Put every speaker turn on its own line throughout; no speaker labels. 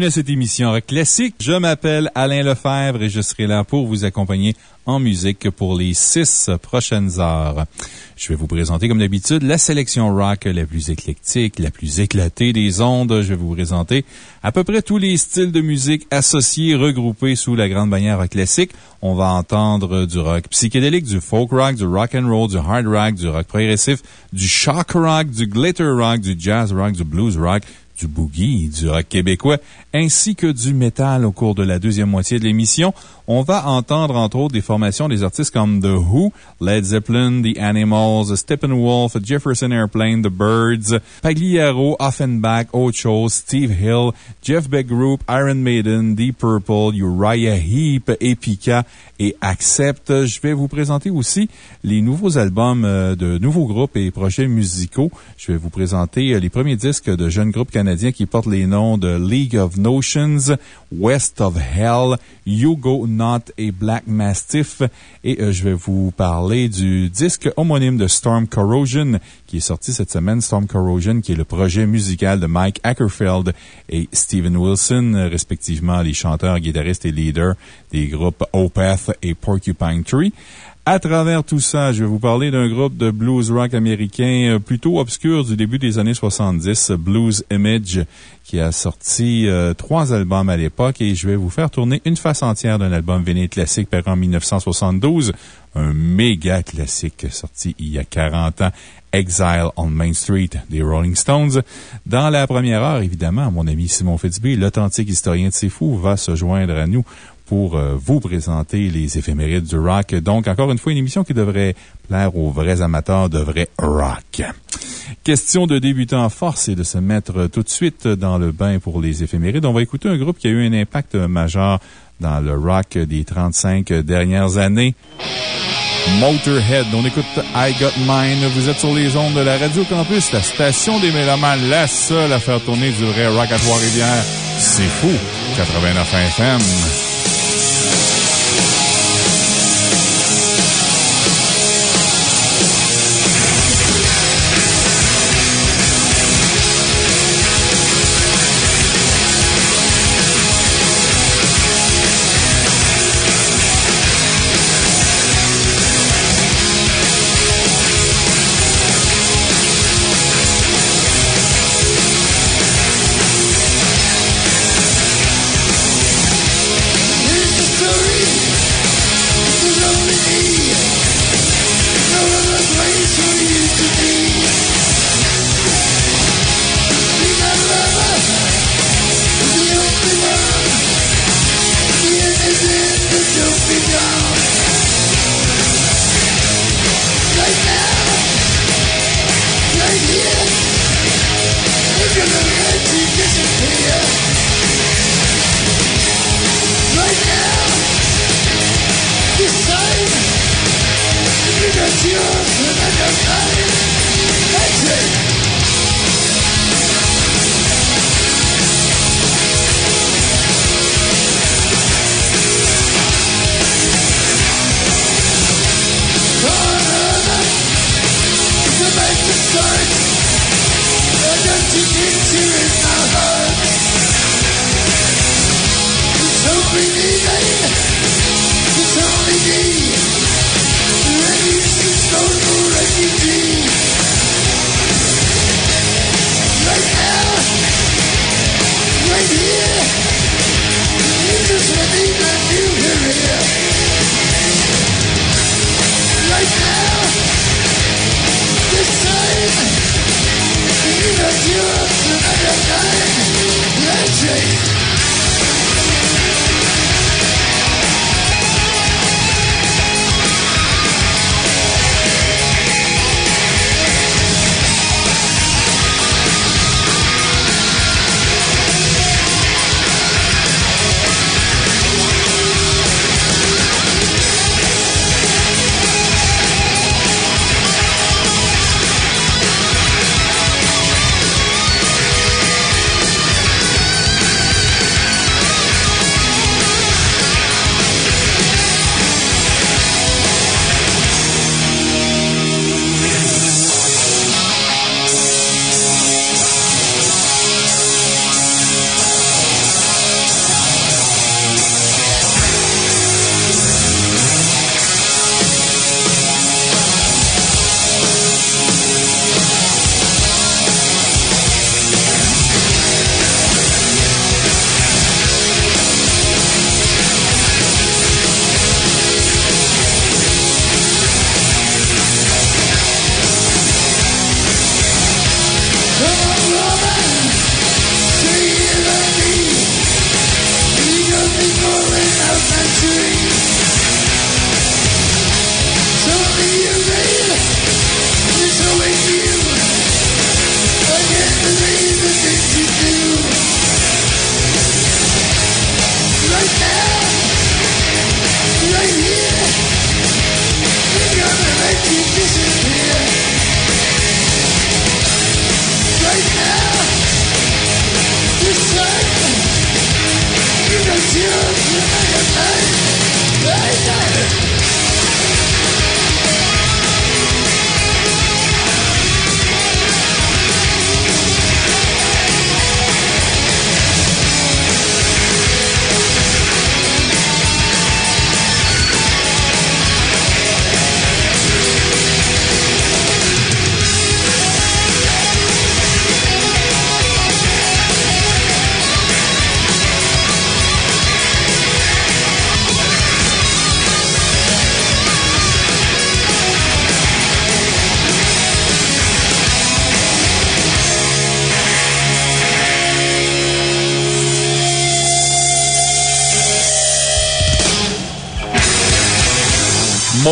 bienvenue à cette émission Rock Classique. Je m'appelle Alain Lefebvre et je serai là pour vous accompagner en musique pour les six prochaines heures. Je vais vous présenter, comme d'habitude, la sélection rock la plus éclectique, la plus éclatée des ondes. Je vais vous présenter à peu près tous les styles de musique associés, regroupés sous la grande bannière rock classique. On va entendre du rock psychédélique, du folk rock, du rock and roll, du hard rock, du rock progressif, du shock rock, du glitter rock, du jazz rock, du blues rock, du boogie, du rock québécois, ainsi que du métal au cours de la deuxième moitié de l'émission. On va entendre, entre autres, des formations des artistes comme The Who, Led Zeppelin, The Animals, Steppenwolf, Jefferson Airplane, The Birds, Pagliaro, Offenbach, Ocho, Steve Hill, Jeff Beck Group, Iron Maiden, Deep Purple, Uriah Heep, Epica et Accept. Je vais vous présenter aussi les nouveaux albums euh, de nouveaux groupes et projets musicaux. Je vais vous présenter euh, les premiers disques de jeunes groupes canadiens qui portent les noms de League of Notions, West of Hell, Hugo Not et Black Mastiff. Et euh, je vais vous parler du disque homonyme de Storm Corrosion qui est sorti cette semaine. Storm Corrosion, qui est le projet musical de Mike Ackerfeld et Steven Wilson, respectivement les chanteurs, guitaristes et leaders des groupes Opeth et Porcupine Tree. À travers tout ça, je vais vous parler d'un groupe de blues rock américain euh, plutôt obscur du début des années 70, Blues Image, qui a sorti euh, trois albums à l'époque et je vais vous faire tourner une face entière d'un album véné classique paru en 1972, un méga classique sorti il y a 40 ans, Exile on Main Street des Rolling Stones. Dans la première heure, évidemment, mon ami Simon Fitzbee, l'authentique historien de ces fous, va se joindre à nous pour euh, vous présenter les éphémérides du rock. Donc, encore une fois, une émission qui devrait plaire aux vrais amateurs de vrai rock. Question de débuter en force et de se mettre tout de suite dans le bain pour les éphémérides. On va écouter un groupe qui a eu un impact majeur dans le rock des 35 dernières années. Motorhead. On écoute I Got Mine. Vous êtes sur les ondes de la Radio Campus, la station des Mélomanes, la seule à faire tourner du vrai rock à Trois-Rivières. C'est fou. 89 FM.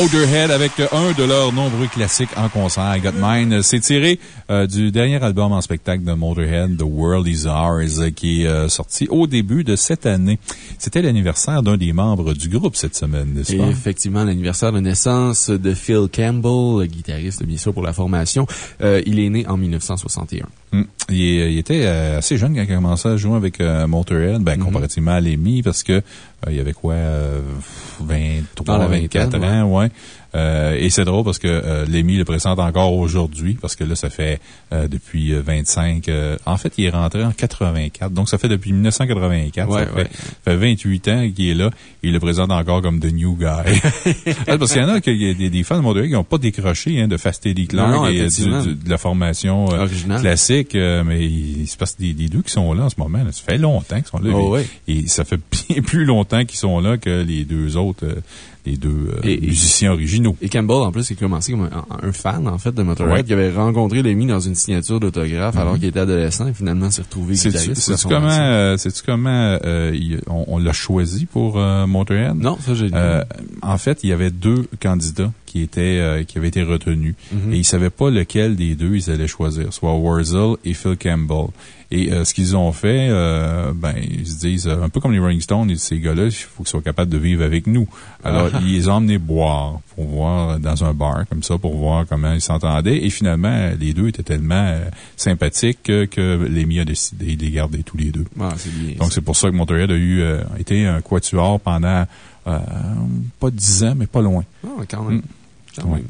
Motorhead avec un de leurs nombreux classiques en concert. I Got Mine, c'est tiré euh, du dernier album en spectacle de Motorhead, The World Is Ours, euh, qui est euh, sorti au début de cette année. C'était l'anniversaire d'un des membres du groupe cette semaine, n'est-ce pas?
effectivement, l'anniversaire de naissance de Phil Campbell, guitariste bien sûr pour la formation. Euh, il est né en 1961.
Hmm. Il, était euh, assez jeune quand il a commencé à jouer avec euh, Motorhead,
Mhm.
ben, comparativement à Lemmy, parce que euh, il y avait quoi, euh, 23,
Dans la
24
vingtaine,
ans, ouais. Euh, et c'est drôle parce que euh, Lemmy le présente encore aujourd'hui, parce que là, ça fait euh, depuis euh, 25... euh, en fait, il est rentré en 84, donc ça fait depuis 1984,
Ouais,
ça
ouais.
fait, fait 28 ans qu'il est là, il le présente encore comme The New Guy. Ah, parce qu'il y en a, qui- des, des fans de Motorhead qui n'ont pas décroché hein, de Fast Eddie Clark
Non, non,
et du-
effectivement.
du- de la formation classique, mais il se passe des, des deux qui sont là en ce moment. là. Ça fait longtemps qu'ils sont là.
Oh,
Et-
ouais.
Et ça fait bien plus longtemps qu'ils sont là que les deux autres, les deux euh,
Et- et-
musiciens originaux.
Et Campbell, en plus, il a commencé comme un, un fan, en fait, de Motorhead,
Ouais.
qui avait rencontré Lemmy dans une signature d'autographe alors qu'il était adolescent et finalement s'est retrouvé guitariste.
sais-tu
la
comment, euh, sais-tu comment euh, il- on, on l'a choisi pour euh, Motorhead?
Non, ça, j'ai
Euh, en fait, il y avait deux candidats qui étaient euh, qui avaient été retenus
Mhm.
et ils savaient pas lequel des deux ils allaient choisir, soit Wurzel et Phil Campbell. Et euh, ce qu'ils ont fait, euh, ben ils se disent euh, un peu comme les Rolling Stones, ils disent, ces gars-là, il faut qu'ils soient capables de vivre avec nous. Alors
Ah.
ils les ont emmenés boire pour voir dans un bar comme ça pour voir comment ils s'entendaient. Et finalement, les deux étaient tellement sympathiques que, que Lemmy a décidé de les garder tous les deux.
Ah, bien.
Donc, c'est pour ça que Motorhead a eu, euh, été un quatuor pendant, euh, pas dix ans, mais pas loin.
Ah, quand même.
Mm.
Quand
Ouais.
même.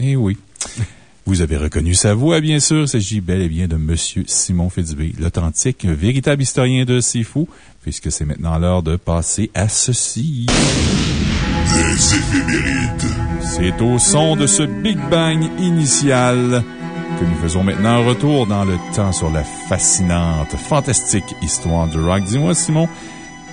Eh oui. Vous avez reconnu sa voix, bien sûr. Il s'agit bel et bien de Monsieur Simon Fitzbé, l'authentique, véritable historien de Sifu, puisque c'est maintenant l'heure de passer à ceci.
Des éphémérides.
C'est au son de ce Big Bang initial que nous faisons maintenant un retour dans le temps sur la fascinante, fantastique histoire du rock. Dis-moi, Simon,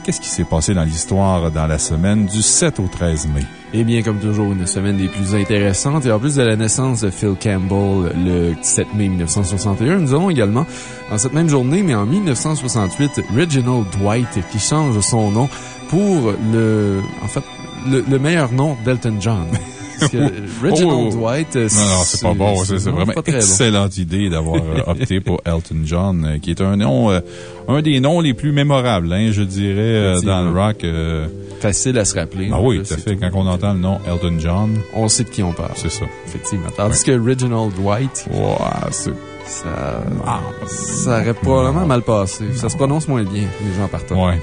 qu'est-ce qui s'est passé dans l'histoire dans la semaine du 7 au 13 mai?
Eh bien, comme toujours, une semaine des plus intéressantes. Et en plus de la naissance de Phil Campbell le 7 mai 1961, nous avons également, en cette même journée, mais en 1968, Reginald Dwight qui change son nom pour le, en fait, le, le meilleur nom d'Elton John. Parce que Reginald
Oh.
Dwight. euh,
Non, non, c'est pas bon. C'est vraiment
bon.
excellente idée d'avoir euh, opté pour Elton John, euh, qui est un nom, euh, un des noms les plus mémorables, hein, je dirais, euh, dans le rock. euh,
Facile à se rappeler.
Ah oui, tout à fait. Quand on entend le nom Elton John,
On sait de qui on parle.
c'est ça.
Effectivement. Tandis que Reginald Dwight,
Wow, c'est
ça, ça aurait probablement mal passé. Ça se prononce moins bien, les gens partant.
Ouais.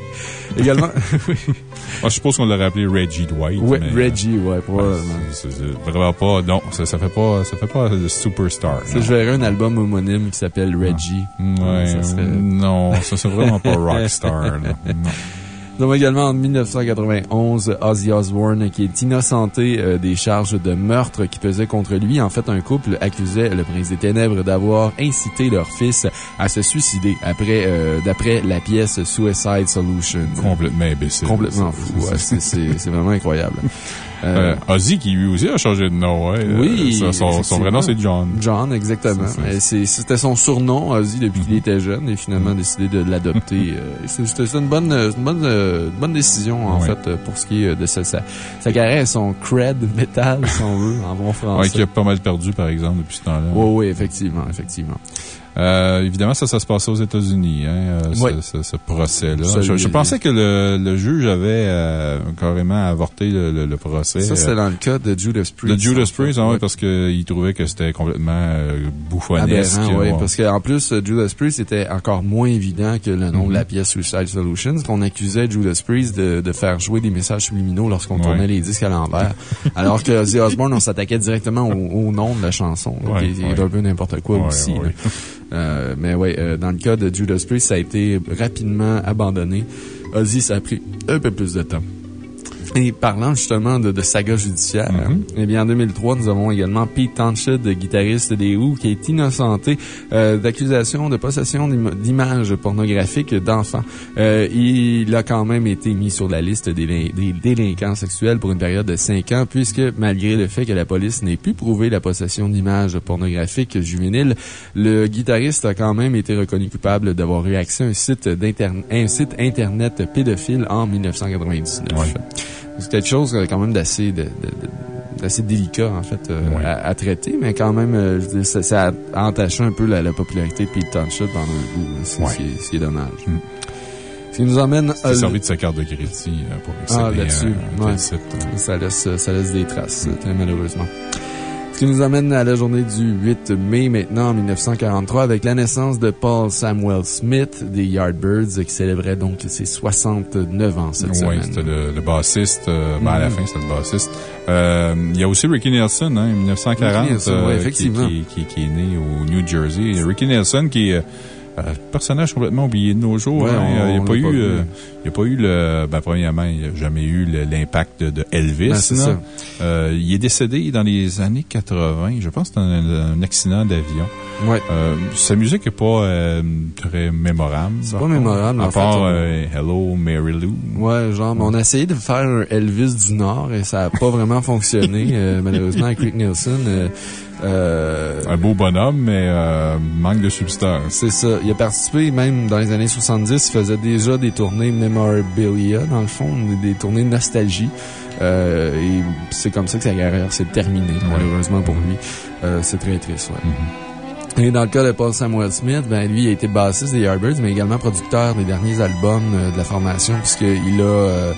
Également, oui.
Ah, je suppose qu'on l'aurait appelé Reggie Dwight. Mais, euh,
Reggie, ouais, probablement.
vraiment pas, non, ça, ça fait pas, ça fait pas de superstar.
Ça, je verrais un album homonyme qui s'appelle Reggie.
non. Ouais,
Ça serait-
non, ça c'est vraiment pas rockstar, là. Non.
Nous avons également en 1991 Ozzy Osbourne qui est innocenté euh, des charges de meurtre qui pesaient contre lui. En fait, un couple accusait le prince des ténèbres d'avoir incité leur fils à se suicider après, euh, d'après la pièce Suicide Solution.
Complètement imbécile.
Complètement fou. ouais, c'est- C'est c'est vraiment incroyable.
Euh, Ozzy, qui lui aussi a changé de nom. ouais. Euh,
Oui,
ça, son, son vrai nom, c'est John.
John, exactement. C'était son surnom, Ozzy, depuis qu'il était jeune, et finalement a décidé de l'adopter. Euh, C'était c'est une bonne, euh, une bonne, euh, une bonne décision, en fait, euh, pour ce qui est de sa, sa, sa carrière, son cred metal, si on veut, en bon français.
qui a pas mal perdu, par exemple, depuis ce temps-là.
Oui, oui, effectivement, effectivement.
Euh, évidemment, ça, ça se passait aux États-Unis, hein, euh, ce-
Ouais.
ce, ce procès-là. Je, pensais que le, le juge avait euh, carrément avorté le, le- le procès.
Ça, c'est
euh,
dans le cas de Judas Priest.
de Judas. Priest, ah ouais,
Ouais.
parce qu'il trouvait que c'était complètement bouffonnesque.
Aberrant, oui,
ouais.
parce qu'en plus, Judas Priest était encore moins évident que le nom de la pièce Suicide Solutions, qu'on accusait Judas Priest de, de faire jouer des messages subliminaux lorsqu'on
Ouais.
tournait les disques à l'envers. alors que Ozzy Osbourne, on s'attaquait directement au, au nom de la chanson, là,
Ouais,
qui est un peu n'importe quoi aussi. Euh, mais ouais, euh, dans le cas de Judas Priest, ça a été rapidement abandonné. Ozzy, ça a pris un peu plus de temps. Et parlant justement de, de saga judiciaire,
Mhm.
eh bien, en 2003, nous avons également Pete Townshend, guitariste des Who, qui est innocenté euh, d'accusations de possession d'im- d'images pornographiques d'enfants. Euh, il a quand même été mis sur la liste des, lin- des délinquants sexuels pour une période de cinq ans, puisque malgré le fait que la police n'ait pu prouver la possession d'images pornographiques juvéniles, le guitariste a quand même été reconnu coupable d'avoir eu accès à un site, d'interne- un site Internet pédophile en 1999.
Ouais.
C'est quelque chose euh, quand même d'assez de- de- de- d'assez délicat, en fait, euh, à, à traiter, mais quand même, euh, je veux dire, ça, ça a entaché un peu la, la popularité de Pete Townshend pendant un bout. C'est ce qui est- dommage.
Mm.
Ce qui nous emmène à...
servi de sa carte de crédit pour
Ah,
accéder
là-dessus,
un tel
ouais.
site.
Ça laisse, ça laisse des traces, très malheureusement. Ce qui nous amène à la journée du 8 mai maintenant, en 1943, avec la naissance de Paul Samuel Smith des Yardbirds, qui célébrait donc ses 69 ans cette
Oui,
semaine.
c'était le, le bassiste. euh, ben, à la
Mhm.
fin, c'était le bassiste. Euh, il y a aussi Ricky Nelson, hein, 1940,
Ricky Nelson,
euh,
ouais, effectivement.
Qui, qui- qui est né au New Jersey. Ricky Nelson, qui euh, personnage complètement oublié de nos jours.
Ouais,
hein. il n'y a, pas eu,
pas
euh, il y a pas eu le. Ben, premièrement, il n'y a jamais eu l'impact de, de Elvis.
Ben, c'est ça.
Euh, il est décédé dans les années 80. Je pense que c'était un, un accident d'avion.
Ouais.
Euh, sa musique n'est pas euh, très mémorable.
C'est pas mémorable,
À
en fait,
part euh, Hello, Mary Lou.
Ouais, genre, on a essayé de faire un Elvis du Nord et ça a pas vraiment fonctionné, euh, malheureusement, avec Rick Nielsen. Euh,
Un beau bonhomme, mais euh, manque de substance.
c'est ça. Il a participé même dans les années 70. Il faisait déjà des tournées memorabilia, dans le fond, des, des tournées nostalgie. Euh, et c'est comme ça que sa carrière s'est terminée, malheureusement pour lui. C'est très triste, ouais.
Mhm.
Et dans le cas de Paul Samuel Smith, ben lui il a été bassiste des Yardbirds, mais également producteur des derniers albums de la formation, puisqu'il a, euh,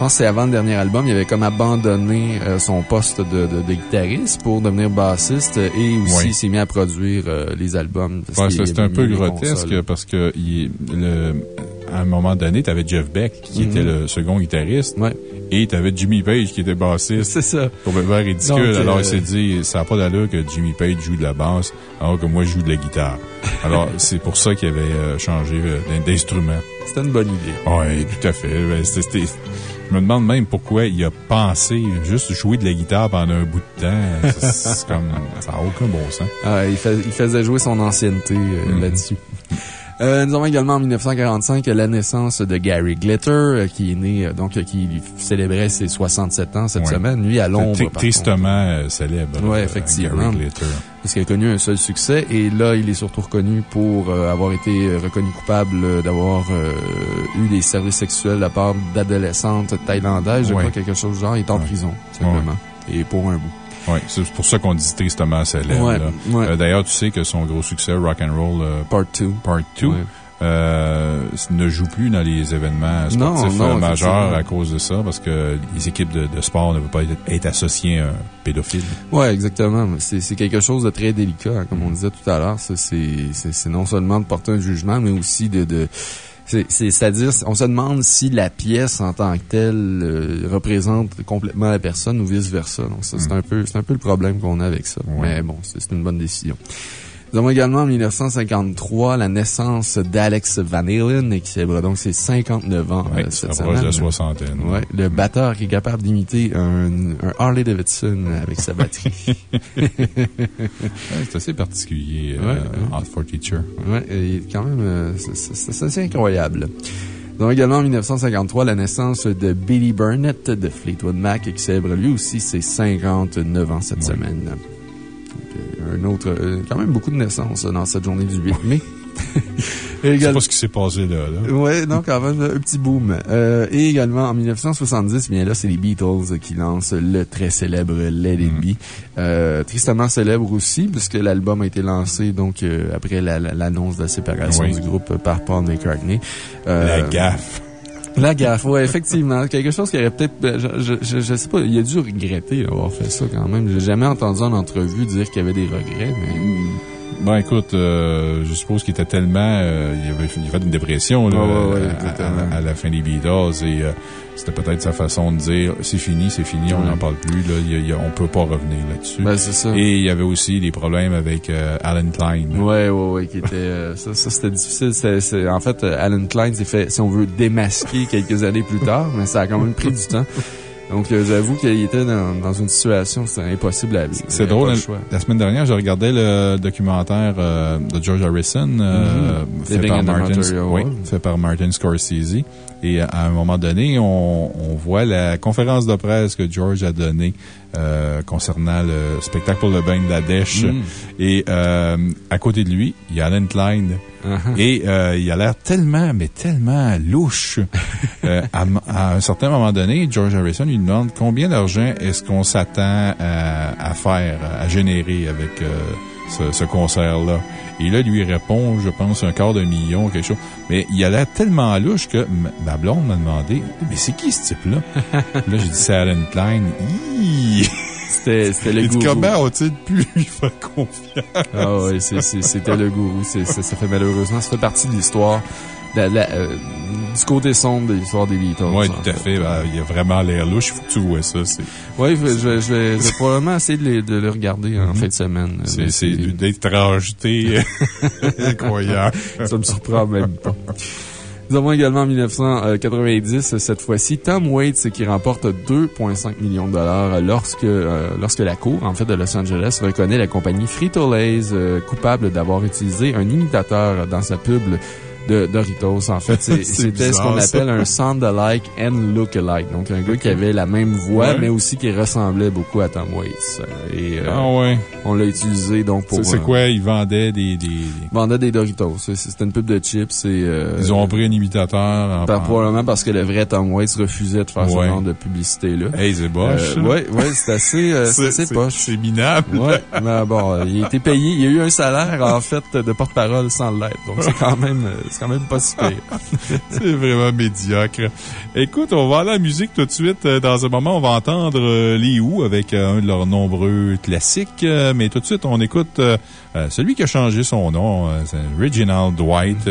pense que c'est avant le dernier album, il avait comme abandonné euh, son poste de, de, de guitariste pour devenir bassiste et aussi il s'est mis à produire euh, les albums.
Ouais, c'était un peu grotesque
consoles.
parce que il, le, à un moment donné, tu avais Jeff Beck qui
Mhm.
était le second guitariste
Ouais.
et tu avais Jimmy Page qui était bassiste.
C'est ça.
Complètement ridicule.
Donc,
alors,
euh,
il s'est dit, ça n'a pas d'allure que Jimmy Page joue de la basse alors que moi, je joue de la guitare. Alors, c'est pour ça qu'il avait euh, changé euh, d'in- d'instrument.
C'était une bonne idée.
Oui, tout à fait. Ben, c'était- Je me demande même pourquoi il a pensé juste jouer de la guitare pendant un bout de temps. C'est comme, ça n'a aucun bon sens.
Ah, il, fais- il faisait jouer son ancienneté euh,
Mhm.
là-dessus. Euh, nous avons également en 1945 la naissance de Gary Glitter, euh, qui est né, euh, donc, euh, qui célébrait ses 67 ans cette
Ouais.
semaine, lui à par
Tristement célèbre.
Ouais,
euh,
effectivement.
Gary Glitter.
parce qu'il a connu un seul succès. Et là, il est surtout reconnu pour euh, avoir été reconnu coupable d'avoir euh, eu des services sexuels de la part d'adolescentes thaïlandaises. Je
Ouais.
crois quelque chose du genre. Il est en
Ouais.
prison, simplement. Et pour un bout.
Oui, c'est pour ça qu'on dit tristement célèbre.
Ouais, ouais.
Euh, D'ailleurs, tu sais que son gros succès, Rock and Roll euh,
Part 2.
Part 2,
Ouais.
euh, ne joue plus dans les événements sportifs
Non, non,
euh, majeurs à cause de ça, parce que les équipes de, de sport ne veulent pas être, être associées à un pédophile.
Ouais, exactement. C'est quelque chose de très délicat, hein, comme on disait tout à l'heure. C'est non seulement de porter un jugement, mais aussi de... C'est-à-dire, on se demande si la pièce en tant que telle euh, représente complètement la personne ou vice-versa. Donc, ça, c'est un, peu, c'est un peu le problème qu'on a avec ça.
Ouais.
Mais bon, c'est une bonne décision. Nous avons également en 1953 la naissance d'Alex Van Halen, qui célèbre donc ses 59 ans
Ouais,
euh, cette
approche de la
semaine.
soixantaine.
Ouais, le batteur qui est capable d'imiter un, un Harley Davidson avec sa batterie.
Ouais, c'est assez particulier,
Ouais,
euh. Art for Teacher.
Ouais, et quand même, euh, c'est assez incroyable. Nous avons également en 1953 la naissance de Billy Burnett de Fleetwood Mac qui célèbre lui aussi ses 59 ans cette semaine. Donc, euh, un autre, euh, quand même beaucoup de naissances dans cette journée du 8 mai.
Je sais pas ce qui s'est passé là. là.
Ouais, non, quand même, un petit boom. Euh, et également, en 1970, bien là, c'est les Beatles qui lancent le très célèbre Let It
Mm.
Be. Euh, tristement célèbre aussi, puisque l'album a été lancé, donc, euh, après la- la- l'annonce de la séparation
Oui.
du groupe par Paul McCartney.
La gaffe.
La gaffe, ouais, effectivement. Quelque chose qui aurait peut-être, ben, je, je, sais pas, il a dû regretter d'avoir fait ça quand même. J'ai jamais entendu en entrevue dire qu'il y avait des regrets, mais.
Bon, écoute, euh, je suppose qu'il était tellement. euh, il, avait, il avait fait une dépression là,
Ouais,
à- à, à la fin des Beatles et euh, c'était peut-être sa façon de dire c'est fini, c'est fini, on n'en parle plus, là, y a- y a- on peut pas revenir là-dessus.
Ben, c'est ça.
Et il y avait aussi des problèmes avec euh, Alan Klein.
Ouais, ouais, ouais, qui était, euh, ça, ça c'était difficile. C'est- en fait, Alan Klein s'est fait, si on veut, démasquer quelques années plus tard, mais ça a quand même pris du temps. Donc, euh, j'avoue qu'il était dans, dans une situation, c'était impossible à vivre.
C'est drôle, la semaine dernière, je regardais le documentaire euh, de George Harrison, euh, fait,
Living
par Martin, oui, fait par Martin Scorsese. Et à un moment donné, on, on voit la conférence de presse que George a donnée euh, concernant le spectacle pour le bain.
Mm.
Et euh, à côté de lui, il y a Alan Klein.
Uh-huh.
Et euh, il a l'air tellement, mais tellement louche. Euh, à, à un certain moment donné, George Harrison lui demande combien d'argent est-ce qu'on s'attend à, à faire, à générer avec euh, ce, ce concert-là. Et là, lui répond, je pense, un quart de million, quelque chose. Mais il a l'air tellement louche que ma blonde m'a demandé, mais c'est qui ce type-là? là, j'ai dit, c'est Alan Klein.
C'était, le gourou.
comment ont-ils pu lui faire confiance?
Ah c'est- c'était le gourou. C'est- ça fait malheureusement, ça fait partie de l'histoire, la- euh, du côté sombre de l'histoire des Beatles.
Oui, tout à fait. Ben, il a vraiment l'air louche. Il faut que tu vois ça.
Oui, je vais, je vais, je vais- je vais probablement essayer de, les- de le regarder en fin de semaine.
Mhm. c'est- d'une étrangeté incroyable.
Ça me surprend même pas. Nous avons également en 1990, cette fois-ci, Tom Waits qui remporte 2,5 millions de dollars lorsque, euh, lorsque la Cour, en fait, de Los Angeles reconnaît la compagnie Frito-Lay's euh, coupable d'avoir utilisé un imitateur dans sa pub de Doritos. En fait, c'était ce qu'on appelle un sound-alike and look-alike. Donc, un gars qui avait la même voix,
Ouais.
mais aussi qui ressemblait beaucoup à Tom Waits. Euh, Et euh,
Ah ouais.
on l'a utilisé donc pour...
C'est
euh,
quoi? Ils vendaient des. des-
vendait des Doritos. C'était une pub de chips et... euh,
Ils ont pris un imitateur. En,
probablement parce que le vrai Tom Waits refusait de faire ce genre de publicité-là.
Hey, c'est boche.
Ouais, ouais, c'est assez, euh, c'est poche.
c'est minable.
Ouais, mais bon, il a été payé, il a eu un salaire, en fait, de porte-parole sans l'être. Donc, c'est quand même, c'est quand même pas si.
C'est vraiment médiocre. Écoute, on va à la musique tout de suite. Euh, Dans un moment, on va entendre euh, avec euh, un de leurs nombreux classiques. Euh, Mais tout de suite, on écoute celui qui a changé son nom. Reginald Dwight.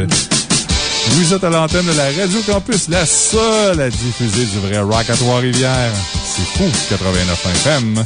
Vous êtes à l'antenne de la Radio Campus, la seule à diffuser du vrai rock à Trois-Rivières. C'est fou, 89 FM.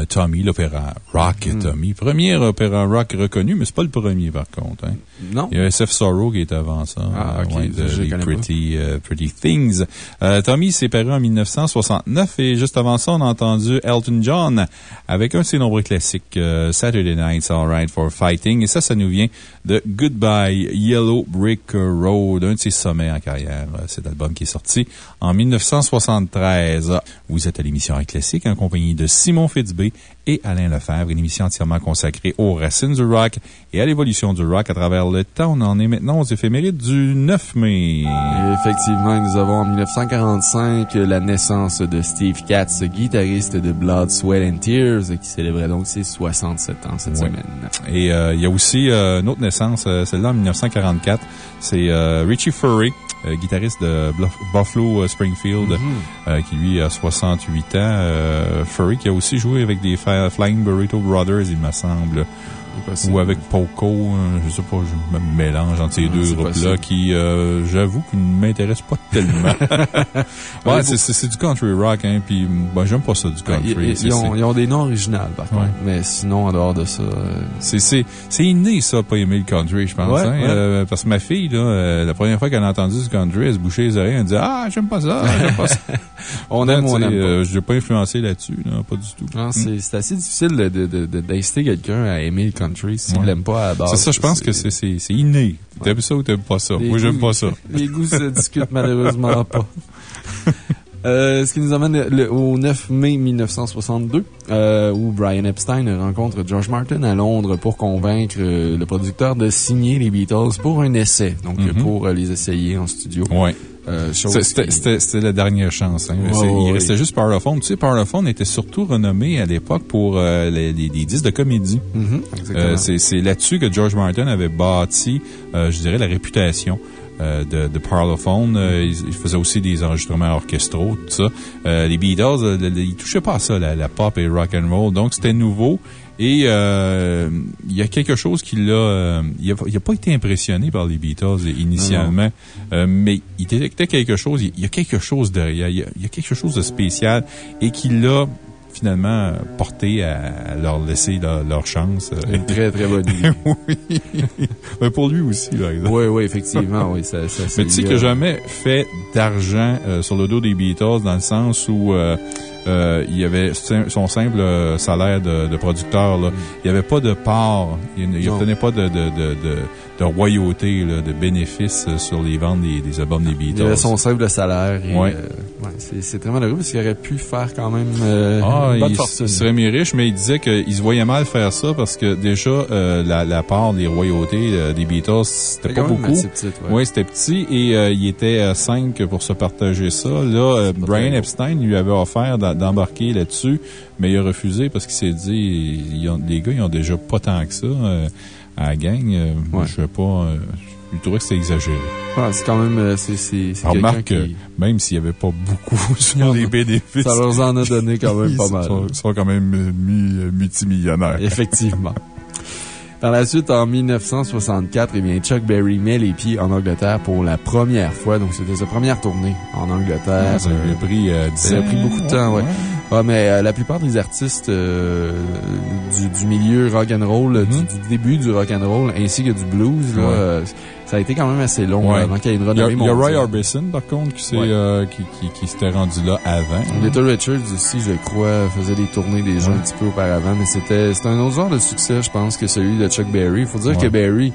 Euh, Tommy, l'opéra rock
Mm.
Tommy. Premier opéra rock reconnu, mais c'est pas le premier par contre. Hein.
Non?
Il y a SF Sorrow qui est avant ça.
Ah,
euh,
ok,
ouais, de
je
les. Pretty, euh, Pretty Things. Euh, Tommy s'est paru en 1969 et juste avant ça, on a entendu Elton John avec un de ses nombreux classiques, euh, Saturday Night's Alright for Fighting. Et ça, ça nous vient de Goodbye Yellow Brick Road, un de ses sommets en carrière. euh, Cet album qui est sorti en 1973. Vous êtes à l'émission Rock Classique en compagnie de Simon Fitzbé et Alain Lefebvre, une émission entièrement consacrée aux racines du rock et à l'évolution du rock à travers le temps. On en est maintenant aux éphémérides du 9 mai.
Effectivement, nous avons en 1945 la naissance de Steve Katz, guitariste de Blood, Sweat and Tears, qui célébrait donc ses 67 ans cette semaine.
Et euh, il y a aussi euh, une autre naissance, euh, celle-là en 1944. C'est Richie Furry, euh, guitariste de Bluff- Buffalo euh, Springfield, euh, qui lui a 68 ans. Euh, Furry qui a aussi joué avec des Flying Burrito Brothers, il me semble. Ou avec Poco, euh, je sais pas, je me mélange entre ces
Ah,
deux groupes-là qui, euh, j'avoue, qu'ils ne m'intéressent pas tellement. ouais, c'est- du country rock, hein, puis ben, j'aime pas ça du
Ouais,
country.
Ils, ont,
c'est-
ils ont des noms originaux, par contre.
Ouais.
Mais sinon, en dehors de ça, euh,
C'est, inné, ça, pas aimer le country, je pense.
Ouais,
hein.
ouais.
Euh, parce que ma fille, là, la première fois qu'elle a entendu du country, elle se bouchait les oreilles, elle disait Ah, j'aime pas ça, j'aime pas ça.
on aime ou on aime pas.
Je l'ai pas influencé là-dessus, là, pas du tout.
Non, c'est assez difficile d'inciter quelqu'un à aimer le country s'il
Ouais.
l'aime pas à la base.
C'est ça, je pense que c'est, inné. T'aimes ça ou t'aimes pas ça?
Les
Moi, j'aime pas ça.
Les goûts se discutent malheureusement pas. Euh, ce qui nous amène le- au 9 mai 1962, euh, où Brian Epstein rencontre George Martin à Londres pour convaincre euh, le producteur de signer les Beatles pour un essai, donc
Mhm.
pour les essayer en studio.
Ouais.
Euh,
C'était, la dernière chance. Hein. Il restait juste Parlophone. Tu sais, Parlophone était surtout renommé à l'époque pour euh, les, les- les disques de comédie.
Mhm, exactement.
Euh, c'est là-dessus que George Martin avait bâti, je dirais, la réputation. de, de Parlophone. Il, il faisait aussi des enregistrements orchestraux, tout ça. Les Beatles, le- le- ils touchaient pas à ça, la, la pop et rock and roll. Donc, c'était nouveau. Et euh, il y a quelque chose qui l'a... euh, il n'a pas été impressionné par les Beatles initialement, euh, mais il détectait quelque chose. Il, y a quelque chose derrière. Il y a, il y a quelque chose de spécial et qui l'a finalement porté à, leur laisser leur, leur chance. euh,
Une très, très bonne idée.
oui. Mais pour lui aussi, par exemple.
oui, oui, effectivement, oui. Ça, ça,
Mais tu sais qu'il n'a jamais fait d'argent euh, sur le dos des Beatles dans le sens où euh, euh, il avait sim- son simple euh, salaire de, de producteur. Là. Il n'y avait pas de part. Il n'obtenait pas de, de, de, de, de royauté, là, de bénéfices euh, sur les ventes des, des albums des Beatles.
Il avait son simple salaire. et,
Ouais.
euh, ouais, c'est très malheureux parce qu'il aurait pu faire quand même euh,
Ah, Ah,
bonne
il,
fortune.
il serait mis riche, mais il disait qu'il se voyait mal faire ça parce que déjà, euh, la, la part des royautés des Beatles, c'était pas beaucoup.
petite, ouais.
Oui, c'était petit et euh, il était euh, cinq pour se partager ça. Là, Brian Epstein lui avait offert d'embarquer là-dessus, mais il a refusé parce qu'il s'est dit, ils ont- les gars, ils ont déjà pas tant que ça euh, à la gang. Euh, moi,
Ouais.
Je sais pas, euh, je trouvais que c'était exagéré.
Ouais, c'est quand même, euh, c'est,
remarque que même s'il n'y avait pas beaucoup sur les bénéfices,
ça leur en a donné quand même pas
ils
mal.
sont, sont quand même euh, multimillionnaires.
Effectivement. Par la suite, en 1964, eh bien, Chuck Berry met les pieds en Angleterre pour la première fois. Donc, c'était sa première tournée en Angleterre.
Ah, ça
Euh,
lui a pris euh, 10
ça a pris beaucoup de temps, ouais. Ouais, mais euh, la plupart des artistes euh, du, du milieu rock and roll, du, du début du rock and roll, ainsi que du blues, là,
Ouais.
Euh, ça a été quand même assez long
Ouais.
avant qu'il y ait une
Il y a,
renommée
il y a Roy
mondiale.
Orbison, par contre, qui,
Ouais.
euh, qui, qui, qui s'était rendu là avant.
Little Richards aussi, je crois, faisait des tournées déjà
Ouais.
un petit peu auparavant, mais c'était un autre genre de succès, je pense, que celui de Chuck Berry. Il faut dire que Berry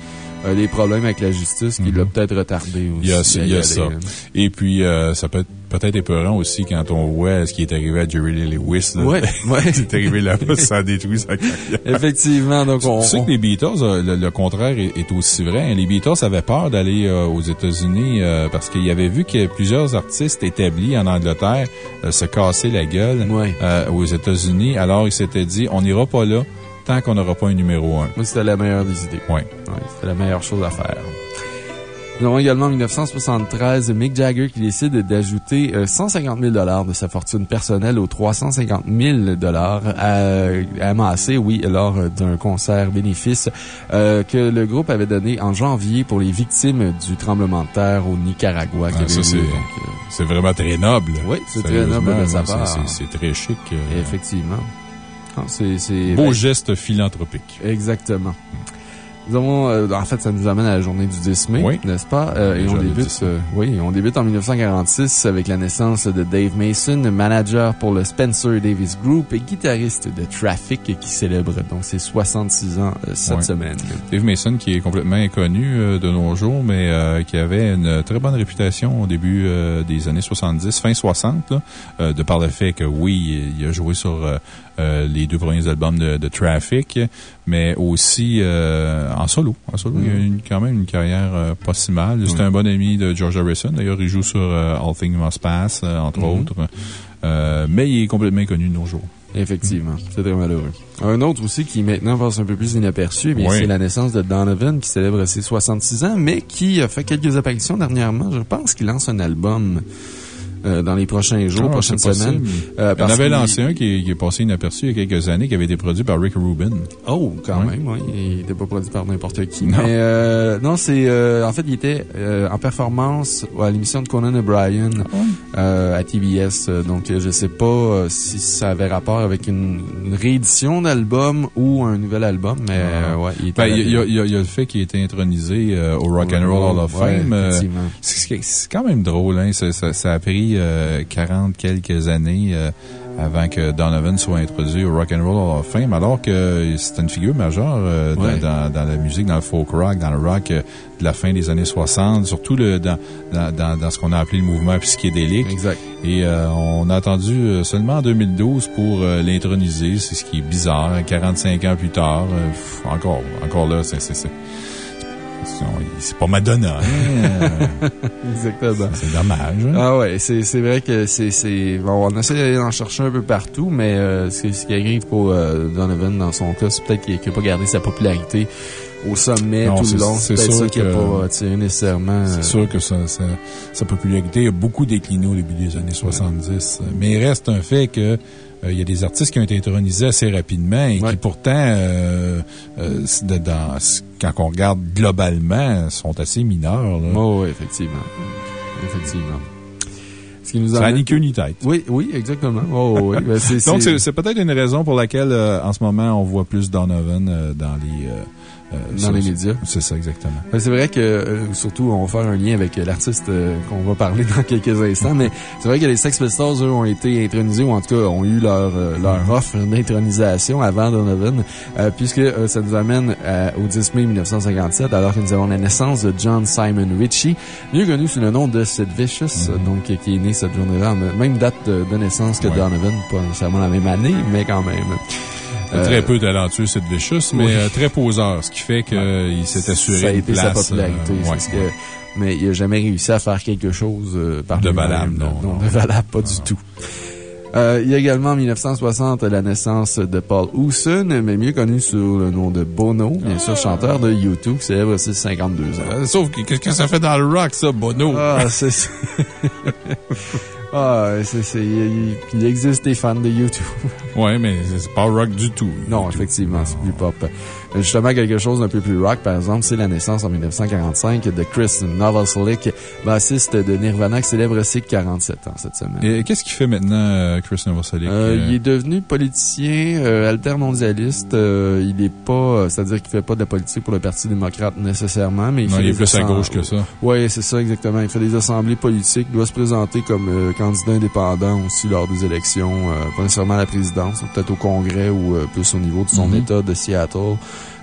a des problèmes avec la justice qui
Mhm.
l'a peut-être retardé aussi.
Il y a,
à
il y a
aller,
ça.
là.
Et puis, euh, ça peut être peut-être épeurant aussi quand on voit ce qui est arrivé à Jerry Lee Lewis. Là.
Ouais, ouais.
C'est arrivé là-bas, ça a détruit sa carrière.
Effectivement, donc on...
Tu sais que les Beatles, euh, le, le contraire est, est aussi vrai. Les Beatles avaient peur d'aller euh, aux États-Unis euh, parce qu'ils avaient vu que plusieurs artistes établis en Angleterre euh, se cassaient la gueule
Ouais.
euh, aux États-Unis. Alors, ils s'étaient dit, on n'ira pas là tant qu'on n'aura pas un numéro un.
Moi, c'était la meilleure des idées.
Ouais,
c'était la meilleure chose à faire. Nous avons également en 1973 Mick Jagger qui décide d'ajouter euh, 150 000 de sa fortune personnelle aux 350 000 à, amassés, oui, lors d'un concert bénéfice euh, que le groupe avait donné en janvier pour les victimes du tremblement de terre au Nicaragua.
Ah, c'est-
euh,
vraiment très noble.
Oui, c'est très noble de sa
c'est-
part.
c'est- C'est très chic. euh,
effectivement. Ah, c'est
Beau geste philanthropique.
Exactement. Nous avons, euh, en fait, ça nous amène à la journée du 10 mai,
Oui.
n'est-ce pas? Euh, et on débute,
10 mai.
euh, oui, on débute en 1946 avec la naissance de Dave Mason, manager pour le Spencer Davis Group et guitariste de Traffic qui célèbre donc ses 66 ans cette semaine.
Dave Mason, qui est complètement inconnu de nos jours, mais qui avait une très bonne réputation au début des années 70, fin 60, là, euh, de par le fait que, oui, il a joué sur euh, les deux premiers albums de, de Traffic, mais aussi euh, en solo. En solo, il a une- quand même une carrière euh, pas si mal. C'était un bon ami de George Harrison. D'ailleurs, il joue sur All Things Must Pass, entre
Mhm.
autres. Euh, mais il est complètement inconnu de nos jours.
Effectivement, c'est très malheureux. Un autre aussi qui maintenant passe un peu plus inaperçu, eh
Oui.
c'est la naissance de Donovan qui célèbre ses 66 ans, mais qui a fait quelques apparitions dernièrement. Je pense qu'il lance un album euh, dans les prochains jours,
Ah,
prochaines semaines. Euh,
Il en
parce
avait
qu'il-
lancé un qui, est- qui est passé inaperçu il y a quelques années, qui avait été produit par Rick Rubin.
Oh, quand
Oui.
même, oui. Il n'était pas produit par n'importe qui.
Non.
Mais euh, non, c'est... euh, en fait, il était en performance à l'émission de Conan O'Brien euh, à TBS. Donc, je sais pas si ça avait rapport avec une, une réédition d'album ou un nouvel album, mais euh, ouais, il était...
Ben, il y, a-
télé.
il y a- il y a le fait qu'il a été intronisé au Rock and Roll Hall of Fame. c'est c'est quand même drôle, hein? Ça, ça- ça a pris euh, 40 quelques années euh, avant que Donovan soit introduit au Rock and Roll Hall of Fame, alors que c'était une figure majeure euh, dans-
Ouais.
dans, dans la musique, dans le folk rock, dans le rock euh, de la fin des années 60, surtout le, dans, dans, dans, dans ce qu'on a appelé le mouvement psychédélique.
Exact.
Et euh, on a attendu euh, seulement en 2012 pour euh, l'introniser. C'est ce qui est bizarre. 45 ans plus tard, euh, pff, encore, encore là, c'est, c'est, pas Madonna. hein.
Exactement.
c'est dommage. hein.
Ah ouais, c'est c'est vrai que c'est... c'est Bon, on essaie d'aller en chercher un peu partout, mais euh, ce qui arrive pour euh, Donovan dans son cas, c'est peut-être qu'il n'a pas gardé sa popularité au sommet
Non,
tout le long.
c'est sûr
ça qui n'a
que-
pas attiré nécessairement... euh,
C'est sûr que ça, ça- sa popularité a beaucoup décliné au début des années 70. Mais il reste un fait que il y a des artistes qui ont été intronisés assez rapidement et
Ouais.
qui pourtant, euh, euh, dans- quand on regarde globalement, sont assez mineurs. là.
Oh, oui, effectivement. Effectivement. Ce qui nous
Ça n'a ni queue ni tête.
Oui, oui, exactement. Oh, oui. Ben, c'est-
Donc,
c'est-
peut-être une raison pour laquelle, euh, en ce moment, on voit plus Donovan euh, dans les... euh, euh,
Dans les médias.
C'est ça, exactement.
Ben, C'est vrai que, euh, surtout, on va faire un lien avec l'artiste euh, qu'on va parler dans quelques instants, mais c'est vrai que les Sex Pistols, eux, ont été intronisés, ou en tout cas, ont eu leur, leur offre d'intronisation avant Donovan, euh, puisque euh, ça nous amène euh, au 10 mai 1957, alors que nous avons la naissance de John Simon Ritchie, mieux connu sous le nom de Sid Vicious, euh, donc, qui est né cette journée-là. Même date de, naissance que Donovan, pas nécessairement la même année, mais quand même.
très peu talentueux, cette Vicious, mais très poseur, ce qui fait qu'il s'est assuré
Ça a
été
sa popularité. mais il n'a jamais réussi à faire quelque chose par
de valable. Non,
non, de valable, pas du tout. Euh, il y a également en 1960 la naissance de Paul Hewson, mais mieux connu sous le nom de Bono, bien sûr, chanteur de YouTube, célèbre aussi 52 ans.
Euh, sauf que qu'est-ce que ça fait dans le rock, ça, Bono?
Ah, c'est... Ah, c'est, il, il, existe des fans de YouTube.
ouais, mais c'est pas rock du tout.
Non, effectivement, c'est plus pop. Justement, quelque chose d'un peu plus rock, par exemple, c'est la naissance en 1945 de Chris Novoselic, bassiste de Nirvana, qui célèbre ses 47 ans cette semaine.
Et qu'est-ce qu'il fait maintenant, euh, Chris Novoselic?
Euh, il est devenu politicien, euh, altermondialiste. Euh, il est pas, c'est-à-dire qu'il fait pas de la politique pour le Parti démocrate nécessairement, mais il
non,
fait
il est plus à gauche que ça.
Oui, c'est ça, exactement. Il fait des assemblées politiques, il doit se présenter comme candidat indépendant aussi lors des élections, pas nécessairement à la présidence, peut-être au Congrès ou plus au niveau de son mm-hmm. État de Seattle.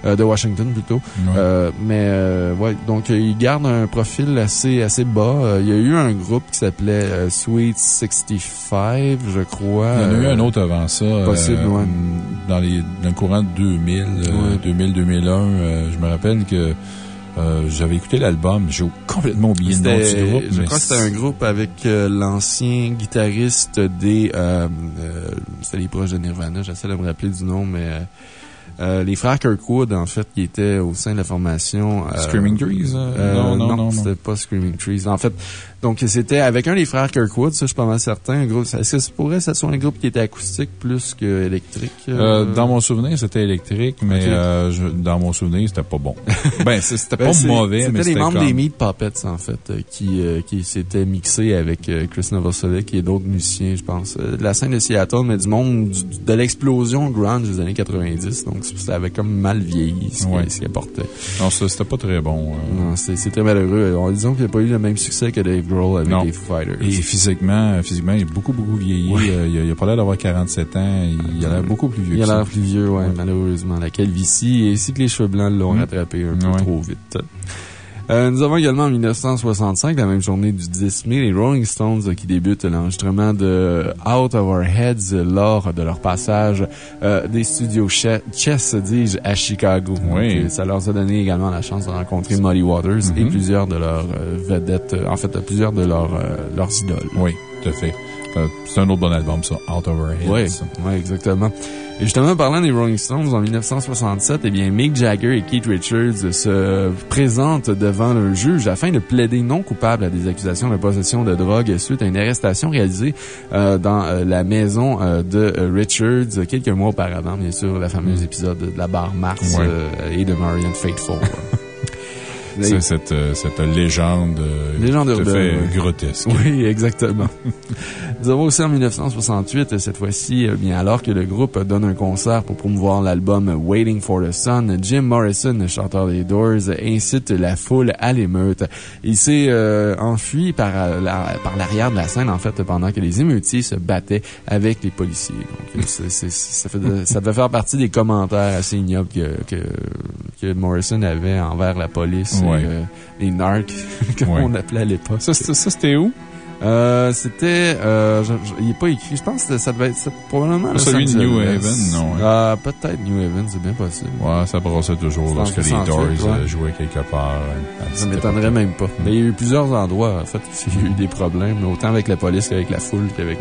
Euh, de Washington plutôt. Euh, mais euh, ouais, donc il garde un profil assez, assez bas. il y a eu un groupe qui s'appelait Sweet 65, je crois.
Il y en a eu un autre avant ça.
Possible,
Dans, les, dans le courant de 2000, 2000-2001, je me rappelle que j'avais écouté l'album, j'ai complètement oublié le nom du groupe.
Je crois que c'était un groupe avec l'ancien guitariste des... c'était les proches de Nirvana, j'essaie de me rappeler du nom, mais... Euh, les frères Kirkwood, en fait, qui étaient au sein de la formation.
Euh, Screaming Trees?
Euh, non, non, non. non c'était pas Screaming Trees. En fait, donc, c'était avec un des frères Kirkwood, ça, je suis pas mal certain. Est-ce que ça pourrait, ça soit un groupe qui était acoustique plus qu'électrique?
Euh, dans mon souvenir, c'était électrique, mais euh, dans mon souvenir, c'était pas bon. ben, c'était ben, pas mauvais, mais
c'était les membres des Meat Puppets, en fait, euh, qui, qui s'étaient mixés avec Chris Novoselic et d'autres musiciens, je pense. la scène de Seattle, mais du monde de l'explosion grunge des années 90. Donc, ça avait comme mal vieilli, ce ouais. apportait.
Non, ça, c'était pas très bon.
Non, très malheureux. En disant qu'il n'a pas eu le même succès que Dave avec non. les Foo Fighters.
Et physiquement, physiquement, il est beaucoup, beaucoup vieilli. Euh, il, a, pas l'air d'avoir 47 ans. Il, a l'air beaucoup plus vieux
Il a l'air plus vieux, oui, malheureusement. La calvitie ainsi que les cheveux blancs l'ont mm. rattrapé un peu trop vite. Euh, nous avons également en 1965, la même journée du 10 mai, les Rolling Stones euh, qui débutent l'enregistrement de Out of Our Heads lors de leur passage euh, des studios Chess, dis-je, à Chicago.
Oui.
ça leur a donné également la chance de rencontrer Muddy Waters et mm-hmm. plusieurs de leurs vedettes, en fait, plusieurs de leurs, leurs idoles.
Oui, tout à fait. C'est un autre bon album, ça, Out of Our Heads.
Oui, oui exactement. Et justement, parlant des Rolling Stones, en 1967, eh bien, Mick Jagger et Keith Richards se présentent devant un juge afin de plaider non coupable à des accusations de possession de drogue suite à une arrestation réalisée euh, dans euh, la maison euh, de Richards quelques mois auparavant, bien sûr, la fameuse épisode de la barre Mars et de Marion Faithful.
C'est cette, euh, cette légende, euh, légende urbaine, fait grotesque.
Oui, exactement. Nous avons aussi en 1968, cette fois-ci, euh, bien alors que le groupe donne un concert pour promouvoir l'album Waiting for the Sun, Jim Morrison, chanteur des Doors, incite la foule à l'émeute. Il s'est enfui par l'arrière de la scène, en fait, pendant que les émeutiers se battaient avec les policiers. Donc, ça, ça devait faire partie des commentaires assez ignobles que, que, que Morrison avait envers la police euh, les narcs, comme on appelait à l'époque.
Ça, c'était où?
Euh, c'était, euh, il n'est pas écrit. Je pense que ça devait être probablement
Celui de New Haven, non?
Ah, peut-être New Haven, c'est bien possible.
Ouais, ça brassait toujours lorsque les Doors jouaient quelque part.
ça m'étonnerait même pas. Mais il y a eu plusieurs endroits, en fait, où il y a eu des problèmes, autant avec la police qu'avec la foule qu'avec...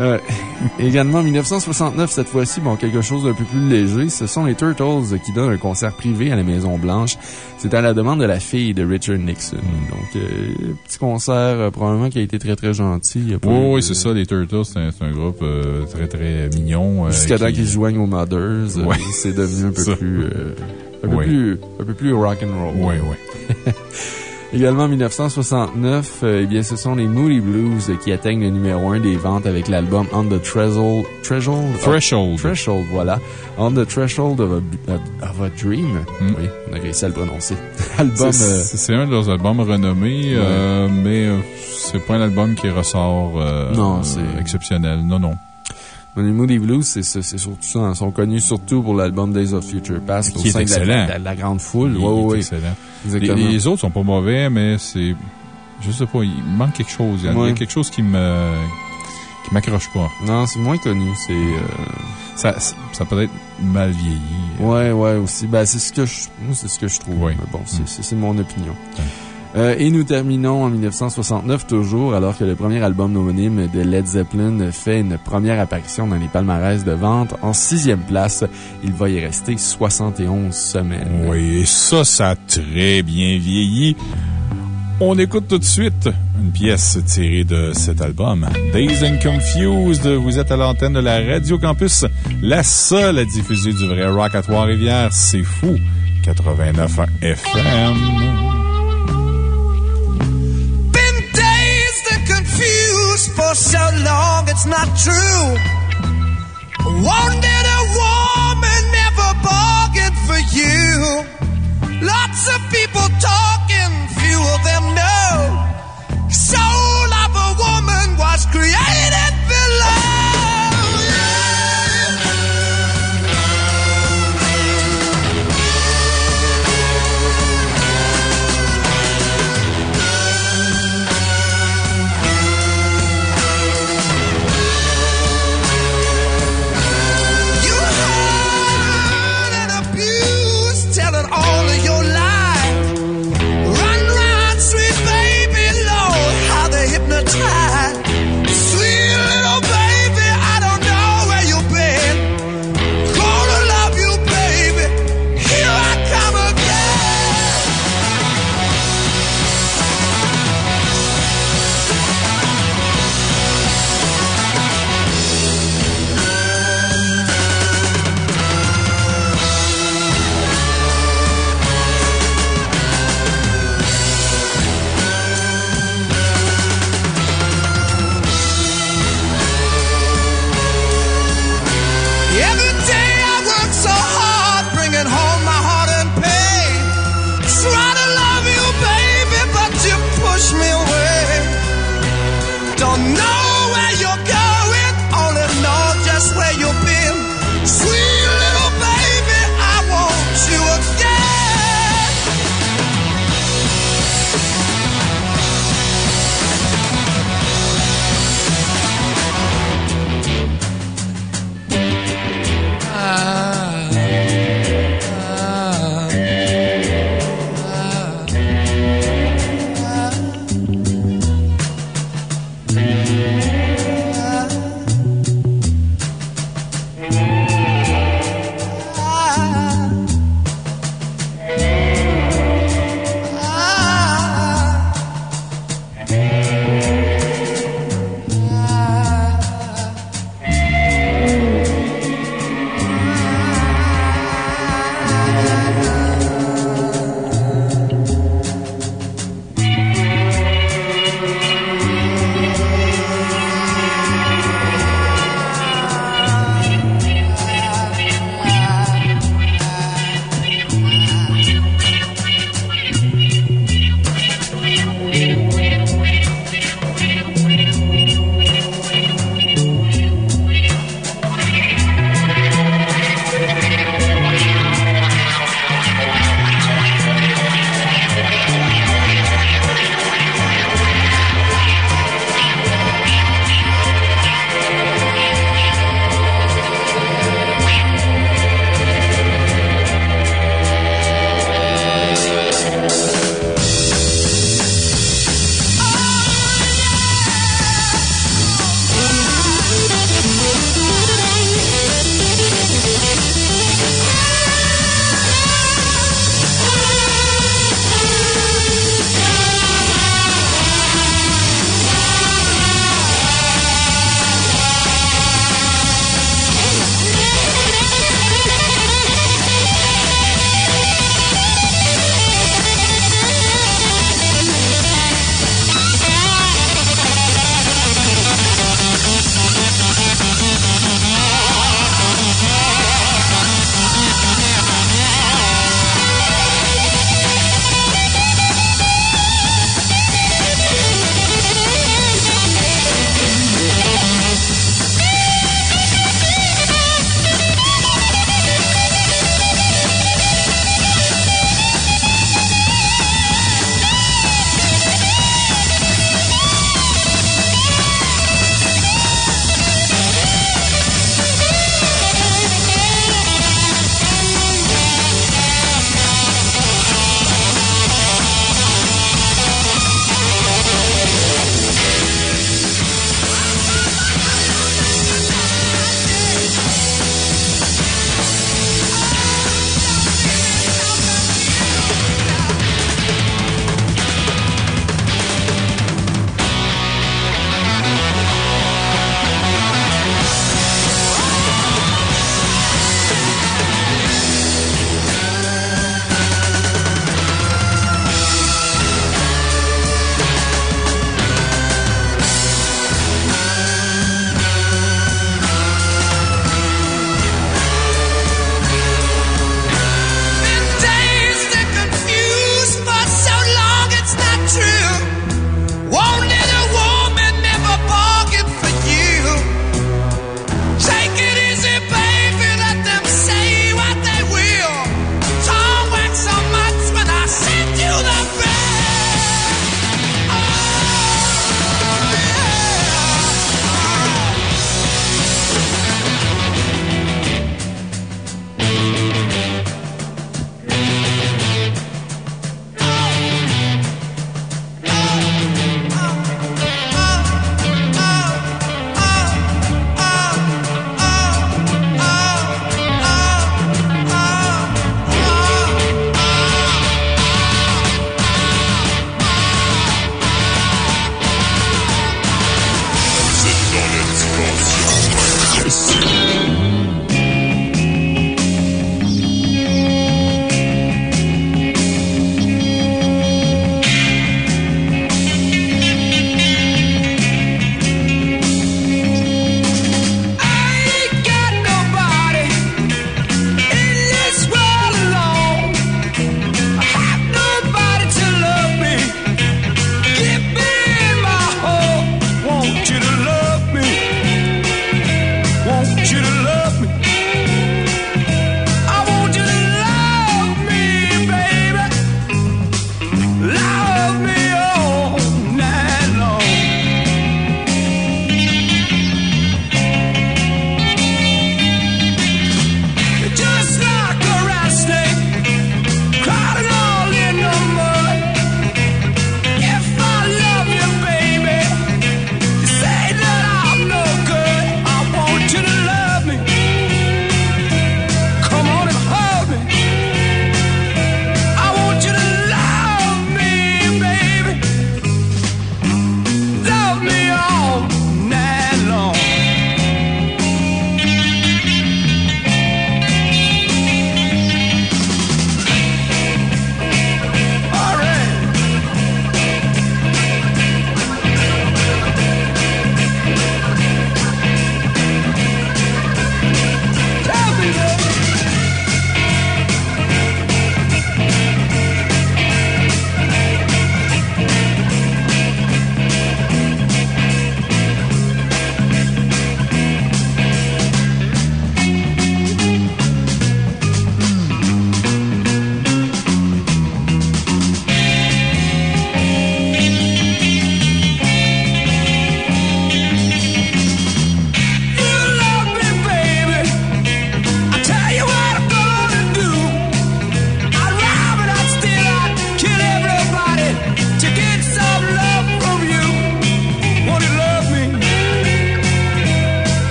Euh, également, en 1969, cette fois-ci, bon, quelque chose d'un peu plus léger, ce sont les Turtles qui donnent un concert privé à la Maison-Blanche. C'est à la demande de la fille de Richard Nixon. Hmm. Donc, euh, petit concert, euh, probablement qui a été très, très gentil.
oui, c'est ça, les Turtles, c'est un, groupe très, très mignon.
Jusqu'à temps qu'ils se joignent aux Mothers, c'est devenu un peu plus... un, peu plus, un peu plus rock and roll.
Oui, oui.
Également en 1969, euh, eh bien, ce sont les Moody Blues qui atteignent le numéro 1 des ventes avec l'album On the Threshold.
Threshold? Threshold.
Threshold, voilà. On the Threshold of a, Dream. Hmm. Oui, on a réussi à le prononcer.
album. Euh, c'est un de leurs albums renommés, euh, mais c'est pas un album qui ressort non, exceptionnel. Non, non.
Les Moody Blues, c'est surtout ça. Ils sont connus surtout pour l'album Days of Future Past.
Qui est excellent.
De la, grande foule. Oui, oui,
excellent. Les, autres sont pas mauvais, mais c'est je sais pas, il manque quelque chose. Il y a,
Ouais.
quelque chose qui me, qui m'accroche pas.
Non, c'est moins connu. C'est. euh,
Ça, ça peut être mal vieilli.
Ouais, ouais, aussi. Ben, c'est ce que je, c'est ce que je trouve.
Ouais.
Mais bon, c'est,
Mm.
c'est- c'est mon opinion.
Ouais.
Euh, et nous terminons en 1969 toujours, alors que le premier album homonyme de Led Zeppelin fait une première apparition dans les palmarès de vente. En sixième place, il va y rester 71 semaines.
Oui, et ça, ça a très bien vieilli. On écoute tout de suite une pièce tirée de cet album. Days and Confused. Vous êtes à l'antenne de la Radio Campus, la seule à diffuser du vrai rock à Trois-Rivières. C'est fou. 89 FM.
For so long, it's not true. Wanted a woman, never bargained for you. Lots of people talking, few of them know.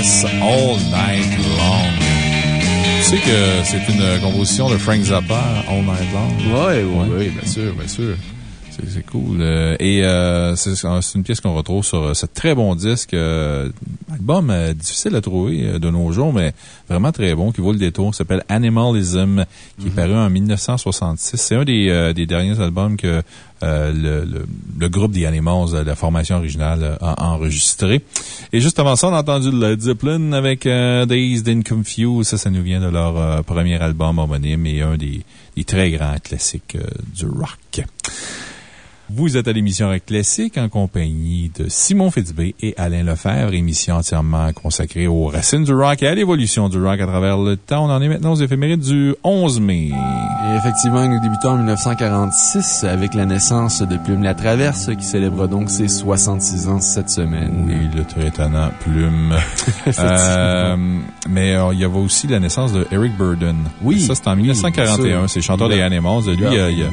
All
Night Long. Tu sais que c'est une composition de Frank Zappa, All Night Long?
Oui, oui, oui, bien sûr, bien sûr.
C'est cool. Euh, et euh, c'est une pièce qu'on retrouve sur euh, ce très bon disque. album difficile à trouver de nos jours, mais vraiment très bon, qui vaut le détour. s'appelle Animalism, qui est mhm. paru en 1966. C'est un des, des, derniers albums que le, le, groupe des Animals, la formation originale, a enregistré. Et juste avant ça, on a entendu Led Zeppelin avec Dazed and Confused. Ça, ça nous vient de leur premier album homonyme et un des, des très grands classiques du rock. Vous êtes à l'émission Rock Classique en compagnie de Simon Fitzbé et Alain Lefebvre, émission entièrement consacrée aux racines du rock et à l'évolution du rock à travers le temps. On en est maintenant aux éphémérides du 11 mai.
Et effectivement, nous débutons en 1946 avec la naissance de Plume la Traverse qui célèbre donc ses 66 ans cette semaine.
Oui, le très étonnant Plume. euh, mais euh, il y avait aussi la naissance de Eric Burden.
Oui.
Ça, c'était en 1941. C'est chanteur des Animals. Lui, il, il, euh,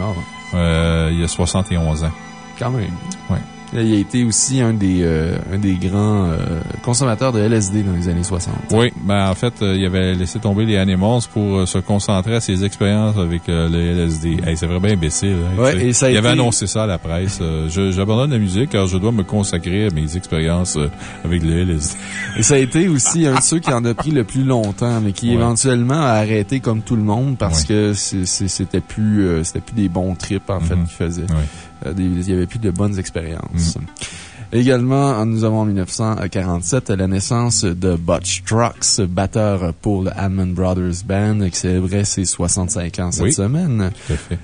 il y a 71 ans.
Quand même.
Oui.
Il a été aussi un des, euh, un des grands euh, consommateurs de LSD dans les années 60.
Oui, ben en fait, euh, il avait laissé tomber les Animals pour se concentrer à ses expériences avec le LSD. c'est vraiment imbécile.
Hein, ouais, et ça
il avait annoncé ça à la presse. J'abandonne la musique car je dois me consacrer à mes expériences avec le LSD.
Et ça a été aussi un de ceux qui en a pris le plus longtemps, mais qui éventuellement a arrêté comme tout le monde parce que c'était plus, c'était plus des bons trips, en fait, mm-hmm. qu'il faisait. Euh, il n'y avait plus de bonnes expériences. Mm. Également, nous avons en 1947 la naissance de Butch Trucks, batteur pour le Allman Brothers Band, qui célébrait ses 65 ans cette semaine.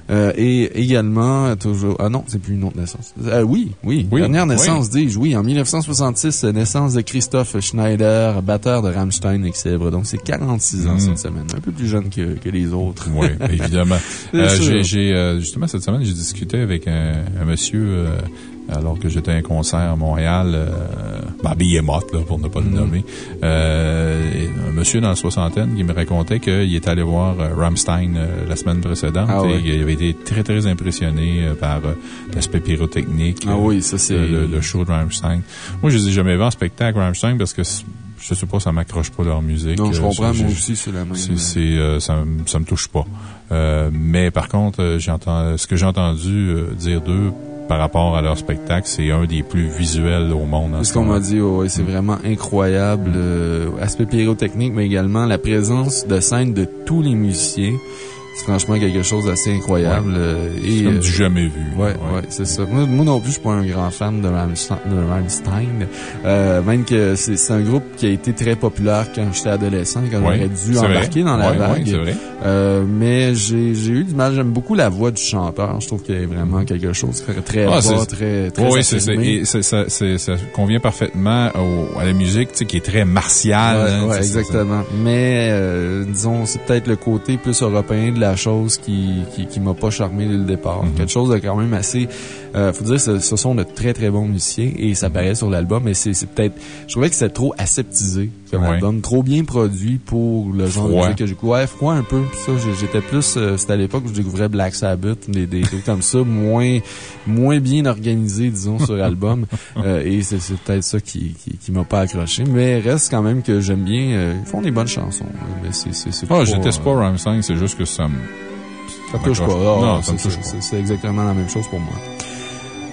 Euh, et également, toujours, ah non, c'est plus une autre naissance. Euh, oui, oui, Dernière naissance, dis-je, oui. En 1966, naissance de Christophe Schneider, batteur de Rammstein, qui célèbre donc ses 46 ans mm. cette semaine. Un peu plus jeune que, que les autres.
Oui, évidemment. euh, j'ai, justement, cette semaine, j'ai discuté avec un, un monsieur, alors que j'étais à un concert à Montréal, euh, ben, là, pour ne pas le mm-hmm. nommer. Euh, un monsieur dans la soixantaine qui me racontait qu'il était allé voir euh, Rammstein euh, la semaine précédente ah et il avait été très, très impressionné par l'aspect pyrotechnique.
Ah oui, ça c'est...
Le, show de Rammstein. Moi, je les ai jamais vu en spectacle Rammstein parce que je sais pas, ça m'accroche pas leur musique.
Non, je comprends, moi aussi, c'est la même.
C'est, ça, ça me touche pas. mais par contre, j'entends, ce que j'ai entendu dire d'eux, par rapport à leur spectacle, c'est un des plus visuels au monde.
C'est ce qu'on m'a dit, oui. C'est vraiment incroyable. Euh, aspect pyrotechnique, mais également la présence de scène de tous les musiciens. C'est franchement quelque chose d'assez incroyable. Euh,
c'est comme du euh, jamais vu.
Ouais, ouais, c'est ça. Moi, non plus, je suis pas un grand fan de Rammstein. De Rammstein. Euh, même que c'est un groupe qui a été très populaire quand j'étais adolescent, quand j'aurais dû embarquer dans la vague.
vrai.
Euh, mais j'ai eu du mal. J'aime beaucoup la voix du chanteur. Je trouve qu'il y a vraiment quelque chose de très ah, très, très
Oui, c'est ça, ça, convient parfaitement à la musique, tu sais, qui est très martiale.
Hein, exactement. Mais, euh, disons, c'est peut-être le côté plus européen de la chose qui, qui, qui m'a pas charmé dès le départ. Mm-hmm. Quelque chose de quand même assez euh, faut dire, ce, ce, sont de très très bons musiciens et ça paraît sur l'album, mais c'est peut-être, je trouvais que c'était trop aseptisé comme album, trop bien produit pour le genre de musique que j'écoute. Ouais, froid un peu. ça, j'étais plus, euh, c'était à l'époque où je découvrais Black Sabbath, des, des trucs comme ça, moins, moins bien organisé, disons, sur l'album. Euh, et c'est peut-être ça qui, qui, qui m'a pas accroché. Mais reste quand même que j'aime bien, euh, ils font des bonnes chansons. Mais c'est, c'est,
ah, j'étais pas Rammstein, c'est juste que ça me,
ça touche pas. non, ça touche pas. C'est exactement la même chose pour moi.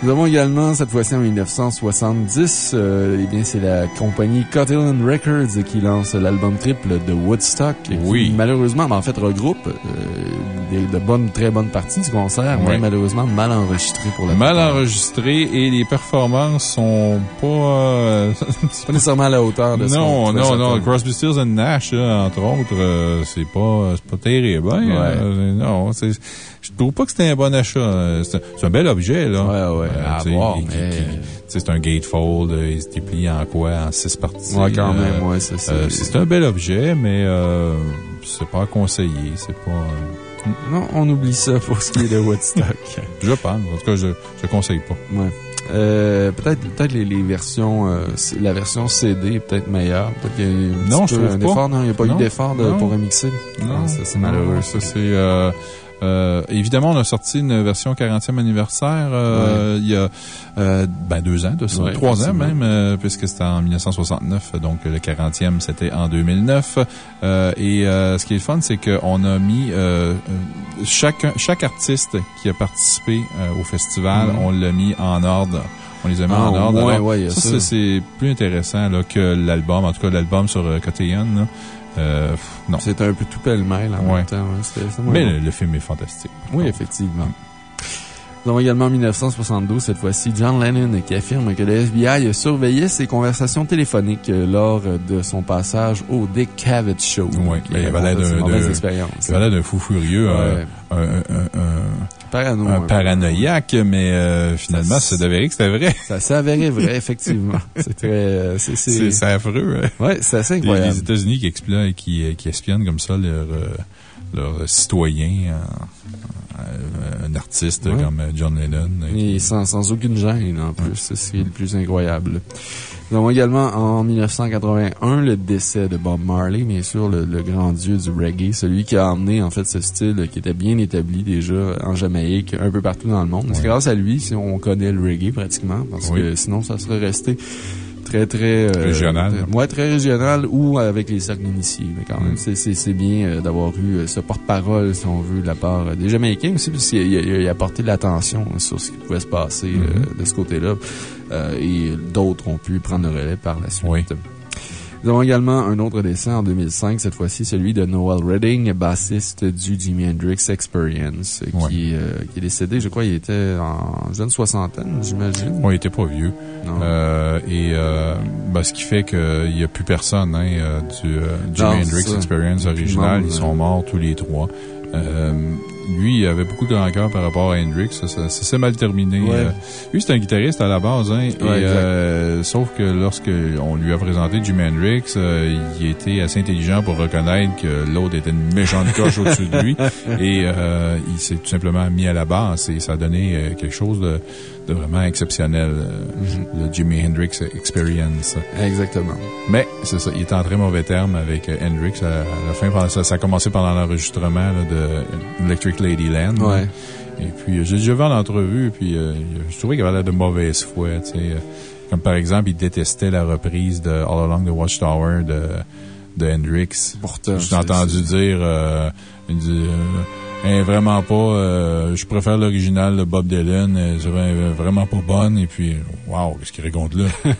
Nous avons également, cette fois-ci en 1970, euh, eh bien, c'est la compagnie Cotillion Records qui lance l'album triple de Woodstock.
Oui.
Qui, malheureusement, ben, en fait, regroupe euh, de bonnes, très bonnes parties du concert, mais malheureusement mal enregistré pour la
Mal enregistré et les performances sont pas... Euh,
pas nécessairement à la hauteur de
Non, non, non. Crosby, Stills and Nash, entre autres, euh, c'est pas, pas terrible. Hein?
Ouais.
non, c'est je trouve pas que c'était un bon achat. C'est un bel objet, là.
Ouais, ouais, euh, à voir, mais...
C'est un gatefold, euh, il se déplie en quoi? En six parties.
Ouais, quand même, ouais, c'est ça.
Euh, c'est un bel objet, mais euh, c'est pas conseillé, c'est pas...
Non, on oublie ça pour ce qui est de Woodstock.
je pense. En tout cas, je ne conseille pas.
Ouais. Euh, peut-être peut-être les, les, versions, euh, la version CD est peut-être meilleure. Peut-être qu'il y a
non, je trouve
un
pas.
effort, non? Il n'y a pas eu d'effort pour remixer.
Non, ça c'est malheureux. Ça c'est, euh, Euh, évidemment, on a sorti une version 40e anniversaire euh, il y a euh, ben, deux ans, de ça,
Ouais,
trois ans même, euh, puisque c'était en 1969, donc le 40e, c'était en 2009. Euh, et euh, ce qui est le fun, c'est qu'on a mis chacun, chaque artiste qui a participé euh, au festival,
Mhm.
on l'a mis en ordre. On les a mis
Ah,
en ordre.
ouais,
Alors, ça,
ça.
c'est- plus intéressant là, que l'album, en tout cas l'album sur là. Euh, non.
C'était un peu tout pêle-mêle en
Ouais.
même temps. ouais. C'était c'était moins
Mais
bon.
le, le film est fantastique.
Oui, effectivement. Nous avons également en 1972, cette fois-ci, John Lennon qui affirme que le FBI surveillait ses conversations téléphoniques euh, lors de son passage au Dick Cavett Show.
Ben, il avait l'air d'un- a fou furieux,
Ouais.
un, un- un- un-
Parano,
paranoïaque, mais euh, finalement,
Ça-
c'est avéré que c'était vrai.
Ça s'est avéré vrai, effectivement. C'est très... euh, c'est-
affreux. hein.
ouais, c'est assez incroyable.
les États-Unis qui, qui, qui espionnent comme ça leurs leurs citoyens, euh, un artiste
Ouais.
comme John Lennon. euh,
Et sans, sans aucune gêne, en plus. C'est le plus incroyable. Nous avons également, en 1981, le décès de Bob Marley, bien sûr, le, le grand dieu du reggae, celui qui a emmené, en fait, ce style qui était bien établi déjà en Jamaïque, un peu partout dans le monde. C'est grâce à lui si on connaît le reggae, pratiquement, parce
Oui.
que sinon, ça serait resté très, très... euh,
Régional.
très- ouais, très régional ou avec les cercles d'initiés. Mais quand même,
Mm.
c'est- bien euh, d'avoir eu euh, ce porte-parole, si on veut, de la part des Jamaïcains aussi, parce qu'il a, apporté de l'attention sur ce qui pouvait se passer euh,
Mhm.
de ce côté-là. Euh, et d'autres ont pu prendre le relais par la suite.
Oui.
Nous avons également un autre décès en 2005, cette fois-ci celui de Noel Redding, bassiste du Jimi Hendrix Experience,
Ouais.
qui, euh, qui est décédé, je crois, il était en jeune soixantaine, j'imagine.
Ouais, il était pas vieux. Euh, et euh, ben, ce qui fait qu'il n'y a plus personne hein, euh, du euh, Jimi Hendrix
ça.
Experience original. Ils sont morts tous les trois. Euh, lui, il avait beaucoup de rancœur par rapport à Hendrix. Ça, ça- ça s'est mal terminé.
Ouais.
Euh, lui, c'est un guitariste à la base. Hein,
Ouais,
euh, sauf que lorsque on lui a présenté Jimi Hendrix, euh, il était assez intelligent pour reconnaître que l'autre était une méchante coche au-dessus de lui. Et il s'est tout simplement mis à la basse et ça a donné quelque chose de, de vraiment exceptionnel. euh,
Mhm.
le Jimi Hendrix Experience.
Exactement.
Mais, c'est ça, il était en très mauvais terme avec euh, Hendrix à, à la fin. ça, ça a commencé pendant l'enregistrement de Electric Ladyland.
Ouais.
Et puis, euh, j'ai déjà vu en entrevue, puis euh, je trouvais qu'il avait l'air de mauvaise foi, tu sais. euh, Comme par exemple, il détestait la reprise de All Along the Watchtower de, de Hendrix.
Pourtant.
J'ai entendu dire, euh, il dit, euh, Hein, vraiment pas, euh, je préfère l'original de Bob Dylan, euh, c'est vra- vraiment pas bonne, et puis, waouh, qu'est-ce qu'il raconte là?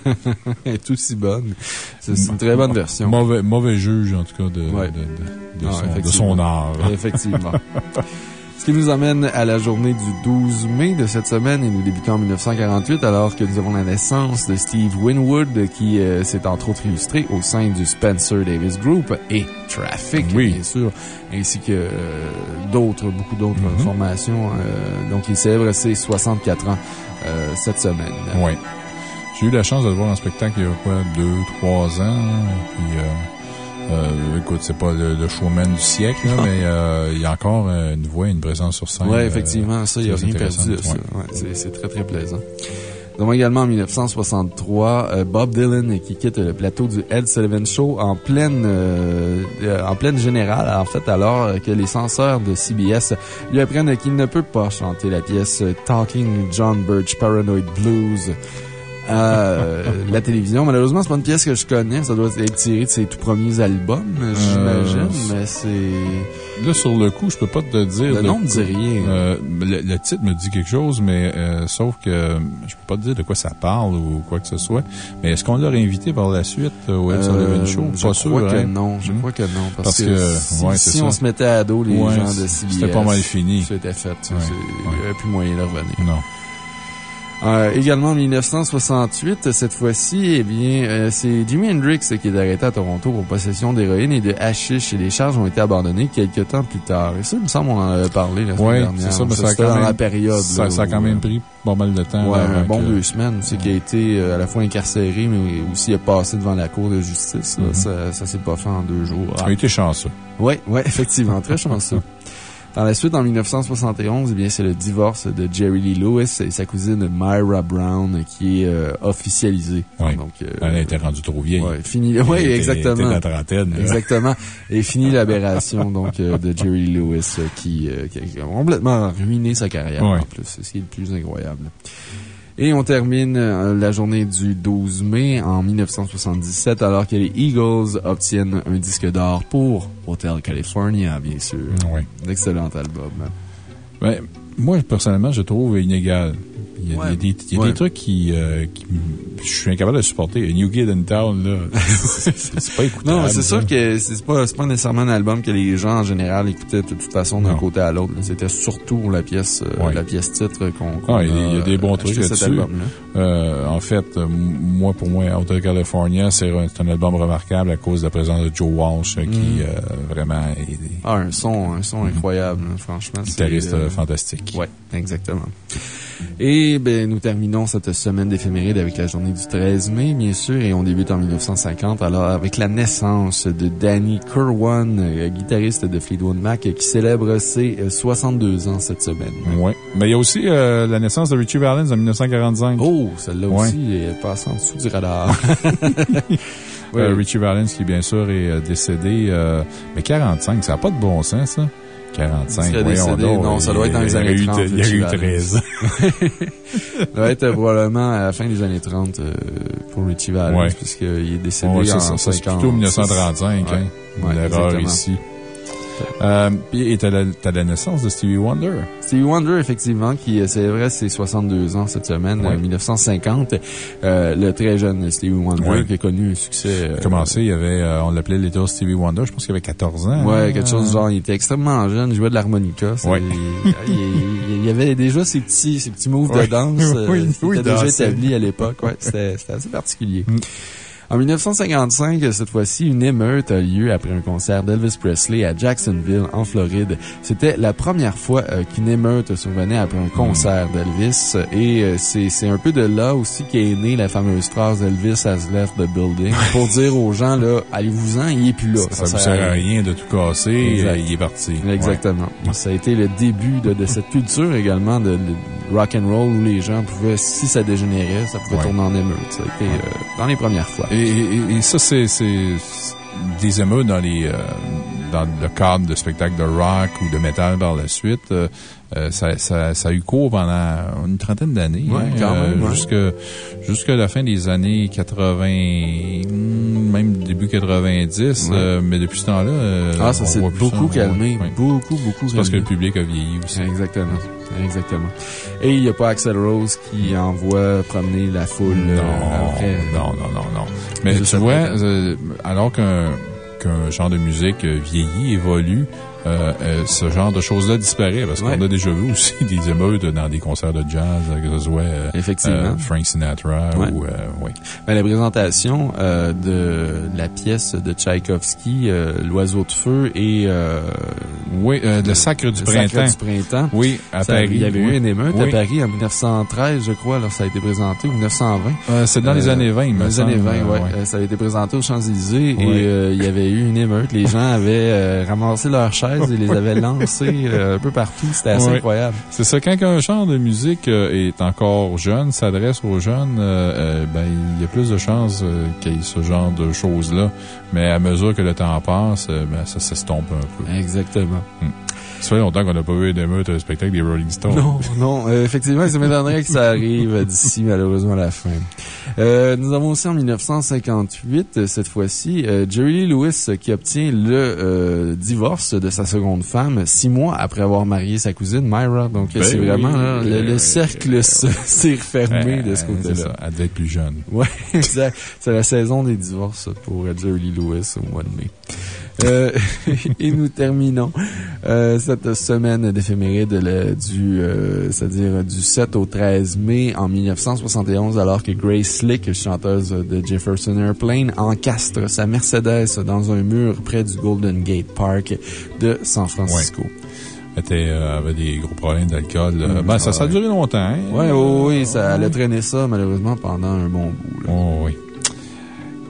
Elle est aussi bonne. C'est une très bonne version.
Mauvais, mauvais juge, en tout cas, de,
Ouais.
de, de- de
Ah,
son art.
Effectivement. Ce qui nous amène à la journée du 12 mai de cette semaine et nous débutons en 1948 alors que nous avons la naissance de Steve Winwood qui euh, s'est entre autres illustré au sein du Spencer Davis Group et Traffic,
Oui.
bien sûr, ainsi que euh, d'autres, beaucoup d'autres
Mhm.
formations. euh, donc il célèbre ses 64 ans cette semaine.
Oui. J'ai eu la chance de le voir en spectacle il y a quoi, deux, trois ans. Puis, euh, écoute, c'est pas le, le showman du siècle, là, mais euh, il y a encore euh, une voix, une présence sur scène.
Oui,
euh,
effectivement, ça, il n'y a rien perdu. Ouais, c'est- très, très plaisant. Nous avons également en 1963 euh, Bob Dylan qui quitte le plateau du Ed Sullivan Show en pleine, euh, en pleine générale, en fait, alors que les censeurs de CBS lui apprennent qu'il ne peut pas chanter la pièce Talking John Birch Paranoid Blues euh, la télévision. Malheureusement, c'est pas une pièce que je connais. Ça doit être tiré de ses tout premiers albums, j'imagine,
Euh,
mais c'est...
Là, sur le coup, je peux pas te dire.
Le nom me dit rien.
Euh, le, le titre me dit quelque chose, mais euh, sauf que je peux pas te dire de quoi ça parle ou quoi que ce soit. Mais est-ce qu'on l'a réinvité par la suite au Ed Sullivan Show?
Je
Pas
crois
sûr,
que
hein?
non. Je
Hmm?
crois que non. Parce,
Parce
que,
que,
si,
ouais,
on se mettait à dos les
Ouais,
gens de CBS.
C'était pas mal fini.
C'était fait. Il n'y avait plus moyen de revenir.
Non.
Euh, également en 1968, cette fois-ci, eh bien, euh, c'est Jimi Hendrix qui est arrêté à Toronto pour possession d'héroïne et de hashish et les charges ont été abandonnées quelques temps plus tard. Et ça, il me semble, on en avait parlé la semaine
Ouais,
dernière.
c'est ça, mais ça a
C'était
quand
dans
même-
la période.
Ça,
là,
ça a quand
où,
même
euh,
pris pas mal de temps.
Ouais,
là,
un bon
que-
deux semaines. C'est qui a été euh, à la fois incarcéré, mais aussi a passé devant la cour de justice. là.
Mhm.
Ça, ça s'est pas fait en deux jours.
Il a été chanceux.
Oui, oui, effectivement, très chanceux. Dans la suite, en 1971, eh bien, c'est le divorce de Jerry Lee Lewis et sa cousine Myra Brown qui est euh, officialisé.
Oui.
Donc, euh,
Elle était rendue trop vieille.
Ouais, fini. Oui,
était-
exactement.
était la trentaine.
Exactement. Et fini l'aberration, donc, euh, de Jerry Lee Lewis, euh, qui, euh, qui a complètement ruiné sa carrière,
Ouais.
en plus. C'est ce qui est le plus incroyable. Et on termine euh, la journée du 12 mai en 1977, alors que les Eagles obtiennent un disque d'or pour Hotel California, bien sûr.
Oui.
Un excellent album.
Ben, moi, personnellement, je trouve inégal. Il y a,
Ouais.
il y a des, il y a
Ouais.
des trucs qui, euh, qui- Je suis incapable de supporter. New Kid in Town, là. c'est pas écoutable.
Non, c'est sûr que c'est pas, c'est pas nécessairement un album que les gens en général écoutaient de toute façon d'un côté à l'autre. C'était surtout la pièce, euh,
Ouais.
la pièce titre qu'on, qu'on
Ah, il y a- il y a des bons trucs là-dessus. Euh, en fait, moi, pour moi, Hotel California, c'est un, album remarquable à cause de la présence de Joe Walsh, qui,
Mm.
euh, vraiment, est
Ah, un son, un son incroyable, hein, franchement.
guitariste fantastique.
Ouais, exactement. Et ben, nous terminons cette semaine d'éphéméride avec la journée du 13 mai, bien sûr, et on débute en 1950, alors avec la naissance de Danny Kerwan, euh, guitariste de Fleetwood Mac, qui célèbre ses euh, 62 ans cette semaine.
Ouais. Mais il y a aussi euh, la naissance de Richie Valens en 1945.
Oh, celle-là
Ouais.
aussi est passée en dessous du radar.
Euh, Richie Valens, qui bien sûr est euh, décédé, euh, mais 45, ça n'a pas de bon sens, ça. 45,
Il serait
voyons
décédé,
donc,
non, ça doit être dans les années
eu-
30,
Il y a eu
Valens.
13.
Ça doit être euh, probablement à la fin des années 30 euh, pour Richie Valens, puisqu'il est décédé en
ça, ça, c'est
50.
plutôt 1935,
Ouais.
hein. L'erreur
exactement.
ici. Euh, puis, et t'as la, la naissance de Stevie Wonder.
Stevie Wonder, effectivement, qui euh, célébrait ses 62 ans cette semaine,
Ouais.
en 1950. Euh, le très jeune Stevie Wonder, qui a connu un succès... euh,
Il a commencé, il y avait, euh, on l'appelait Little Stevie Wonder, je pense qu'il avait 14 ans.
Ouais,
hein.
quelque chose du genre. Il était extrêmement jeune, il jouait de l'harmonica.
Ouais.
Il, il- y avait déjà ses petits, ses petits moves
Ouais.
de danse. euh,
Oui, oui,
déjà établis à l'époque. Ouais, c'était c'était assez particulier.
Mm.
En 1955, cette fois-ci, une émeute a lieu après un concert d'Elvis Presley à Jacksonville, en Floride. C'était la première fois euh, qu'une émeute survenait après un concert d'Elvis. Et euh, c'est un peu de là aussi qu'est née la fameuse phrase Elvis has left the building pour dire aux gens, là, allez-vous-en, il est plus là.
Ça ne sert à rien de tout casser,
Exact.
il est parti.
Exactement. Ça a été le début de, de cette culture également de, de rock and roll où les gens pouvaient, si ça dégénérait, ça pouvait
Ouais.
tourner en émeute. Ça a été euh, dans les premières fois.
Et, et- ça, c'est c'est des émeutes dans les euh, dans le cadre de spectacles de rock ou de métal par la suite. euh, euh, ça, ça, ça a eu cours pendant une trentaine d'années.
Ouais,
hein,
quand
euh,
même, ouais.
Jusque, jusqu'à la fin des années 80, hmm, même début 90.
Ouais.
euh, mais depuis ce temps-là. euh,
ah, ça s'est beaucoup
ça,
calmé. Beaucoup, beaucoup
C'est parce que le public a vieilli aussi.
Exactement. Exactement. Et il n'y a pas Axel Rose qui envoie promener la foule.
Non,
après.
non, non, non, non. Mais tu vois, euh, alors qu'un qu'un genre de musique vieillit, évolue, euh, euh, ce genre de choses-là disparaît parce
Ouais.
qu'on a déjà vu aussi des émeutes dans des concerts de jazz, euh, que ce soit euh,
Effectivement.
Frank Sinatra
Ouais.
ou... euh, ouais.
Ben, la présentation euh, de la pièce de Tchaïkovski, euh, L'oiseau de feu et euh,
Oui, euh, le Sacre du
Le
Printemps.
Sacre du printemps.
Oui, à
Ça,
Paris.
Il y avait
oui.
eu une émeute à
Oui.
Paris en 1913, je crois, alors ça a été présenté, ou 1920.
Euh, c'est dans les années 20, il me
Dans les
semble.
années 20,
euh,
ouais. Ça a été présenté aux Champs-Élysées et il y avait eu une émeute. Les gens avaient ramassé leurs chaises et les avaient lancées euh, un peu partout. C'était assez
Ouais.
incroyable.
C'est ça, quand un genre de musique euh, est encore jeune, s'adresse aux jeunes, euh, ben, il y a plus de chances qu'il y ait ce genre de choses-là. Mais à mesure que le temps passe, ben, ça s'estompe un peu.
Exactement.
Ça fait longtemps qu'on n'a pas vu d'émeute à un spectacle des Rolling Stones.
Non, non, euh, effectivement, ça m'étonnerait que ça arrive d'ici, malheureusement, à la fin. Euh, nous avons aussi en 1958, euh, cette fois-ci, euh, Jerry Lee Lewis qui obtient le euh, divorce de sa seconde femme six mois après avoir marié sa cousine Myra. Donc,
Ben
c'est
oui,
vraiment là, le, le cercle s'est refermé de ce
c'est
côté-là.
ça, Elle devait être plus jeune.
Ouais, exact. C'est la saison des divorces pour Jerry Lee Lewis au mois de mai. Euh, et nous terminons euh, cette semaine d'éphéméride du, euh, du 7 au 13 mai en 1971, alors que Grace Slick, chanteuse de Jefferson Airplane, encastre sa Mercedes dans un mur près du Golden Gate Park de San Francisco.
Elle était, euh, avait des gros problèmes d'alcool.
Mm,
ben, ça, ça a
ouais.
duré longtemps. Hein?
Ouais, oh, oui, ça, elle a traîné ça malheureusement pendant un bon bout. là.
Oh, oui.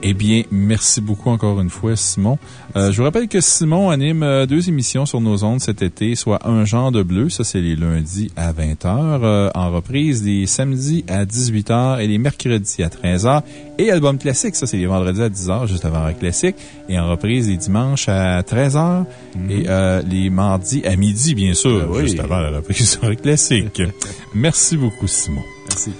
Eh bien, merci beaucoup encore une fois, Simon. Euh, je vous rappelle que Simon anime euh, deux émissions sur nos ondes cet été, soit Un genre de bleu, ça c'est les lundis à 20h, euh, en reprise les samedis à 18h et les mercredis à 13h, et Album classique, ça c'est les vendredis à 10h, juste avant Rock Classique, et en reprise les dimanches à 13h,
Mhm.
et les mardis à midi, bien sûr,
oui.
juste avant la reprise Rock Classique. merci beaucoup, Simon.
Merci.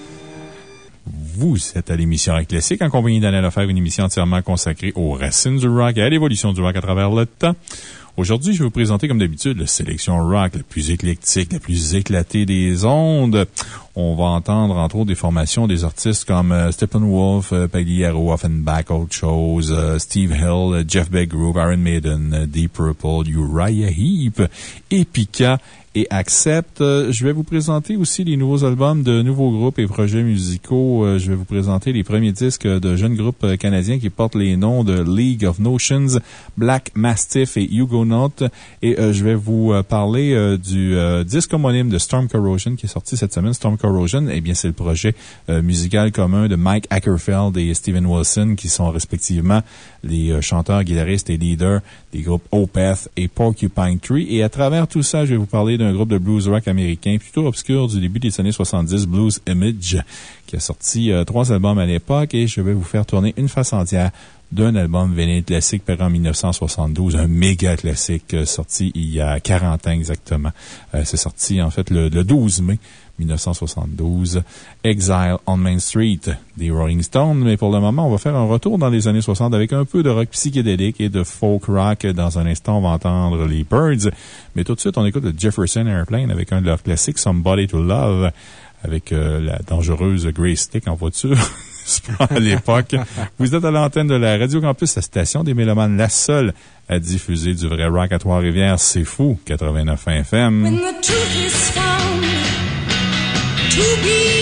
Vous êtes à l'émission Classique en compagnie d'Alain Lefebvre, une émission entièrement consacrée aux racines du rock et à l'évolution du rock à travers le temps. Aujourd'hui, je vais vous présenter, comme d'habitude, la sélection rock la plus éclectique, la plus éclatée des ondes. On va entendre, entre autres, des formations des artistes comme euh, Steppenwolf, euh, Pagliaro, Offenbach, Autre Chose, euh, Steve Hill, euh, Jeff Beck Group, Iron Maiden, euh, Deep Purple, Uriah Heep, Epica et Accept. Je vais vous présenter aussi les nouveaux albums de nouveaux groupes et projets musicaux. Je vais vous présenter les premiers disques de jeunes groupes canadiens qui portent les noms de League of Notions, Black Mastiff et Hugonaut. Et je vais vous parler du disque homonyme de Storm Corrosion qui est sorti cette semaine. Corrosion, eh bien, c'est le projet euh, musical commun de Mike Ackerfeld et Steven Wilson qui sont respectivement les euh, chanteurs, guitaristes et leaders des groupes Opeth et Porcupine Tree. Et à travers tout ça, je vais vous parler d'un groupe de blues rock américain plutôt obscur du début des années 70, Blues Image, qui a sorti euh, trois albums à l'époque et je vais vous faire tourner une face entière d'un album véné classique paru en 1972, un méga classique sorti il y a 40 ans exactement. C'est sorti en fait le, le 12 mai 1972, Exile on Main Street des Rolling Stones. Mais pour le moment, on va faire un retour dans les années 60 avec un peu de rock psychédélique et de folk rock. Dans un instant, on va entendre les Birds. Mais tout de suite, on écoute le Jefferson Airplane avec un de leurs classiques, Somebody to Love, avec euh, la dangereuse Grey Stick en voiture. À l'époque. Vous êtes à l'antenne de la Radio Campus, la station des Mélomanes, la seule à diffuser du vrai rock à Trois-Rivières. C'est fou, 89 FM.
To be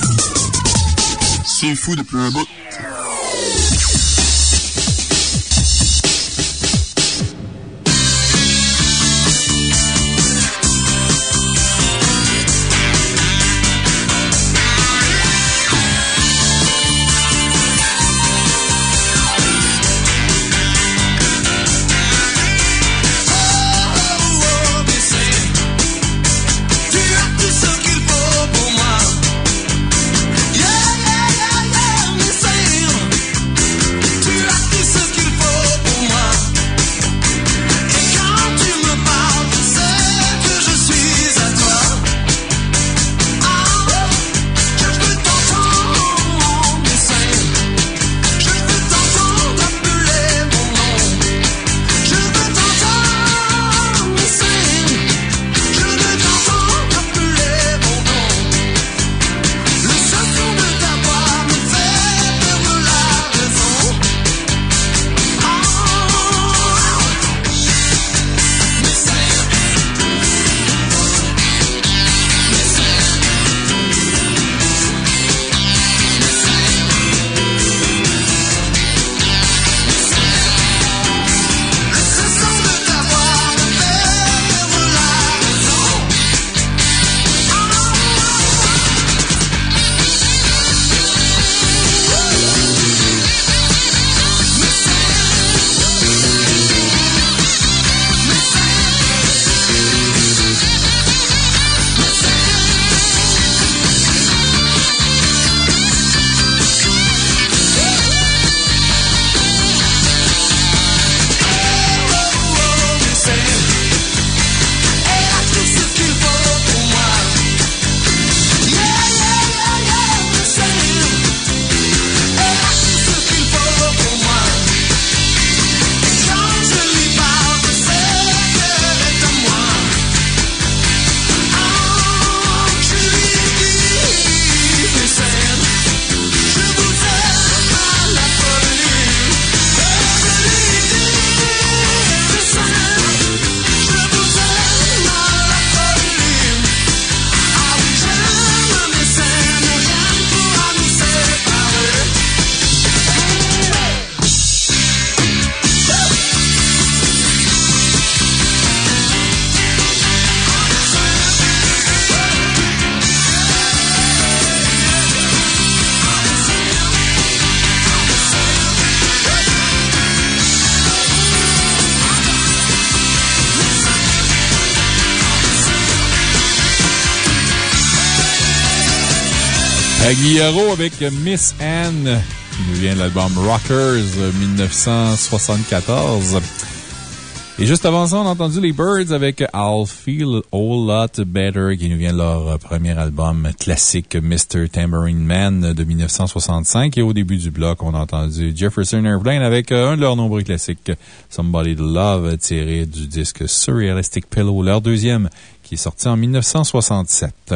C'est fou depuis un bout.
Guillero avec Miss Anne, qui nous vient de l'album Rockers 1974. Et juste avant ça, on a entendu les Birds avec I'll Feel a Lot Better, qui nous vient de leur premier album classique Mr. Tambourine Man de 1965. Et au début du bloc, on a entendu Jefferson Airplane avec un de leurs nombreux classiques, Somebody to Love, tiré du disque Surrealistic Pillow, leur deuxième, qui est sorti en 1967.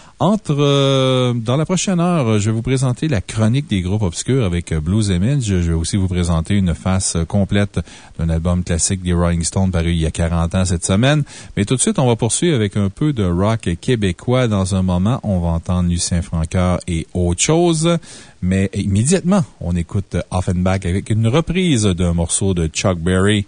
Entre, euh, dans la prochaine heure, je vais vous présenter la chronique des groupes obscurs avec Blues Image. Je vais aussi vous présenter une face complète d'un album classique des Rolling Stones paru il y a 40 ans cette semaine. Mais tout de suite, on va poursuivre avec un peu de rock québécois. Dans un moment, on va entendre Lucien Francoeur et autre chose. Mais immédiatement, on écoute Offenbach avec une reprise d'un morceau de Chuck Berry.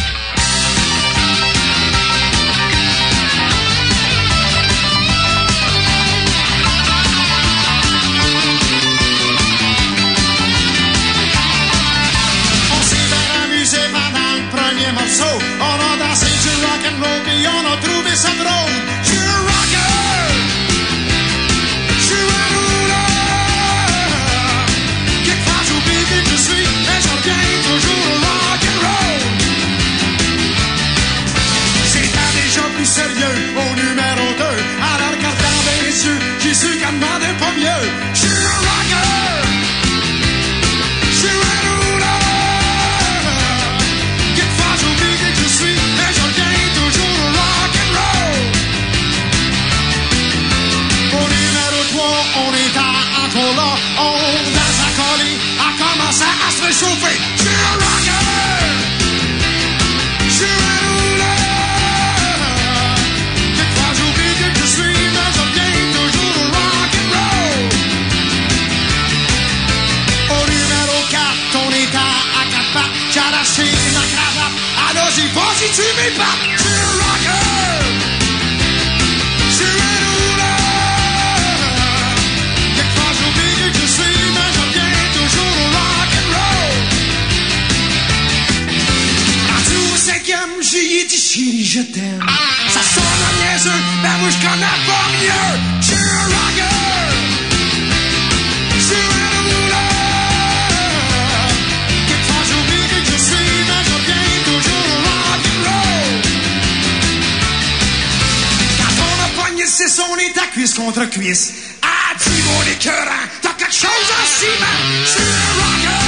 Le six, on est à cuisse contre cuisse. Ah, dis mon écœurant, t'as quelque chose en ciment. Suis un rocker.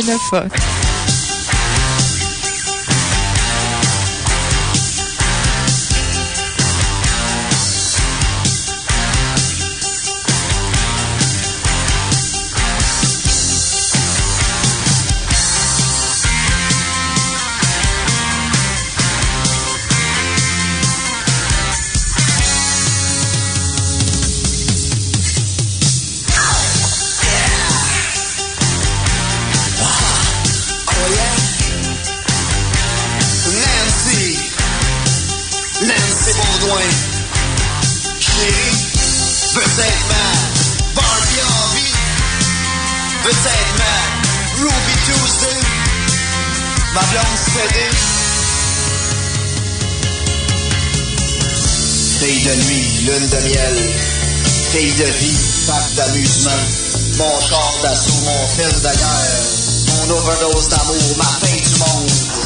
89
mon fil de guerre, mon overdose d'amour, ma fin du monde.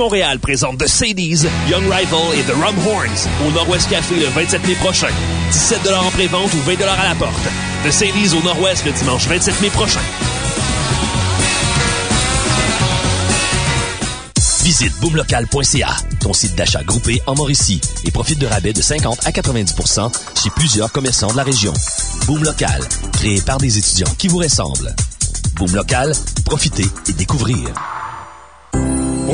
Montréal présente The Sadies, Young Rival et The Rum Horns au Nord-Ouest Café le 27 mai prochain. 17 en pré-vente ou 20 à la porte. The Sadies au Nord-Ouest le dimanche 27 mai prochain.
Visite boomlocal.ca, ton site d'achat groupé en Mauricie, et profite de rabais de 50 à 90% chez plusieurs commerçants de la région. Boom Local, créé par des étudiants qui vous ressemblent. Boom Local, profitez et découvrez.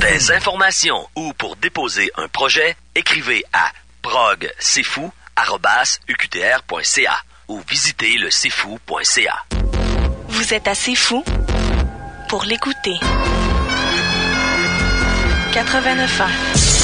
Des informations ou pour déposer un projet, écrivez à progcfou.uqtr.ca ou visitez le cfou.ca.
Vous êtes assez fou pour l'écouter. 89 ans.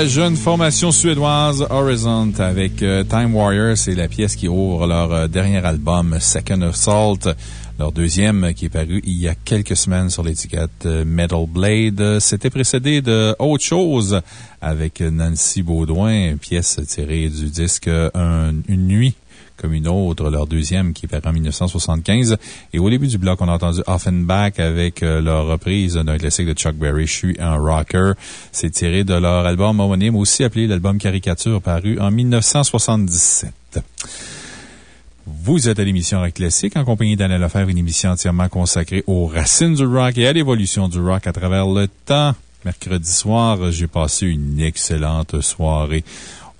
La jeune formation suédoise Horizon avec euh, Time Warrior, c'est la pièce qui ouvre leur euh, dernier album Second Assault. Leur deuxième qui est paru il y a quelques semaines sur l'étiquette euh, Metal Blade. C'était précédé de Autre chose avec Nancy Baudouin, pièce tirée du disque Un- Une nuit comme une autre, leur deuxième qui est paru en 1975. Et au début du bloc, on a entendu Offenbach avec euh, leur reprise d'un classique de Chuck Berry, Je suis un rocker. C'est tiré de leur album homonyme, aussi appelé l'album Caricature, paru en 1977. Vous êtes à l'émission Rock Classique en compagnie d'Anna Lefebvre, une émission entièrement consacrée aux racines du rock et à l'évolution du rock à travers le temps. Mercredi soir, j'ai passé une excellente soirée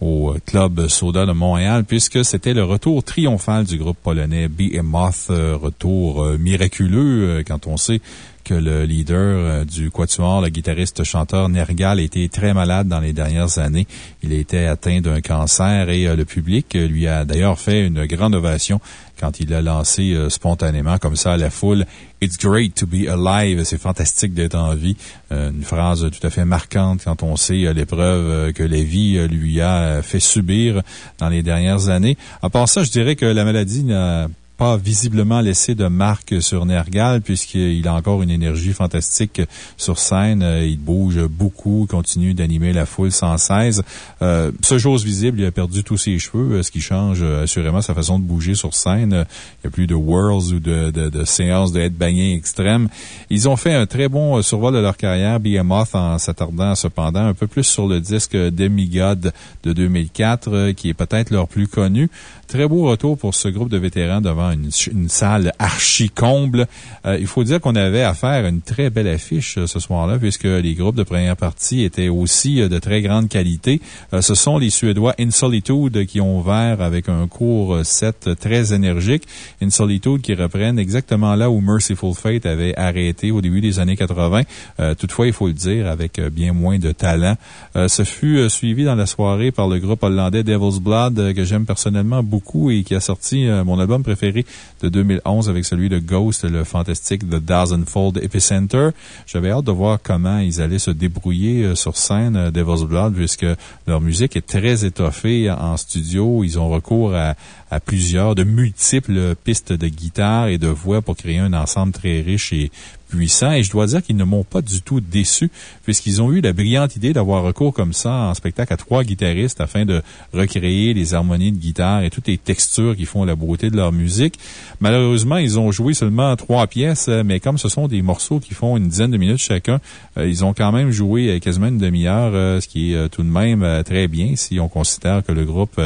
au Club Soda de Montréal, puisque c'était le retour triomphal du groupe polonais Behemoth, euh, retour euh, miraculeux euh, quand on sait que le leader euh, du Quatuor, le guitariste chanteur Nergal, été très malade dans les dernières années. Il a été atteint d'un cancer et euh, le public euh, lui a d'ailleurs fait une grande ovation quand il a lancé spontanément comme ça à la foule It's great to be alive. C'est fantastique d'être en vie. Une phrase tout à fait marquante quand on sait l'épreuve que la vie lui a fait subir dans les dernières années. À part ça, je dirais que la maladie n'a pas visiblement laissé de marque sur Nergal, puisqu'il a encore une énergie fantastique sur scène. Euh, Il bouge beaucoup, continue d'animer la foule sans cesse. Euh, ce chose visible, il a perdu tous ses cheveux, euh, ce qui change assurément sa façon de bouger sur scène. Il n'y a plus de whirls ou de, de, de séances de headbanging extrême. Ils ont fait un très bon survol de leur carrière, Behemoth, en s'attardant cependant un peu plus sur le disque Demigod de 2004, euh, qui est peut-être leur plus connu. Très beau retour pour ce groupe de vétérans devant une, salle archi-comble. Euh, il faut dire qu'on avait affaire à une très belle affiche euh, ce soir-là, puisque les groupes de première partie étaient aussi euh, de très grande qualité. Ce sont les Suédois In Solitude qui ont ouvert avec un court set très énergique. In Solitude qui reprennent exactement là où Merciful Fate avait arrêté au début des années 80. Euh, toutefois, il faut le dire, avec bien moins de talent. Ce fut suivi dans la soirée par le groupe hollandais Devil's Blood, que j'aime personnellement beaucoup et qui a sorti mon album préféré de 2011 avec celui de Ghost, le fantastique The Thousandfold Epicenter. J'avais hâte de voir comment ils allaient se débrouiller euh, sur scène, euh, Devil's Blood, puisque leur musique est très étoffée en studio. Ils ont recours à, à plusieurs, de multiples pistes de guitare et de voix pour créer un ensemble très riche et puissant. Et je dois dire qu'ils ne m'ont pas du tout déçu, puisqu'ils ont eu la brillante idée d'avoir recours comme ça en spectacle à trois guitaristes afin de recréer les harmonies de guitare et toutes les textures qui font la beauté de leur musique. Malheureusement, ils ont joué seulement trois pièces, mais comme ce sont des morceaux qui font une dizaine de minutes chacun, euh, ils ont quand même joué euh, quasiment une demi-heure, euh, ce qui est tout de même très bien si on considère que le groupe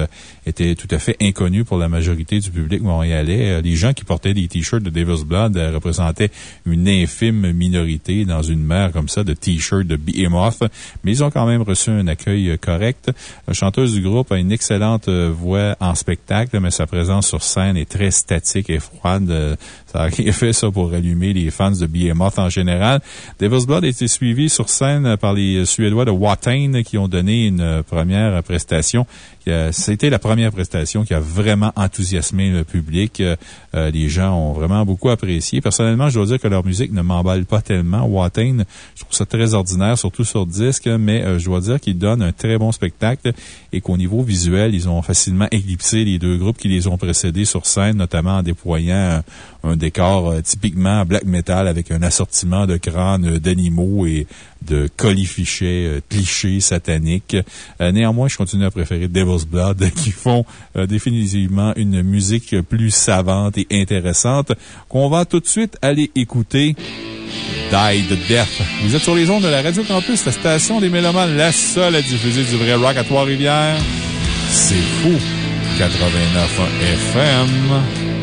était tout à fait inconnu pour la majorité du public montréalais. Euh, Les gens qui portaient des t-shirts de Devil's Blood euh, représentaient une infime minorité dans une mer comme ça de t-shirts de Behemoth, mais ils ont quand même reçu un accueil euh, correct. La chanteuse du groupe a une excellente voix en spectacle, mais sa présence sur scène est très statique et froide. Ça a rien fait, ça, pour allumer les fans de Behemoth en général. Devil's Blood a été suivi sur scène par les Suédois de Watain qui ont donné une première prestation. C'était la première prestation qui a vraiment enthousiasmé le public. Euh, euh, les gens ont vraiment beaucoup apprécié. Personnellement, je dois dire que leur musique ne m'emballe pas tellement. Watain, je trouve ça très ordinaire, surtout sur disque, mais euh, je dois dire qu'ils donnent un très bon spectacle et qu'au niveau visuel, ils ont facilement éclipsé les deux groupes qui les ont précédés sur scène, notamment en déployant un décor euh, typiquement black metal avec un assortiment de crânes euh, d'animaux et de colifichets euh, clichés sataniques. Néanmoins, je continue à préférer Devil's Blood qui font définitivement une musique plus savante et intéressante qu'on va tout de suite aller écouter. Die the Death. Vous êtes sur les ondes de la Radio Campus, la station des Mélomanes, la seule à diffuser du vrai rock à Trois-Rivières. C'est fou. 89 FM.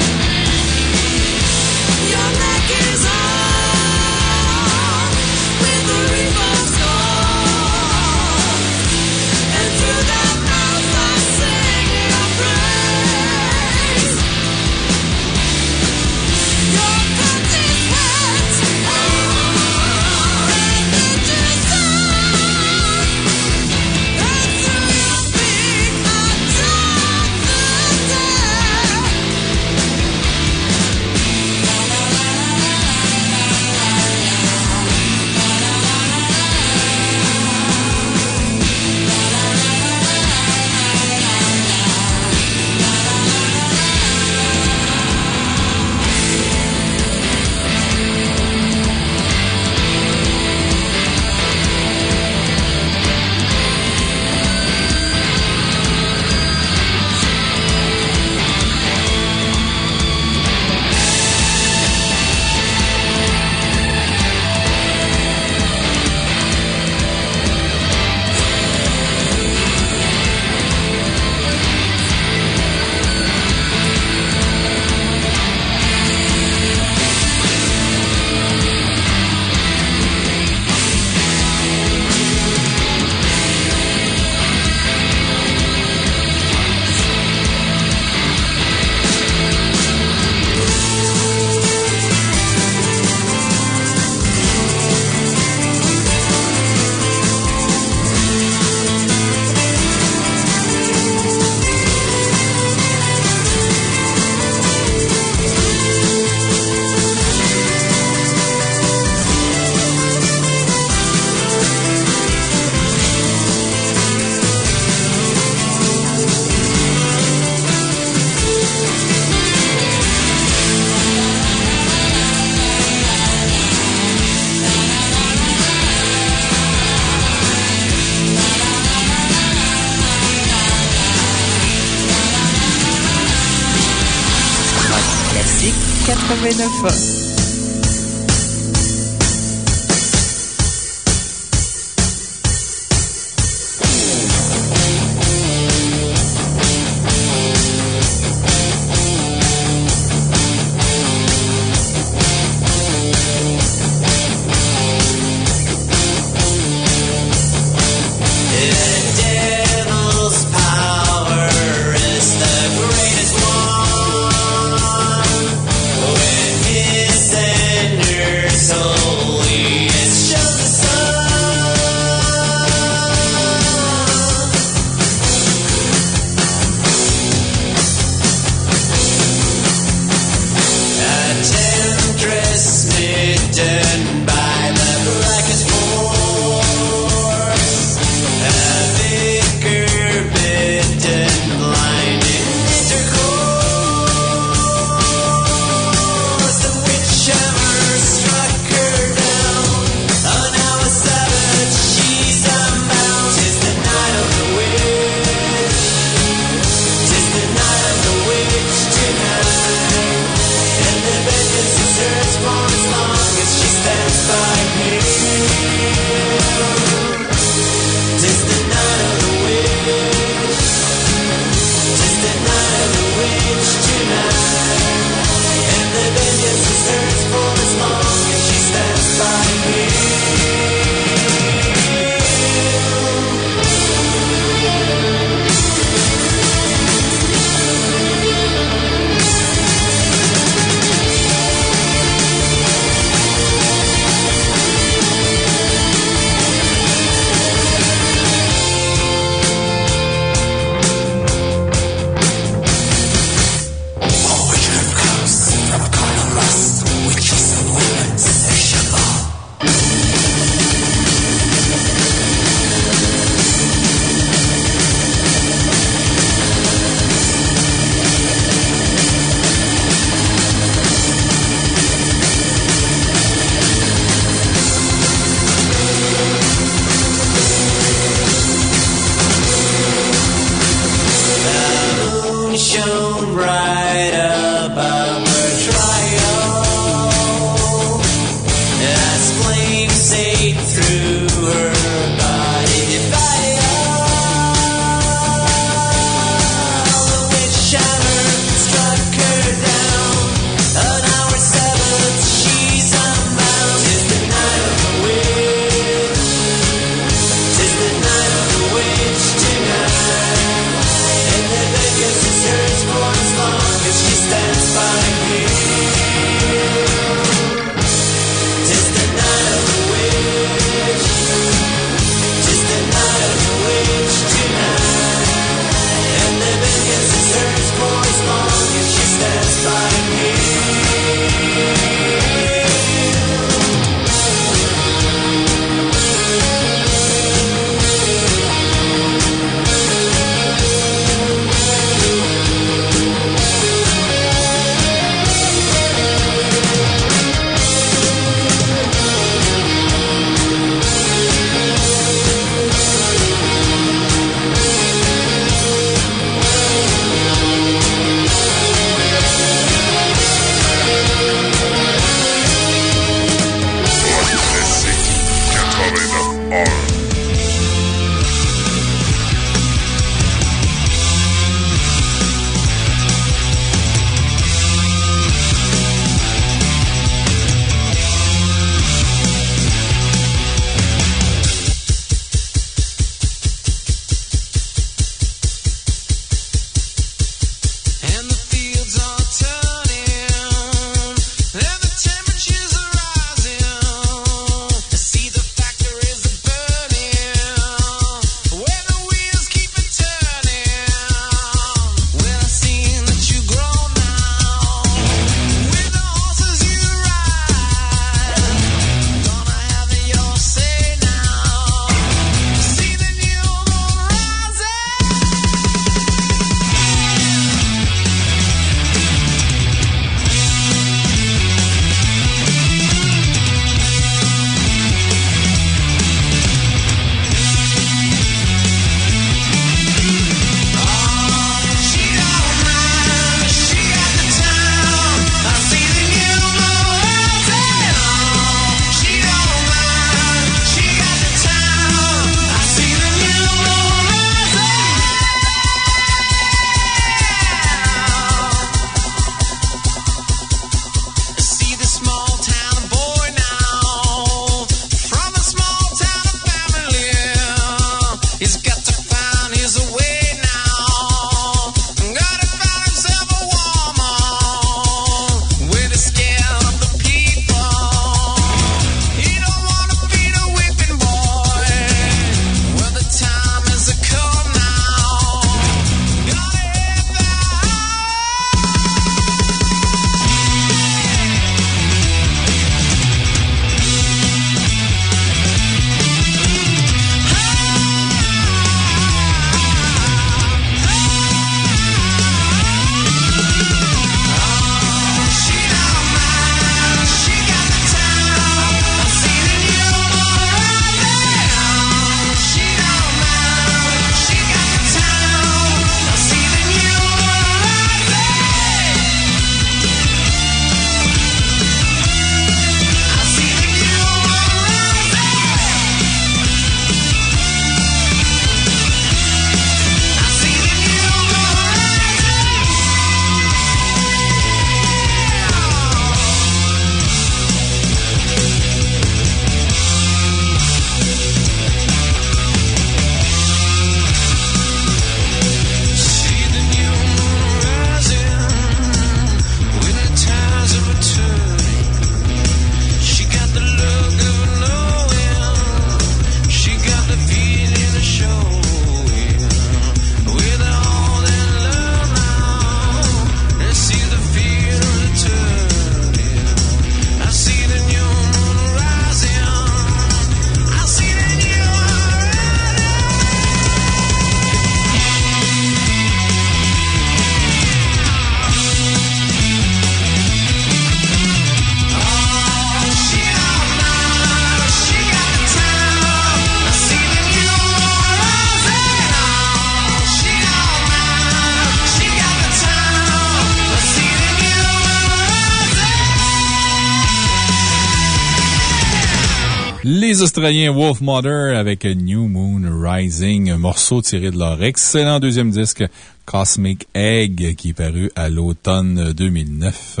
Wolf Mother avec New Moon Rising, morceau tiré de leur excellent deuxième disque Cosmic Egg qui est paru à l'automne 2009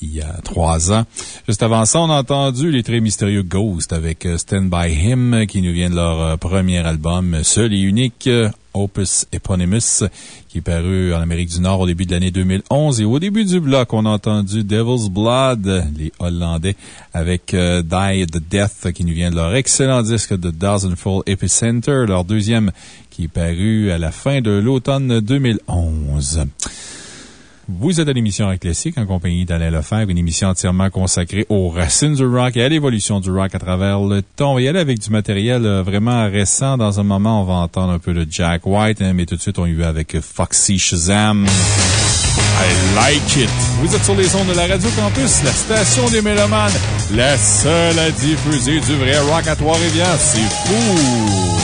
il y a trois ans. Juste avant ça, on a entendu les très mystérieux Ghost avec euh, Stand By Him, qui nous vient de leur euh, premier album, seul et unique, euh, Opus Eponymous, qui est paru en Amérique du Nord au début de l'année 2011. Et au début du bloc, on a entendu Devil's Blood, les Hollandais, avec Die the Death, qui nous vient de leur excellent disque de Dozenfold Epicenter, leur deuxième qui est paru à la fin de l'automne 2011. Vous êtes à l'émission Rock Classique en compagnie d'Alain Lefebvre, une émission entièrement consacrée aux racines du rock et à l'évolution du rock à travers le temps. On avec du matériel euh, vraiment récent. Dans un moment, on va entendre un peu de Jack White, hein, mais tout de suite, on y va avec Foxy Shazam. I like it. Vous êtes sur les ondes de la Radio Campus, la station des Mélomanes, la seule à diffuser du vrai rock à Trois-Rivières. C'est fou!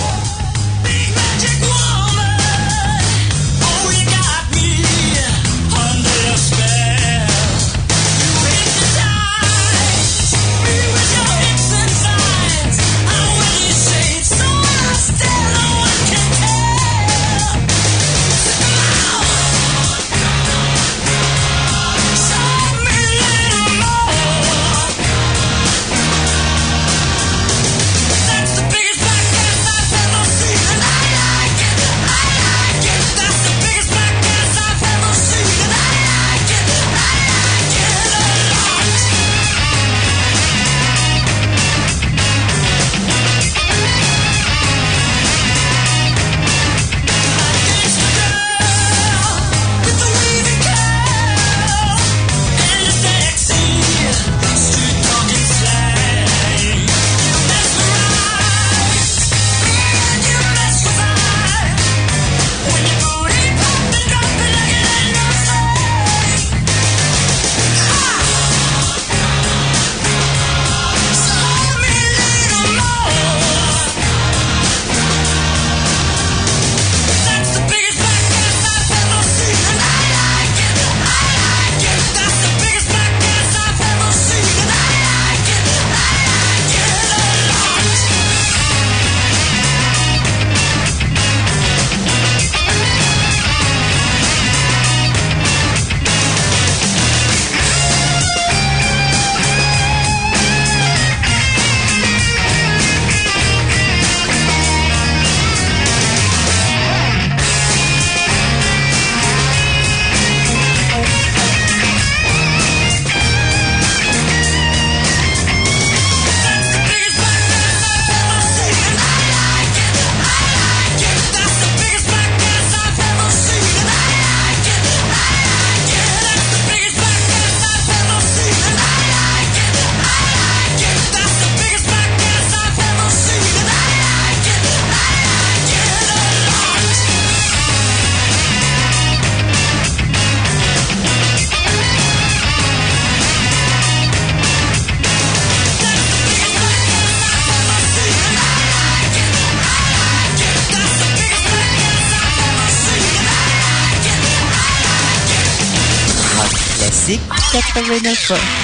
89.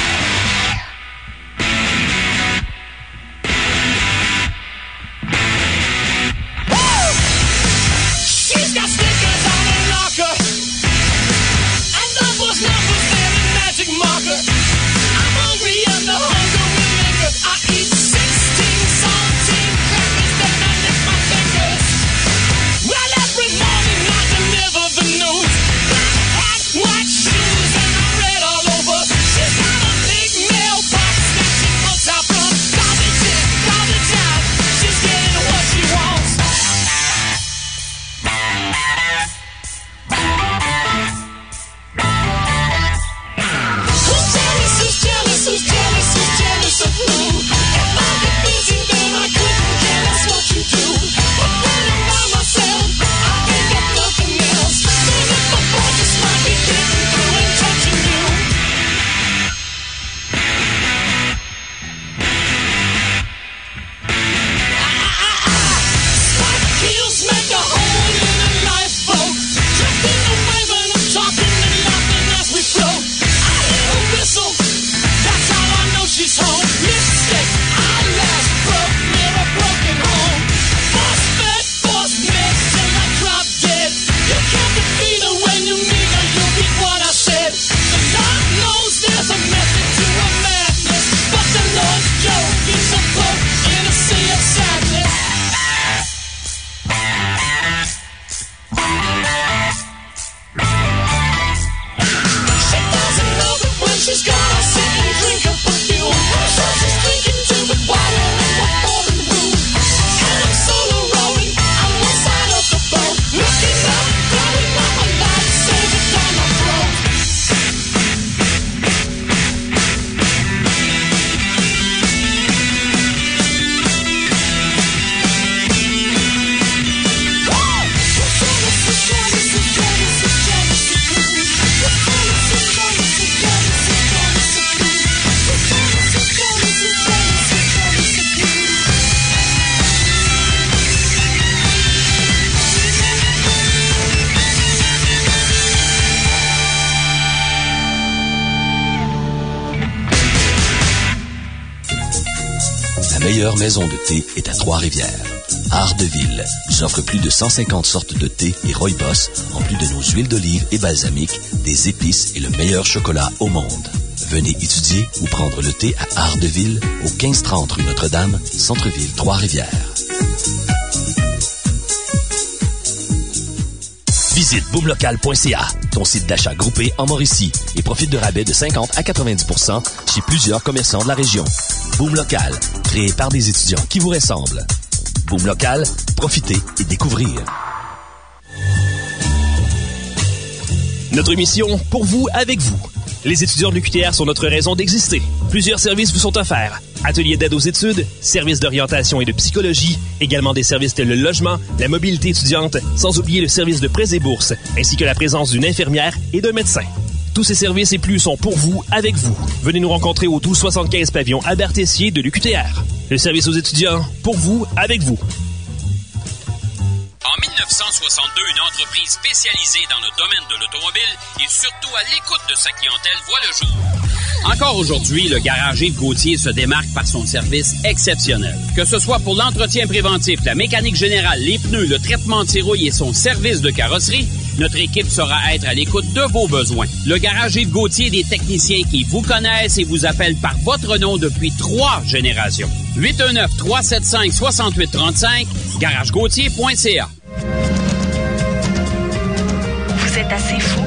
Maison de thé est à Trois-Rivières. Art de Ville nous offre plus de 150 sortes de thé et rooibos, en plus de nos huiles d'olive et balsamiques, des épices et le meilleur chocolat au monde. Venez étudier ou prendre le thé à Art de au 1530 rue Notre-Dame, Centre-Ville, Trois-Rivières. Visite boomlocal.ca, ton site d'achat groupé en Mauricie, et profite de rabais de 50 à 90 chez plusieurs commerçants de la région. Boom Local, par des étudiants qui vous ressemblent. Boom Local, profitez et découvrez.
Notre émission, pour vous, avec vous. Les étudiants de l'UQTR sont notre raison d'exister. Plusieurs services vous sont offerts. Ateliers d'aide aux études, services d'orientation et de psychologie, également des services tels le logement, la mobilité étudiante, sans oublier le service de prêts et bourses, ainsi que la présence d'une infirmière et d'un médecin. Tous ces services et plus sont pour vous, avec vous. Venez nous rencontrer au 1275 pavillon Albert Tessier de l'UQTR. Le service aux étudiants, pour vous, avec vous.
En 1962, une entreprise spécialisée dans le domaine de l'automobile et surtout à l'écoute de sa clientèle voit le jour. Encore aujourd'hui, le garage Yves Gauthier se démarque par son service exceptionnel. Que ce soit pour l'entretien préventif, la mécanique générale, les pneus, le traitement anti-rouille et son service de carrosserie, notre équipe saura être à l'écoute de vos besoins. Le garage Yves Gauthier, des techniciens qui vous connaissent et vous appellent par votre nom depuis trois générations. 819-375-6835, garagegauthier.ca.
Vous êtes assez fou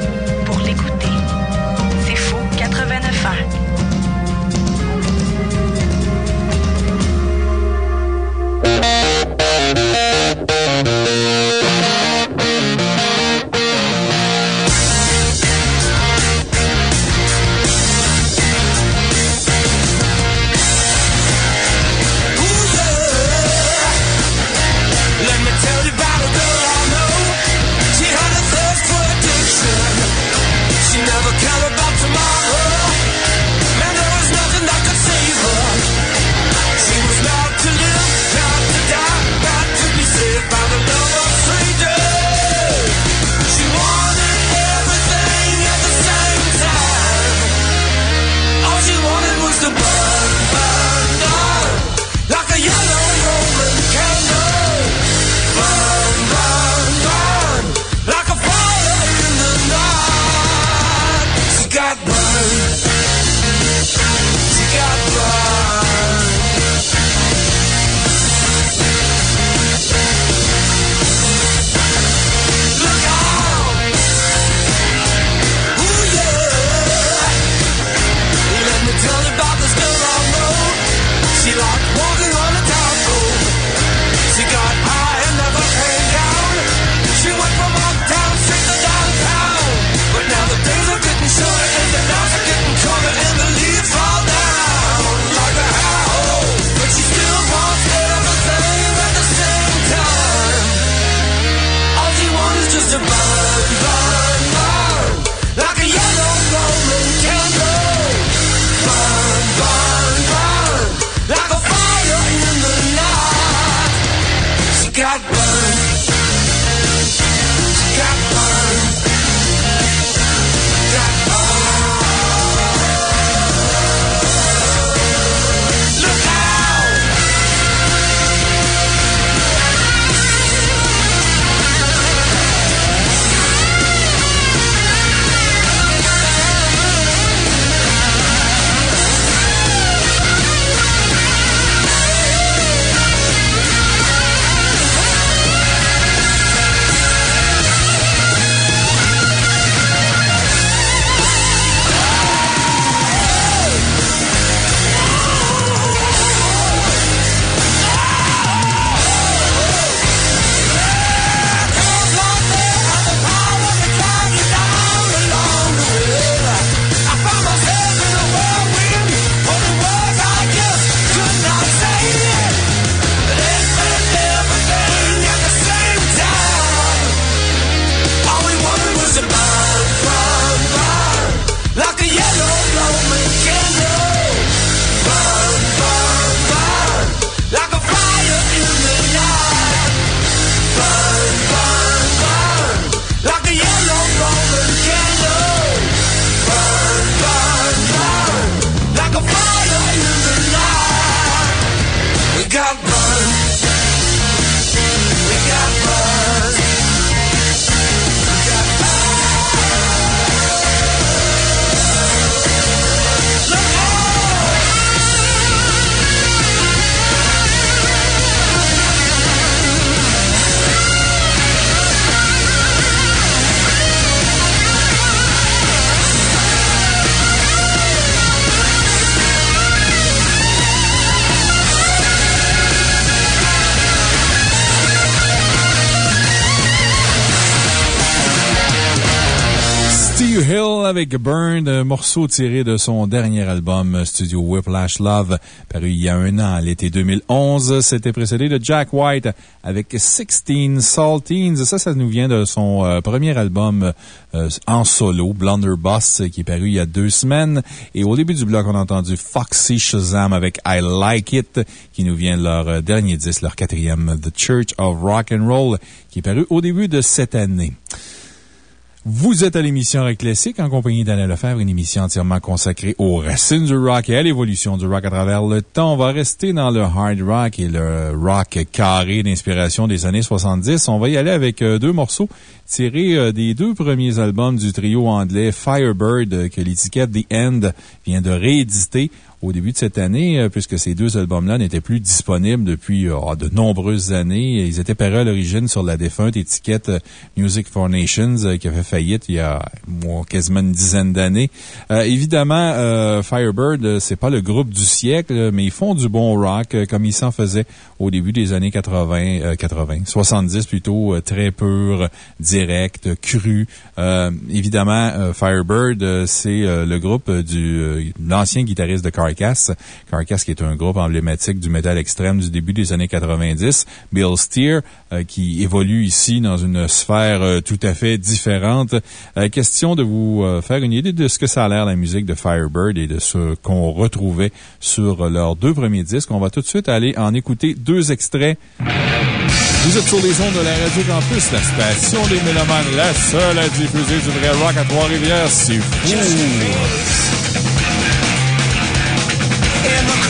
Burn, un morceau tiré de son dernier album studio Whiplash Love, paru il y a un an, l'été 2011. C'était précédé de Jack White avec 16 Saltines. Ça, ça nous vient de son euh, premier album euh, en solo, Blunderbuss, qui est paru il y a deux semaines. Et au début du bloc, on a entendu Foxy Shazam avec I Like It, qui nous vient de leur euh, dernier disque, leur quatrième, The Church of Rock and Roll, qui est paru au début de cette année. Vous êtes à l'émission Rock Classique en compagnie d'Alain Lefebvre, une émission entièrement consacrée aux racines du rock et à l'évolution du rock à travers le temps. On va rester dans le hard rock et le rock carré d'inspiration des années 70. On va y aller avec euh, deux morceaux tirés euh, des deux premiers albums du trio anglais Firebird euh, que l'étiquette The End vient de rééditer au début de cette année, euh, puisque ces deux albums-là n'étaient plus disponibles depuis euh, de nombreuses années. Ils étaient parus à l'origine sur la défunte étiquette euh, Music for Nations, qui a fait faillite il y a bon, quasiment une dizaine d'années. évidemment, Firebird, c'est pas le groupe du siècle, mais ils font du bon rock, comme ils s'en faisaient au début des années 80, 80, 70 plutôt, très pur, direct, cru. évidemment, Firebird, c'est le groupe du l'ancien guitariste de Carcass. Qui est un groupe emblématique du métal extrême du début des années 90. Bill Steer, euh, qui évolue ici dans une sphère euh, tout à fait différente. Euh, question de vous faire une idée de ce que ça a l'air la musique de Firebird et de ce qu'on retrouvait sur leurs deux premiers disques. On va tout de suite aller en écouter deux extraits. Vous êtes sur les ondes de la Radio Campus, la station des Mélomanes, la seule à diffuser du vrai rock à Trois-Rivières. C'est fou!
In the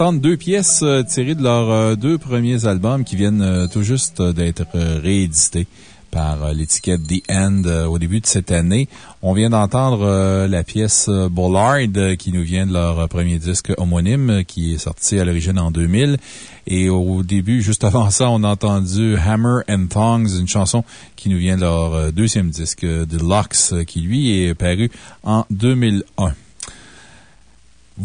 D'entendre deux pièces euh, tirées de leurs euh, deux premiers albums qui viennent euh, tout juste d'être réédités par l'étiquette The End au début de cette année. On vient d'entendre la pièce Bollard qui nous vient de leur premier disque homonyme qui est sorti à l'origine en 2000. Et au début, juste avant ça, on a entendu Hammer and Thongs, une chanson qui nous vient de leur deuxième disque, Deluxe, qui lui est paru en 2001.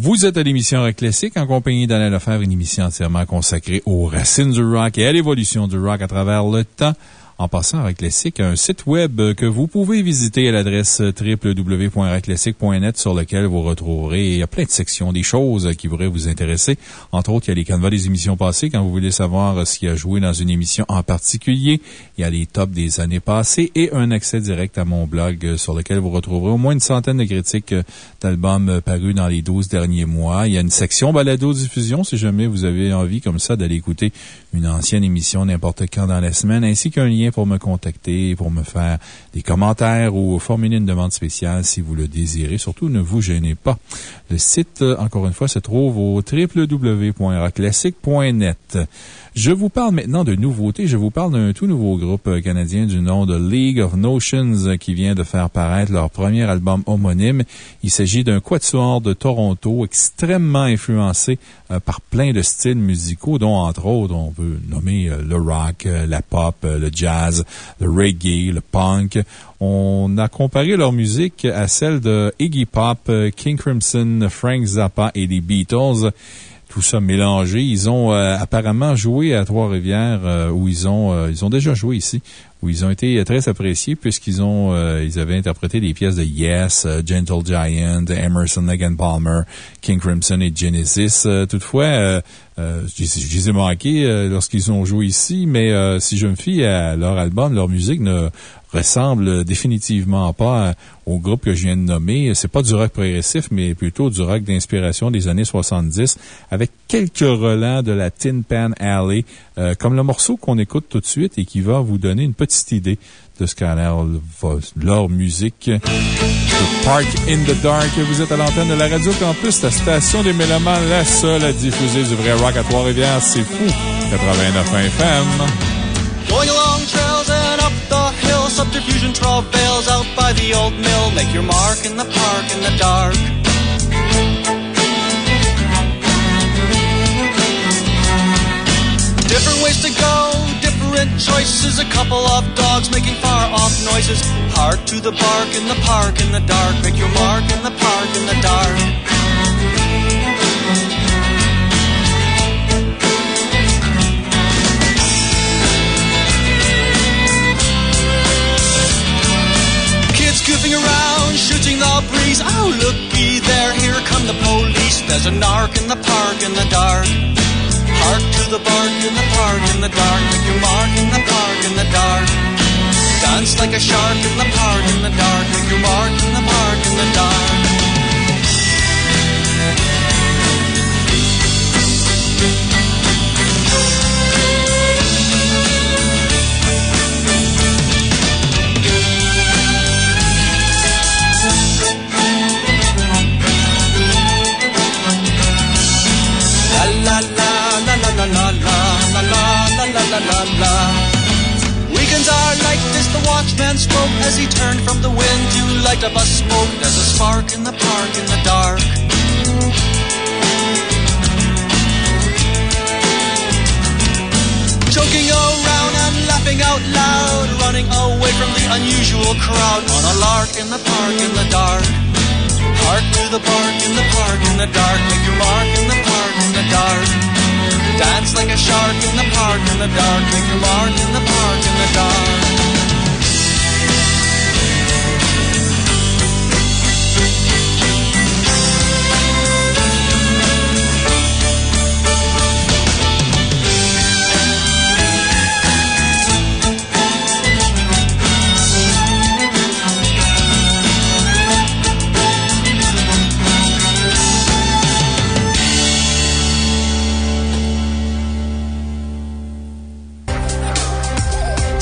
Vous êtes à l'émission Rock Classique en compagnie d'Alain Lefebvre, une émission entièrement consacrée aux racines du rock et à l'évolution du rock à travers le temps. En passant à Rock Classique, un site web que vous pouvez visiter à l'adresse www.rockclassique.net sur lequel vous retrouverez plein de sections, des choses qui pourraient vous intéresser. Entre autres, il y a les canevas des émissions passées quand vous voulez savoir ce qui a joué dans une émission en particulier. Il y a les tops des années passées et un accès direct à mon blog sur lequel vous retrouverez au moins une centaine de critiques d'albums parus dans les 12 derniers mois. Il y a une section balado-diffusion si jamais vous avez envie comme ça d'aller écouter une ancienne émission n'importe quand dans la semaine, ainsi qu'un lien pour me contacter, pour me faire des commentaires ou formuler une demande spéciale si vous le désirez. Surtout, ne vous gênez pas. Le site, euh, encore une fois, se trouve au www.rockclassique.net. Je vous parle maintenant de nouveautés. Je vous parle d'un tout nouveau groupe euh, canadien du nom de League of Notions euh, qui vient de faire paraître leur premier album homonyme. Il s'agit d'un quatuor de Toronto extrêmement influencé par plein de styles musicaux, dont entre autres, on peut nommer le rock, la pop, le jazz, le reggae, le punk. On a comparé leur musique à celle de Iggy Pop, King Crimson, Frank Zappa et les Beatles tout ça mélangé. Ils ont euh, apparemment joué à Trois-Rivières, euh, où ils euh, ils ont déjà joué ici, où ils ont été très appréciés puisqu'ils ont, euh, ils avaient interprété des pièces de Yes, euh, Gentle Giant, Emerson, Megan Palmer, King Crimson et Genesis. Euh, toutefois, euh, euh, je je les ai manqués euh, lorsqu'ils ont joué ici, mais euh, si je me fie à leur album, leur musique ne ressemble définitivement pas au groupe que je viens de nommer. C'est pas du rock progressif, mais plutôt du rock d'inspiration des années 70, avec quelques relents de la Tin Pan Alley, euh, comme le morceau qu'on écoute tout de suite et qui va vous donner une petite idée de ce qu'a l'air leur musique. Park in the Dark. Vous êtes à l'antenne de la Radio Campus, la station des Mélomanes, la seule à diffuser du vrai rock à Trois-Rivières. C'est fou. 89 FM.
Subterfuge and travails out by the old mill. Make your mark in the park in the dark. Different ways to go, different choices. A couple of dogs making far off noises. Hard to the bark in the park in the dark. Make your mark in the park in the dark. Kids goofing around, shooting the breeze. Oh, looky there, here come the police. There's a narc in the park in the dark. Hark to the bark in the park in the dark. Make your mark in the park in the dark. Dance like a shark in the park in the dark. Make your mark in the park in the dark. La la. Weekends are like this, the watchman spoke as he turned from the wind to light up a smoke. There's a spark in the park in the dark. Joking around and laughing out loud, running away from the unusual crowd on a lark in the park in the dark. Hark to the bark in the park in the dark. Make your mark in the park in the dark. Dance like a shark in the park in the dark. Make your mark in the park in the dark.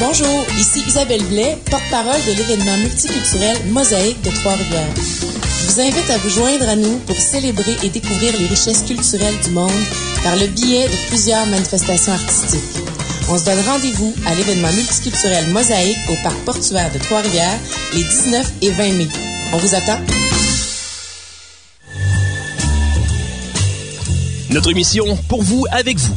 Bonjour, ici Isabelle Blais, porte-parole de l'événement multiculturel Mosaïque de Trois-Rivières. Je vous invite à vous joindre à nous pour célébrer et découvrir les richesses culturelles du monde par le biais de plusieurs manifestations artistiques. On se donne rendez-vous à l'événement multiculturel Mosaïque au parc portuaire de Trois-Rivières les 19 et 20 mai. On vous attend.
Notre mission, pour vous, avec vous.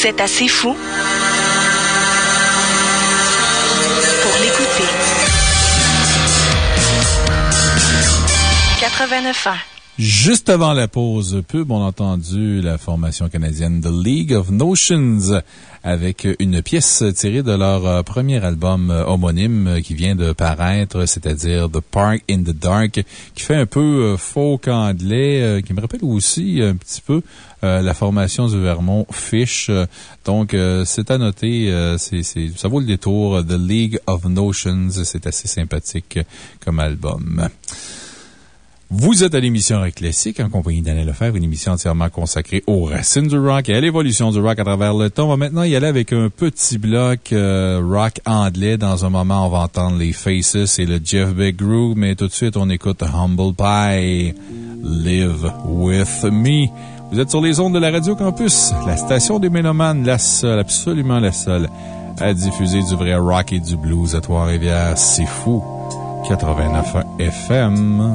Vous êtes assez fou pour l'écouter. 89 ans.
Juste avant la pause pub, on a entendu la formation canadienne The League of Notions avec une pièce tirée de leur euh, premier album euh, homonyme euh, qui vient de paraître, c'est-à-dire The Park in the Dark, qui fait un peu folk anglais, qui me rappelle aussi un petit peu la formation du Vermont Fish. Donc, c'est à noter, c'est, ça vaut le détour. The League of Notions, c'est assez sympathique comme album. Vous êtes à l'émission Rock Classique en compagnie d'Anne Lefebvre, une émission entièrement consacrée aux racines du rock et à l'évolution du rock à travers le temps. On va maintenant y aller avec un petit bloc euh, rock anglais. Dans un moment, on va entendre les Faces et le Jeff Beck Groove, mais tout de suite, on écoute Humble Pie, Live With Me. Vous êtes sur les ondes de la Radio Campus, la station des Mélomanes, la seule, absolument la seule, à diffuser du vrai rock et du blues à Trois-Rivières. C'est fou. 89 FM.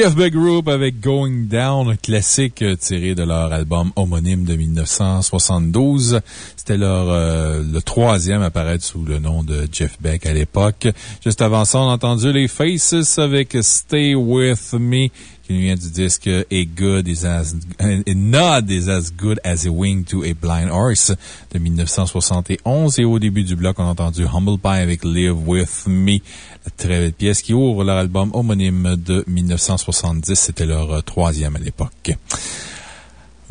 Jeff Beck Group avec Going Down, un classique euh, tiré de leur album homonyme de 1972. C'était leur euh, le troisième à apparaître sous le nom de Jeff Beck à l'époque. Juste avant ça, on a entendu les Faces avec Stay With Me qui nous vient du disque A Good is as, a Nod is as good as a wing to a blind horse de 1971. Et au début du bloc, on a entendu Humble Pie avec Live With Me. Très belle pièce qui ouvre leur album homonyme de 1970. C'était leur troisième à l'époque.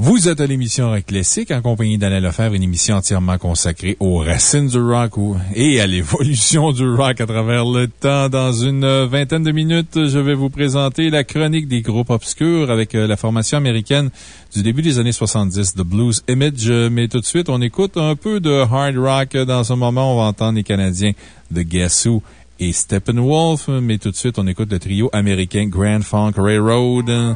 Vous êtes à l'émission Rock Classique en compagnie d'Alain Lefebvre, une émission entièrement consacrée aux racines du rock et à l'évolution du rock à travers le temps. Dans une vingtaine de minutes, je vais vous présenter la chronique des groupes obscurs avec euh, la formation américaine du début des années 70, The Blues Image. Mais tout de suite, on écoute un peu de hard rock. Dans ce moment, on va entendre les Canadiens de Guess Who et Steppenwolf. Mais tout de suite, on écoute le trio américain Grand Funk Railroad.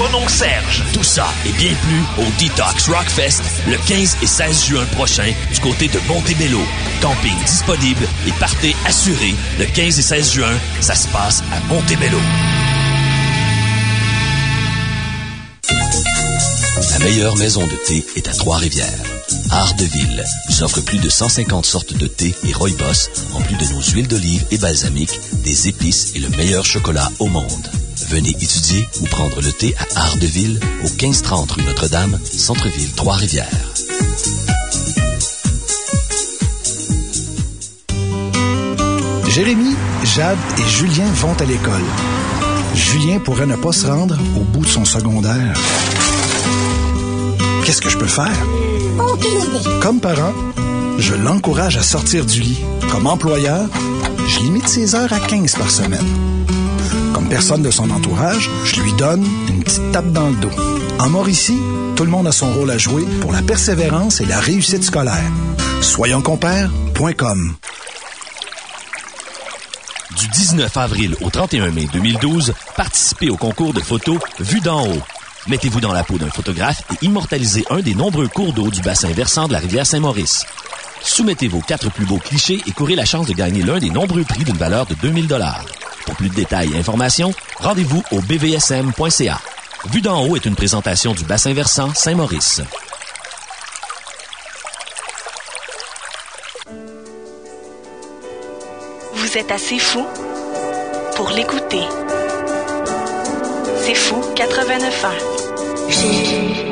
Mon oncle Serge.
Tout ça et bien plus au Detox Rockfest le 15 et 16 juin prochain du côté de Montebello. Camping disponible et partez assuré le 15 et 16 juin. Ça se passe à Montebello. La meilleure maison de thé est à Trois-Rivières. Art de Ville vous offre plus de 150 sortes de thé et rooibos, en plus de nos huiles d'olive et balsamique, des épices et le meilleur chocolat au monde. Venez étudier ou prendre le thé à Ardeville, au 1530 rue Notre-Dame, Centre-Ville, Trois-Rivières.
Jérémy, Jade et Julien vont à l'école. Julien pourrait ne pas se rendre au bout de son secondaire. Qu'est-ce que je peux faire? Comme parent, je l'encourage à sortir du lit. Comme employeur, je limite ses heures à 15 par semaine. Personne de son entourage, je lui donne une petite tape dans le dos. En Mauricie, tout le monde a son rôle à jouer pour la persévérance et la réussite scolaire. Soyonscompères.com
Du 19 avril au 31 mai 2012, participez au concours de photos Vue d'en haut. Mettez-vous dans la peau d'un photographe et immortalisez un des nombreux cours d'eau du bassin versant de la rivière Saint-Maurice. Soumettez vos quatre plus beaux clichés et courez la chance de gagner l'un des nombreux prix d'une valeur de 2000 Pour plus de détails et informations, rendez-vous au bvsm.ca. Vue d'en haut est une présentation du bassin versant Saint-Maurice.
Vous êtes assez fou pour l'écouter. C'est fou 89 ans.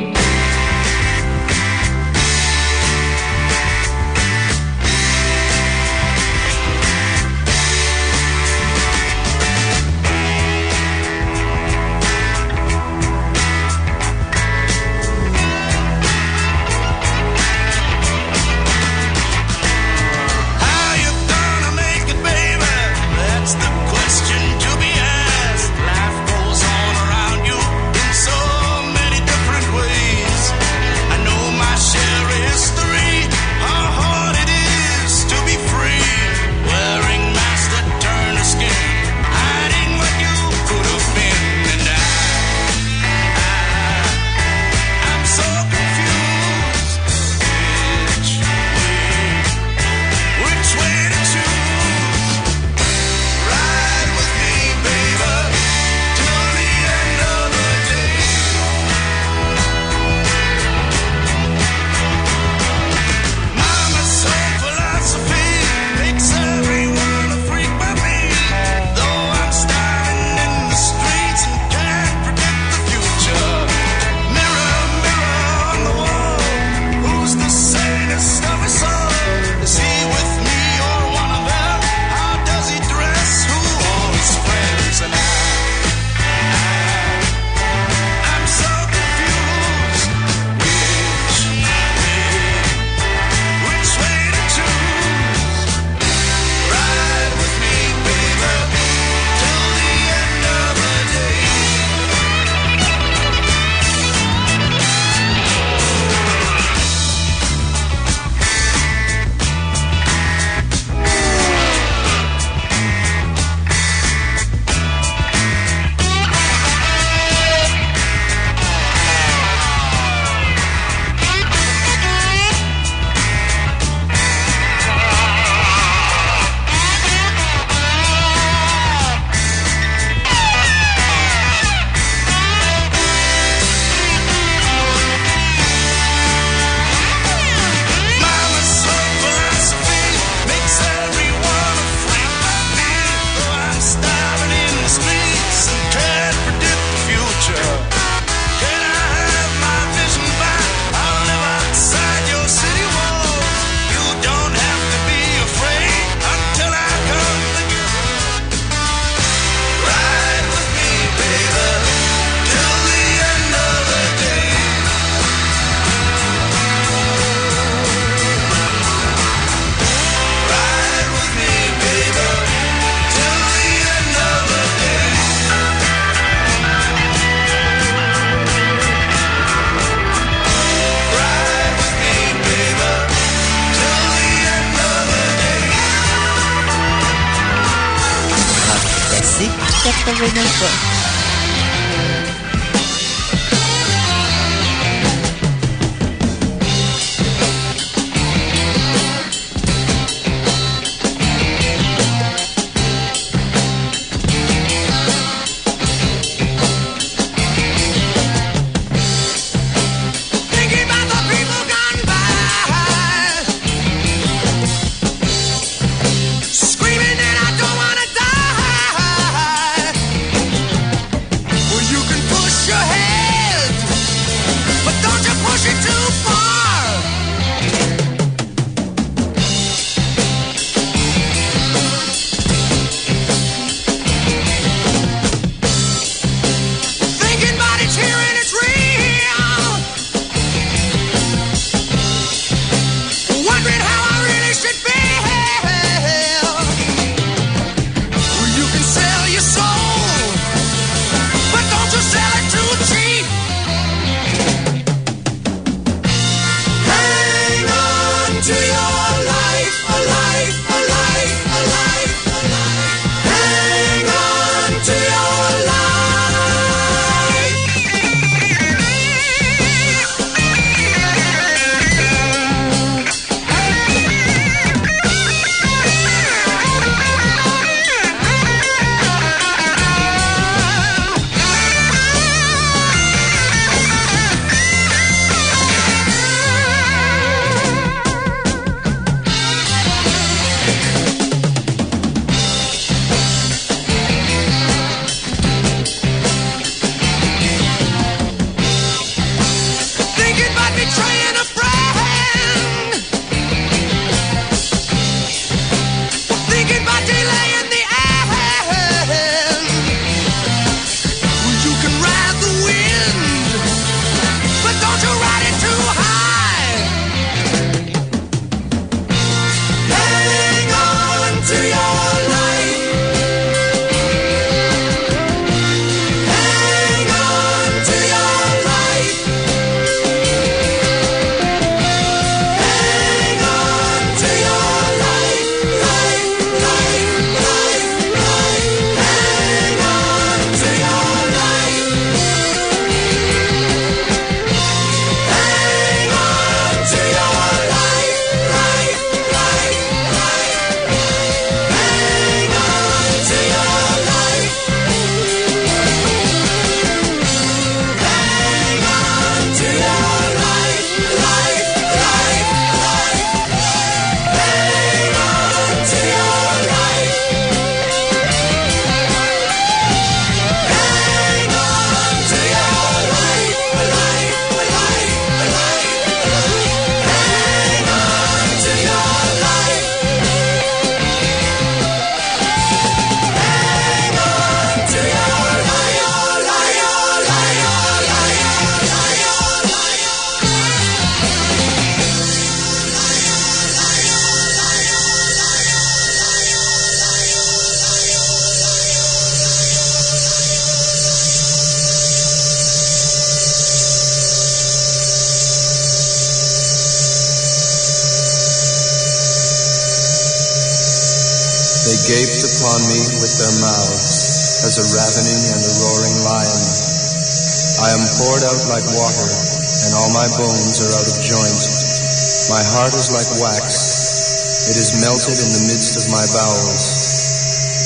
My bowels.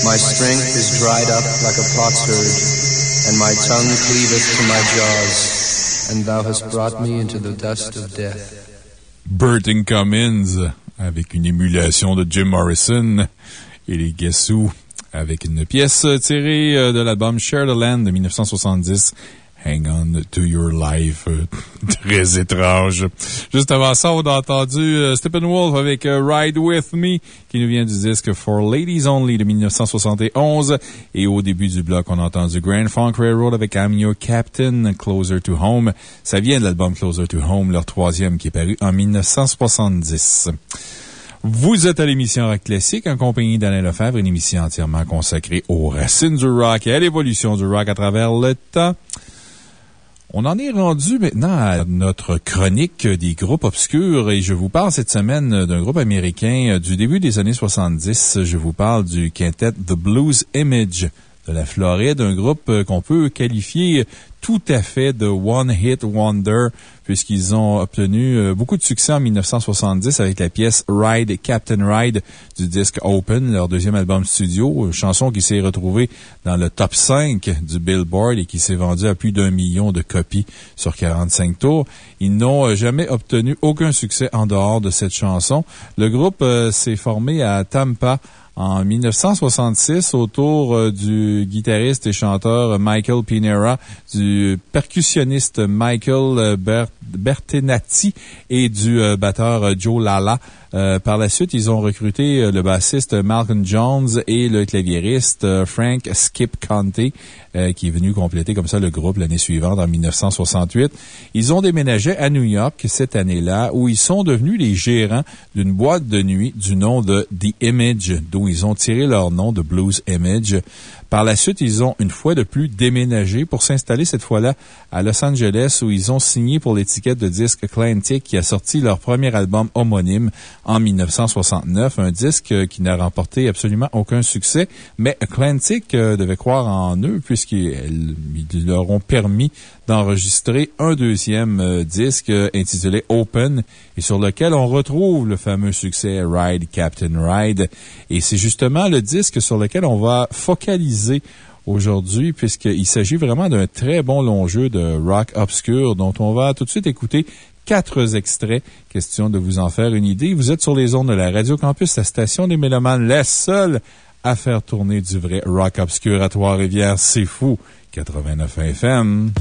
My strength is dried up like a potsherd, and my tongue cleaveth to my jaws. And thou hast brought me into the dust of death.
Burton Cummins avec une émulation de Jim Morrison et les Guess Who avec une pièce tirée euh, de l'album Share the Land de 1970. Hang on to your life. Très étrange. Juste avant ça, on a entendu euh, Steppenwolf avec euh, Ride With Me, qui nous vient du disque For Ladies Only de 1971. Et au début du bloc, on a entendu Grand Funk Railroad avec I'm Your Captain, Closer to Home. Ça vient de l'album Closer to Home, leur troisième qui est paru en 1970. Vous êtes à l'émission Rock Classique en compagnie d'Alain Lefebvre, une émission entièrement consacrée aux racines du rock et à l'évolution du rock à travers le temps. On en est rendu maintenant à notre chronique des groupes obscurs et je vous parle cette semaine d'un groupe américain du début des années 70. Je vous parle du quintet The Blues Image de la Floride, un groupe euh, qu'on peut qualifier tout à fait de One Hit Wonder, puisqu'ils ont obtenu euh, beaucoup de succès en 1970 avec la pièce Ride Captain Ride du disque Open, leur deuxième album studio, chanson qui s'est retrouvée dans le top 5 du Billboard et qui s'est vendue à plus d'un million de copies sur 45 tours. Ils n'ont euh, jamais obtenu aucun succès en dehors de cette chanson. Le groupe s'est formé à Tampa en 1966 autour euh, du guitariste et chanteur Michael Pinera, du percussionniste Michael euh, Ber- Bertenazzi et du euh, batteur Joe Lala. Euh, par la suite, ils ont recruté euh, le bassiste Malcolm Jones et le claviériste euh, Frank Skip Conte, euh, qui est venu compléter comme ça le groupe l'année suivante, en 1968. Ils ont déménagé à New York cette année-là, où ils sont devenus les gérants d'une boîte de nuit du nom de The Image, d'où ils ont tiré leur nom de Blues Image. Par la suite, ils ont une fois de plus déménagé pour s'installer cette fois-là à Los Angeles où ils ont signé pour l'étiquette de disque Atlantic qui a sorti leur premier album homonyme en 1969, un disque qui n'a remporté absolument aucun succès, mais Atlantic euh, devait croire en eux puisqu'ils ils leur ont permis d'enregistrer un deuxième euh, disque euh, intitulé Open et sur lequel on retrouve le fameux succès Ride Captain Ride. Et c'est justement le disque sur lequel on va focaliser aujourd'hui puisqu'il s'agit vraiment d'un très bon long jeu de rock obscur dont on va tout de suite écouter quatre extraits. Question de vous en faire une idée. Vous êtes sur les ondes de la Radio Campus, la station des Mélomanes, la seule à faire tourner du vrai rock obscur à Trois-Rivières. C'est fou. 89 FM.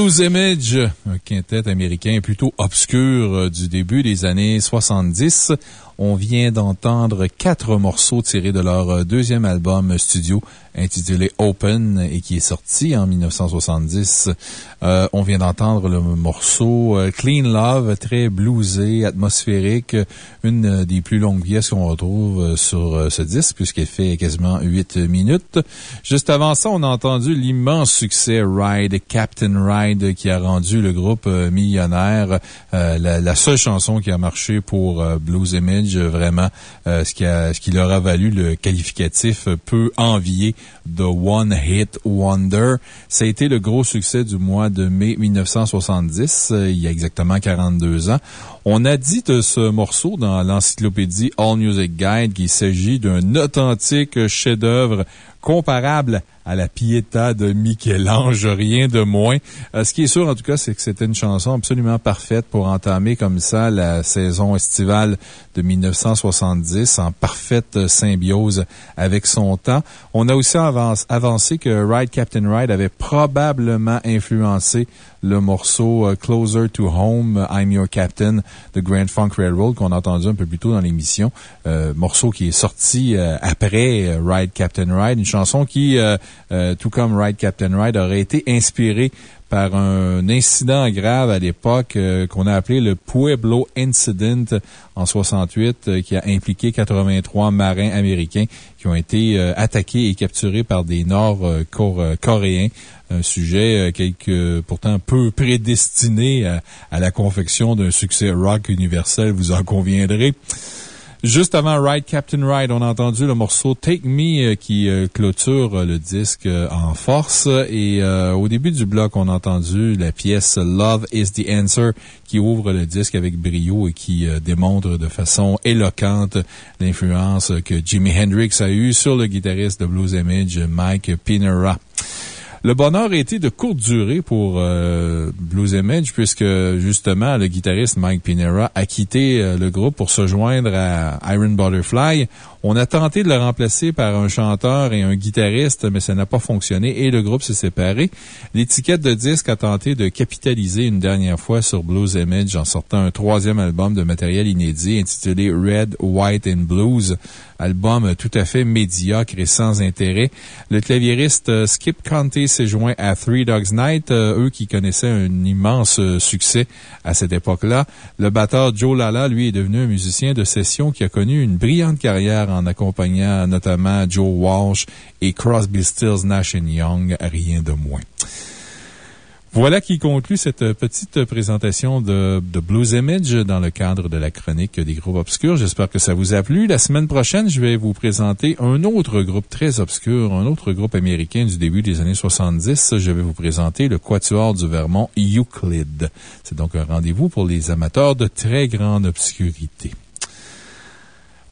Blues Image, un quintet américain plutôt obscur euh, du début des années 70. On vient d'entendre quatre morceaux tirés de leur euh, deuxième album studio intitulé Open et qui est sorti en 1970. Euh, on vient d'entendre le morceau euh, Clean Love, très bluesé, atmosphérique, une euh, des plus longues pièces qu'on retrouve sur ce disque puisqu'elle fait quasiment 8 minutes. Juste avant ça, on a entendu l'immense succès Ride, Captain Ride, qui a rendu le groupe millionnaire. La, seule chanson qui a marché pour Blues Image, vraiment, ce, qui ce qui leur a valu le qualificatif peu envié The One Hit Wonder. Ça a été le gros succès du mois de mai 1970, euh, il y a exactement 42 ans. On a dit de ce morceau dans l'encyclopédie All Music Guide qu'il s'agit d'un authentique chef-d'œuvre comparable à la Pietà de Michel-Ange, rien de moins. Euh, ce qui est sûr, en tout cas, c'est que c'était une chanson absolument parfaite pour entamer comme ça la saison estivale de 1970 en parfaite symbiose avec son temps. On a aussi avancé que Ride Captain Ride avait probablement influencé le morceau euh, Closer to Home, I'm Your Captain de Grand Funk Railroad qu'on a entendu un peu plus tôt dans l'émission. Euh, morceau qui est sorti euh, après Ride Captain Ride, une chanson qui, tout comme Ride Captain Ride, aurait été inspirée par un incident grave à l'époque euh, qu'on a appelé le Pueblo Incident en 68 euh, qui a impliqué 83 marins américains qui ont été euh, attaqués et capturés par des Nord-Coréens. Un sujet quelque, pourtant peu prédestiné à la confection d'un succès rock universel, vous en conviendrez. Juste avant Ride Captain Ride, on a entendu le morceau Take Me euh, qui euh, clôture euh, le disque en force. Et au début du bloc, on a entendu la pièce Love is the Answer qui ouvre le disque avec brio et qui démontre de façon éloquente l'influence que Jimi Hendrix a eue sur le guitariste de Blues Image, Mike Pinera. Le bonheur a été de courte durée pour euh, Blues Image, puisque justement, le guitariste Mike Pinera a quitté euh, le groupe pour se joindre à Iron Butterfly. On a tenté de le remplacer par un chanteur et un guitariste, mais ça n'a pas fonctionné et le groupe s'est séparé. L'étiquette de disque a tenté de capitaliser une dernière fois sur Blues Image en sortant un troisième album de matériel inédit intitulé Red, White and Blues. Album tout à fait médiocre et sans intérêt. Le claviériste euh, Skip Conte s'est joint à Three Dogs Night, euh, eux qui connaissaient un immense euh, succès à cette époque-là. Le batteur Joe Lala, lui, est devenu un musicien de session qui a connu une brillante carrière en accompagnant notamment Joe Walsh et Crosby, Stills, Nash Young, rien de moins. Voilà qui conclut cette petite présentation de, de Blues Image dans le cadre de la chronique des groupes obscurs. J'espère que ça vous a plu. La semaine prochaine, je vais vous présenter un autre groupe très obscur, un autre groupe américain du début des années 70. Je vais vous présenter le Quatuor du Vermont Euclid. C'est donc un rendez-vous pour les amateurs de très grande obscurité.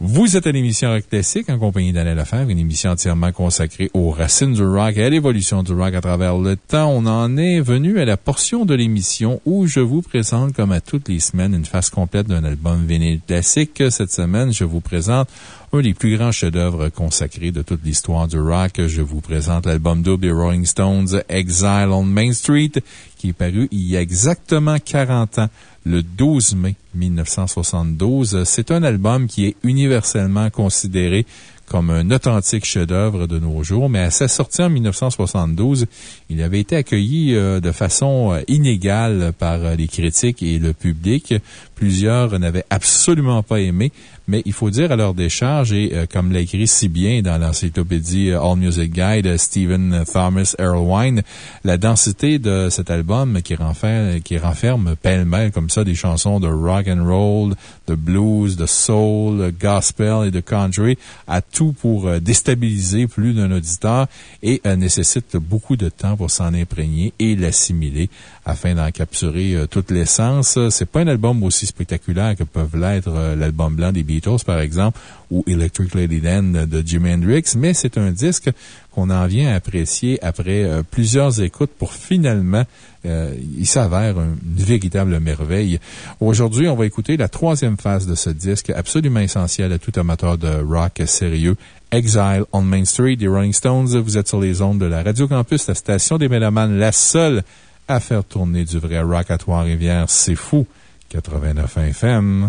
Vous êtes à l'émission Rock Classique en compagnie d'Alain Lefebvre, une émission entièrement consacrée aux racines du rock et à l'évolution du rock à travers le temps. On en est venu à la portion de l'émission où je vous présente, comme à toutes les semaines, une face complète d'un album vinyle classique. Cette semaine, je vous présente un des plus grands chefs-d'œuvre consacrés de toute l'histoire du rock. Je vous présente l'album double des Rolling Stones, Exile on Main Street, qui est paru il y a exactement 40 ans, le 12 mai 1972. C'est un album qui est universellement considéré comme un authentique chef-d'œuvre de nos jours, mais à sa sortie en 1972, il avait été accueilli euh, de façon euh, inégale par euh, les critiques et le public. Plusieurs n'avaient absolument pas aimé, mais il faut dire à leur décharge, et euh, comme l'a écrit si bien dans l'encyclopédie euh, All Music Guide, euh, Stephen Thomas Erlewine, la densité de cet album qui renferme, qui renferme pêle-mêle comme ça des chansons de rock and roll, de blues, de soul, de gospel et de country, a tout pour déstabiliser plus d'un auditeur et nécessite beaucoup de temps pour s'en imprégner et l'assimiler afin d'en capturer euh, toute l'essence. C'est pas un album aussi spectaculaire que peuvent l'être euh, l'album blanc des Beatles, par exemple, ou Electric Ladyland de Jimi Hendrix, mais c'est un disque qu'on en vient à apprécier après euh, plusieurs écoutes pour finalement, il s'avère un- une véritable merveille. Aujourd'hui, on va écouter la troisième phase de ce disque absolument essentiel à tout amateur de rock sérieux. Exile on Main Street des Rolling Stones. Vous êtes sur les ondes de la Radio Campus, la station des Mélomanes, la seule
à faire tourner du vrai rock à Trois-Rivières. C'est fou. 89 FM.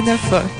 89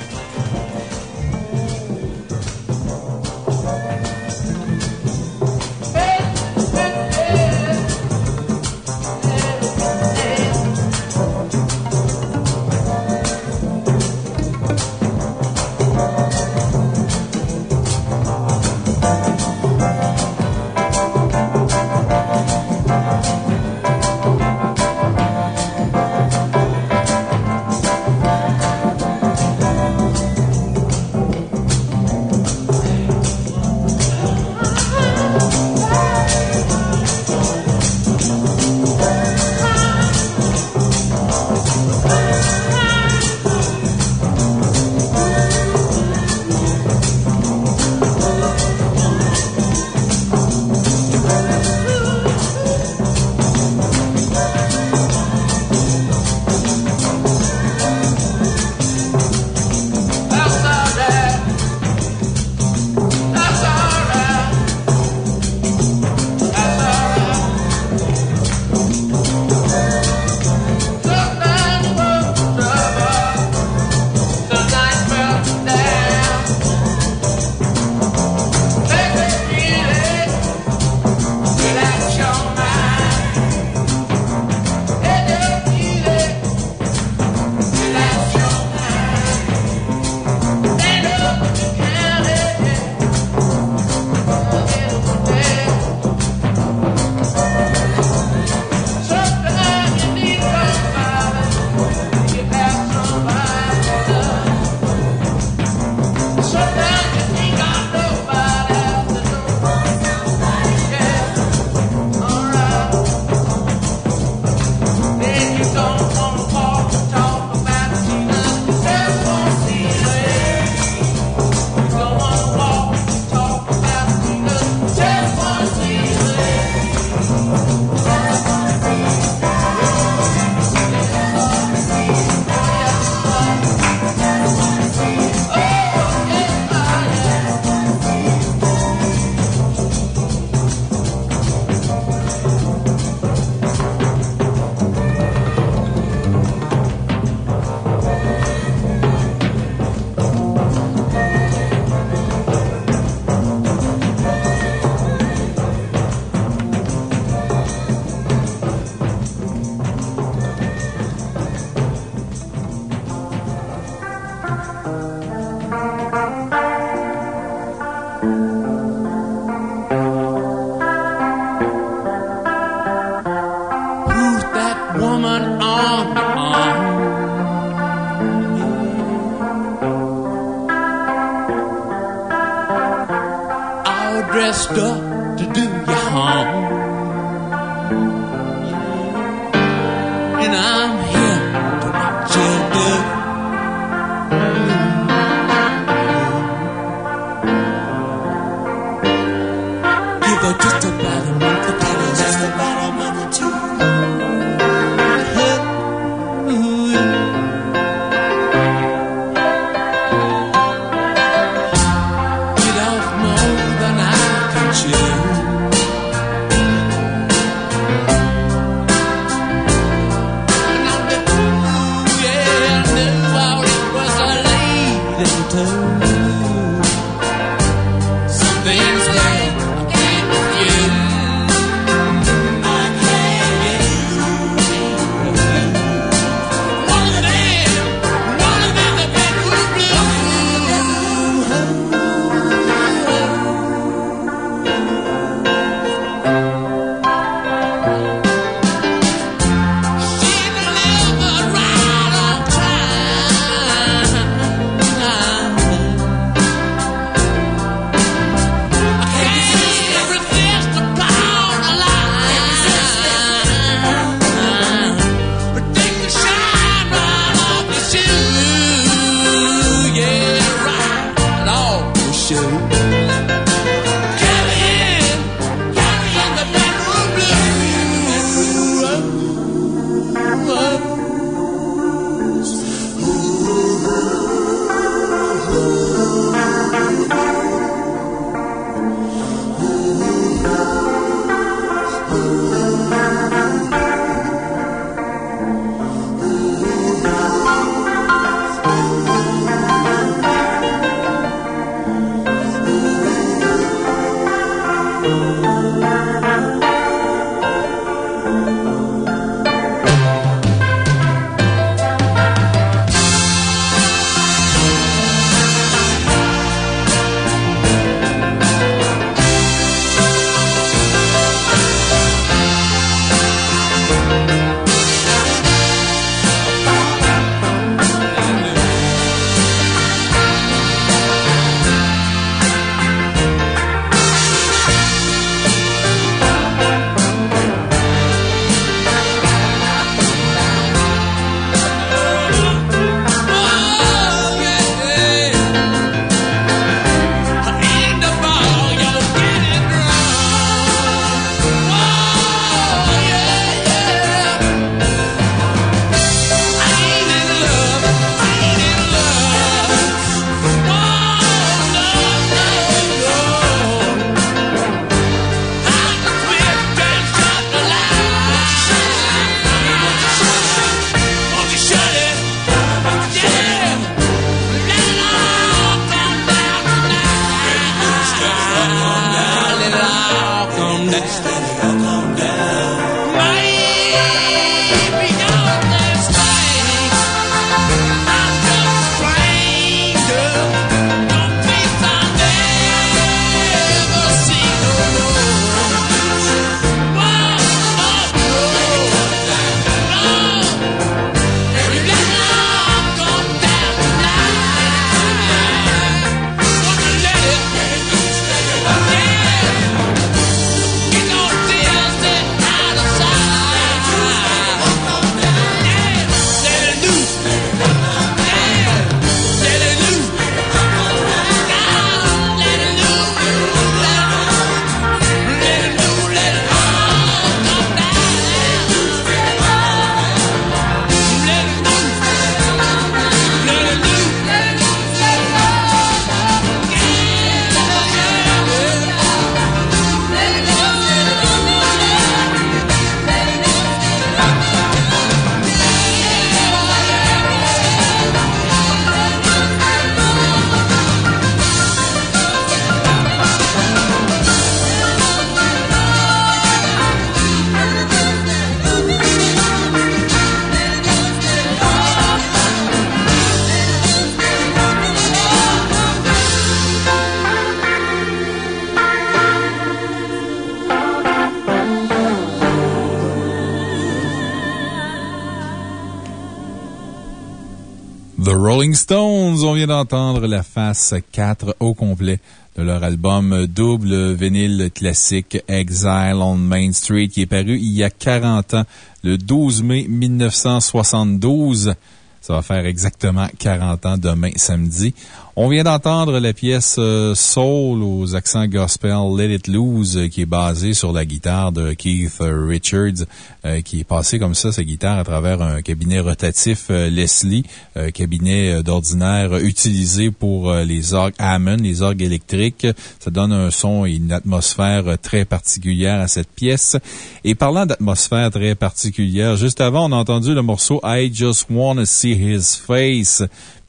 d'entendre la face 4 au complet de leur album double vinyle classique Exile on Main Street qui est paru il y a 40 ans, le 12 mai 1972. Ça va faire exactement 40 ans demain samedi. On vient d'entendre la pièce euh, Soul aux accents gospel Let It Loose qui est basée sur la guitare de Keith Richards euh, qui est passé comme ça, sa guitare, à travers un cabinet rotatif Leslie, cabinet d'ordinaire utilisé pour les orgues Hammond, les orgues électriques. Ça donne un son et une atmosphère très particulière à cette pièce. Et parlant d'atmosphère très particulière, juste avant, on a entendu le morceau I Just Wanna See His Face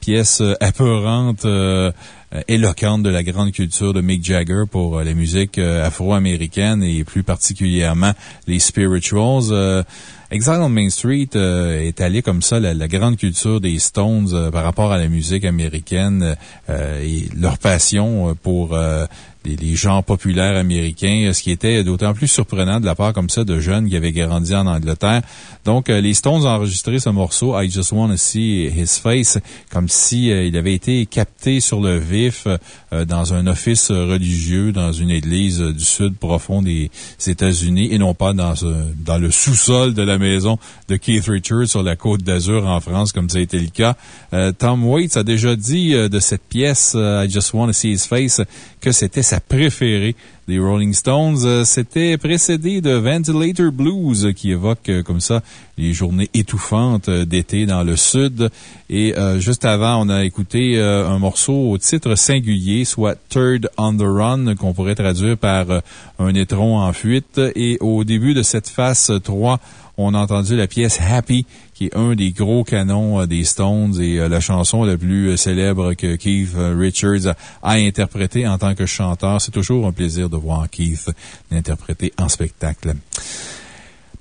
pièce euh, apeurante, euh, euh, éloquente de la grande culture de Mick Jagger pour les musiques afro-américaines et plus particulièrement les spirituals. Exile on Main Street est allé comme ça la, la grande culture des Stones par rapport à la musique américaine et leur passion pour les, les genres populaires américains, ce qui était d'autant plus surprenant de la part comme ça de jeunes qui avaient grandi en Angleterre. Donc, euh, les Stones ont enregistré ce morceau, I Just Wanna See His Face, comme si euh, il avait été capté sur le vif euh, dans un office religieux, dans une église du sud profond des États-Unis, et non pas dans, le sous-sol de la maison de Keith Richards sur la côte d'Azur en France, comme ça a été le cas. Tom Waits a déjà dit de cette pièce, I Just Wanna See His Face, que c'était sa préférée des Rolling Stones. Euh, c'était précédé de Ventilator Blues qui évoque euh, comme ça les journées étouffantes euh, d'été dans le sud. Et juste avant, on a écouté un morceau au titre singulier, soit Third on the Run, qu'on pourrait traduire par un étron en fuite. Et au début de cette phase 3, On a entendu la pièce Happy, qui est un des gros canons euh, des Stones et euh, la chanson la plus euh, célèbre que Keith euh, Richards a interprétée en tant que chanteur. C'est toujours un plaisir de voir Keith l'interpréter en spectacle.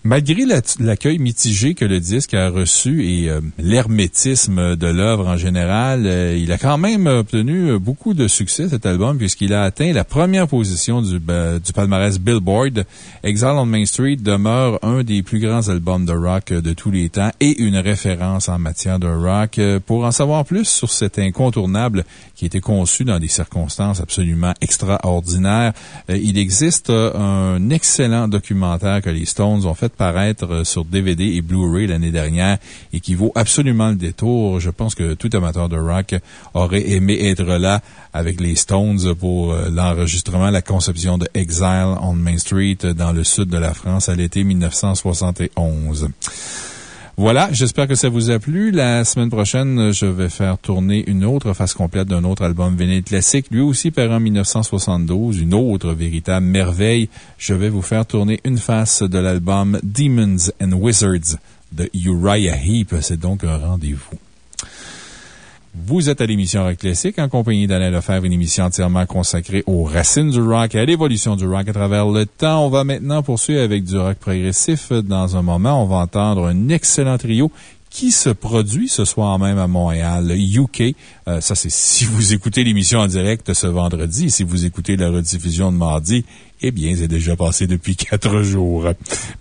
Malgré la- l'accueil mitigé que le disque a reçu et euh, l'hermétisme de l'œuvre en général, euh, il a quand même obtenu euh, beaucoup de succès, cet album, puisqu'il a atteint la première position du, ba- du palmarès Billboard. Exile on Main Street demeure un des plus grands albums de rock de tous les temps et une référence en matière de rock. Pour en savoir plus sur cet incontournable qui a été conçu dans des circonstances absolument extraordinaires, il existe un excellent documentaire que les Stones ont fait paraître euh, sur DVD et Blu-ray l'année dernière et qui vaut absolument le détour. Je pense que tout amateur de rock aurait aimé être là avec les Stones pour euh, l'enregistrement, la conception de Exile on Main Street dans le sud de la France à l'été 1971. Voilà, j'espère que ça vous a plu. La semaine prochaine, je vais faire tourner une autre face complète d'un autre album vinyle classique, lui aussi paru en 1972, une autre véritable merveille. Je vais vous faire tourner une face de l'album Demons and Wizards de Uriah Heep. C'est donc un rendez-vous. Vous êtes à l'émission Rock Classique en compagnie d'Alain Lefebvre, une émission entièrement consacrée aux racines du rock et à l'évolution du rock à travers le temps. On va maintenant poursuivre avec du rock progressif. Dans un moment, on va entendre un excellent trio qui se produit ce soir même à Montréal, UK. Euh, ça, c'est si vous écoutez l'émission en direct ce vendredi. Si vous écoutez la rediffusion de mardi, eh bien, c'est déjà passé depuis quatre jours.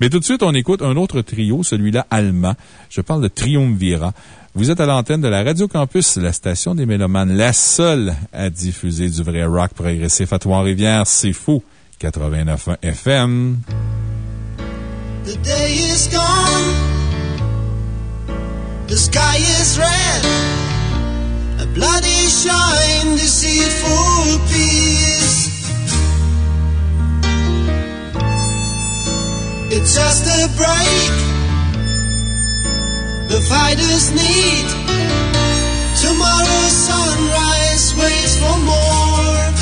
Mais tout de suite, on écoute un autre trio, celui-là allemand. Je parle de Triumvira. Vous êtes à l'antenne de la Radio Campus, la station des Mélomanes, la seule à diffuser du vrai rock progressif à Trois-Rivières. C'est fou. 89.1 FM.
The sky is red. A bloody shine, deceitful peace. It's just a break. The fighters need. Tomorrow's sunrise waits for more.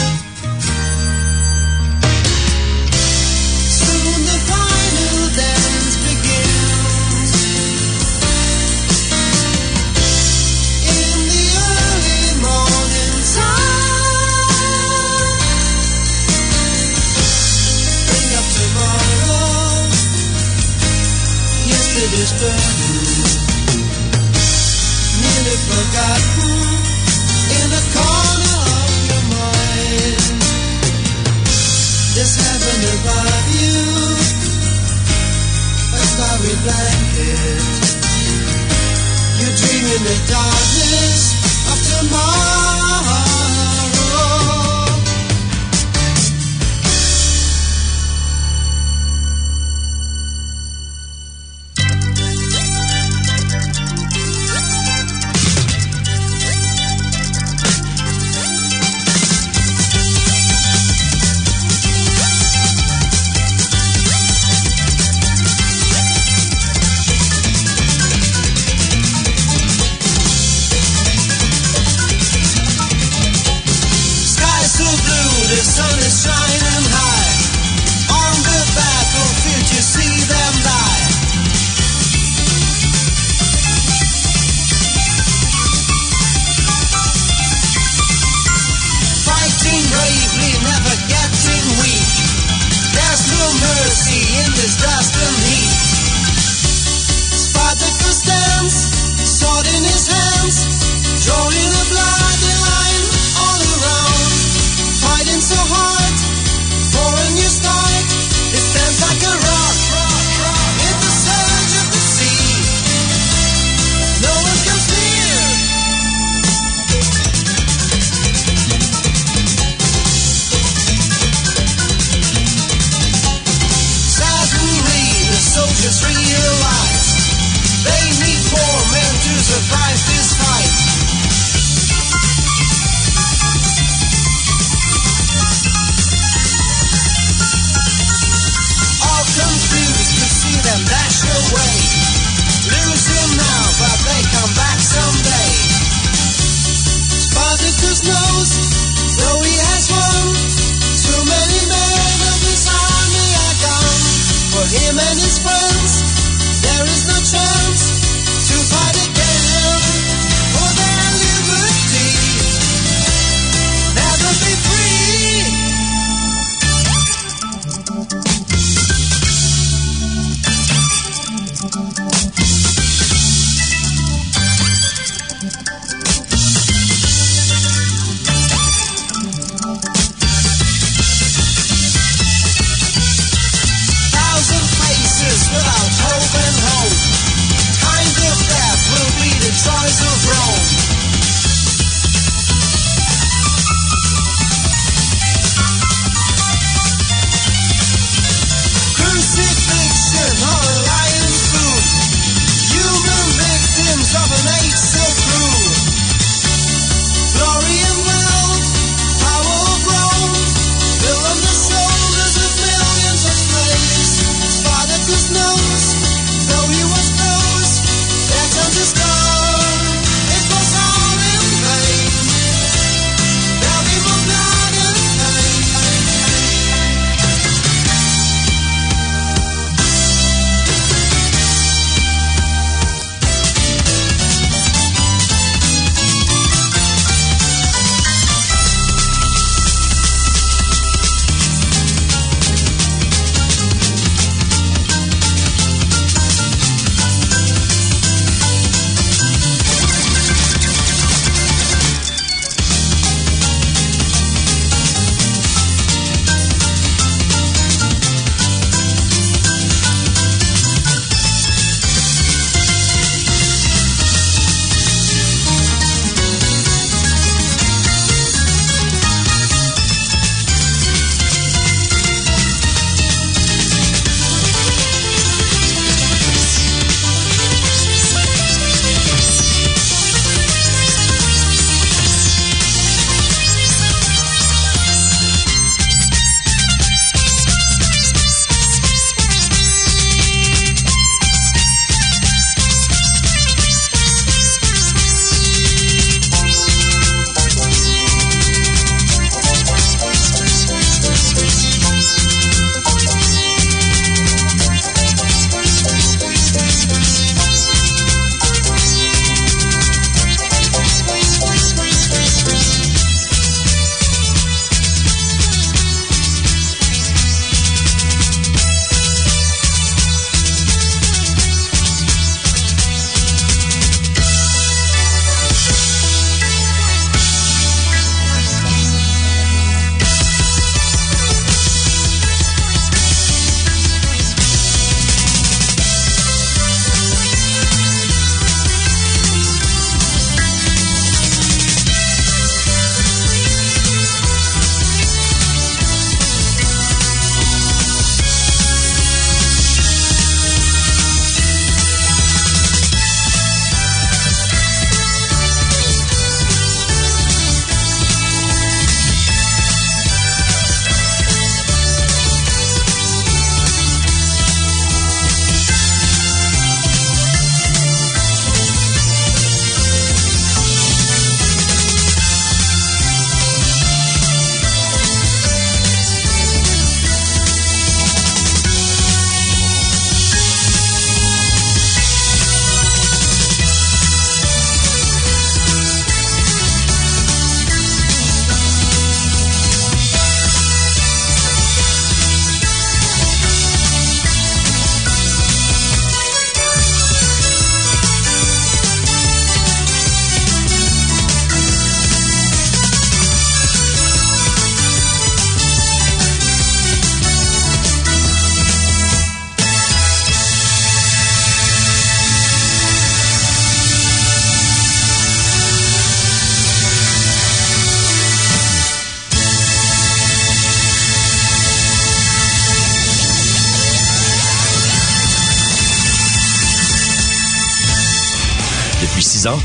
In the darkness of tomorrow.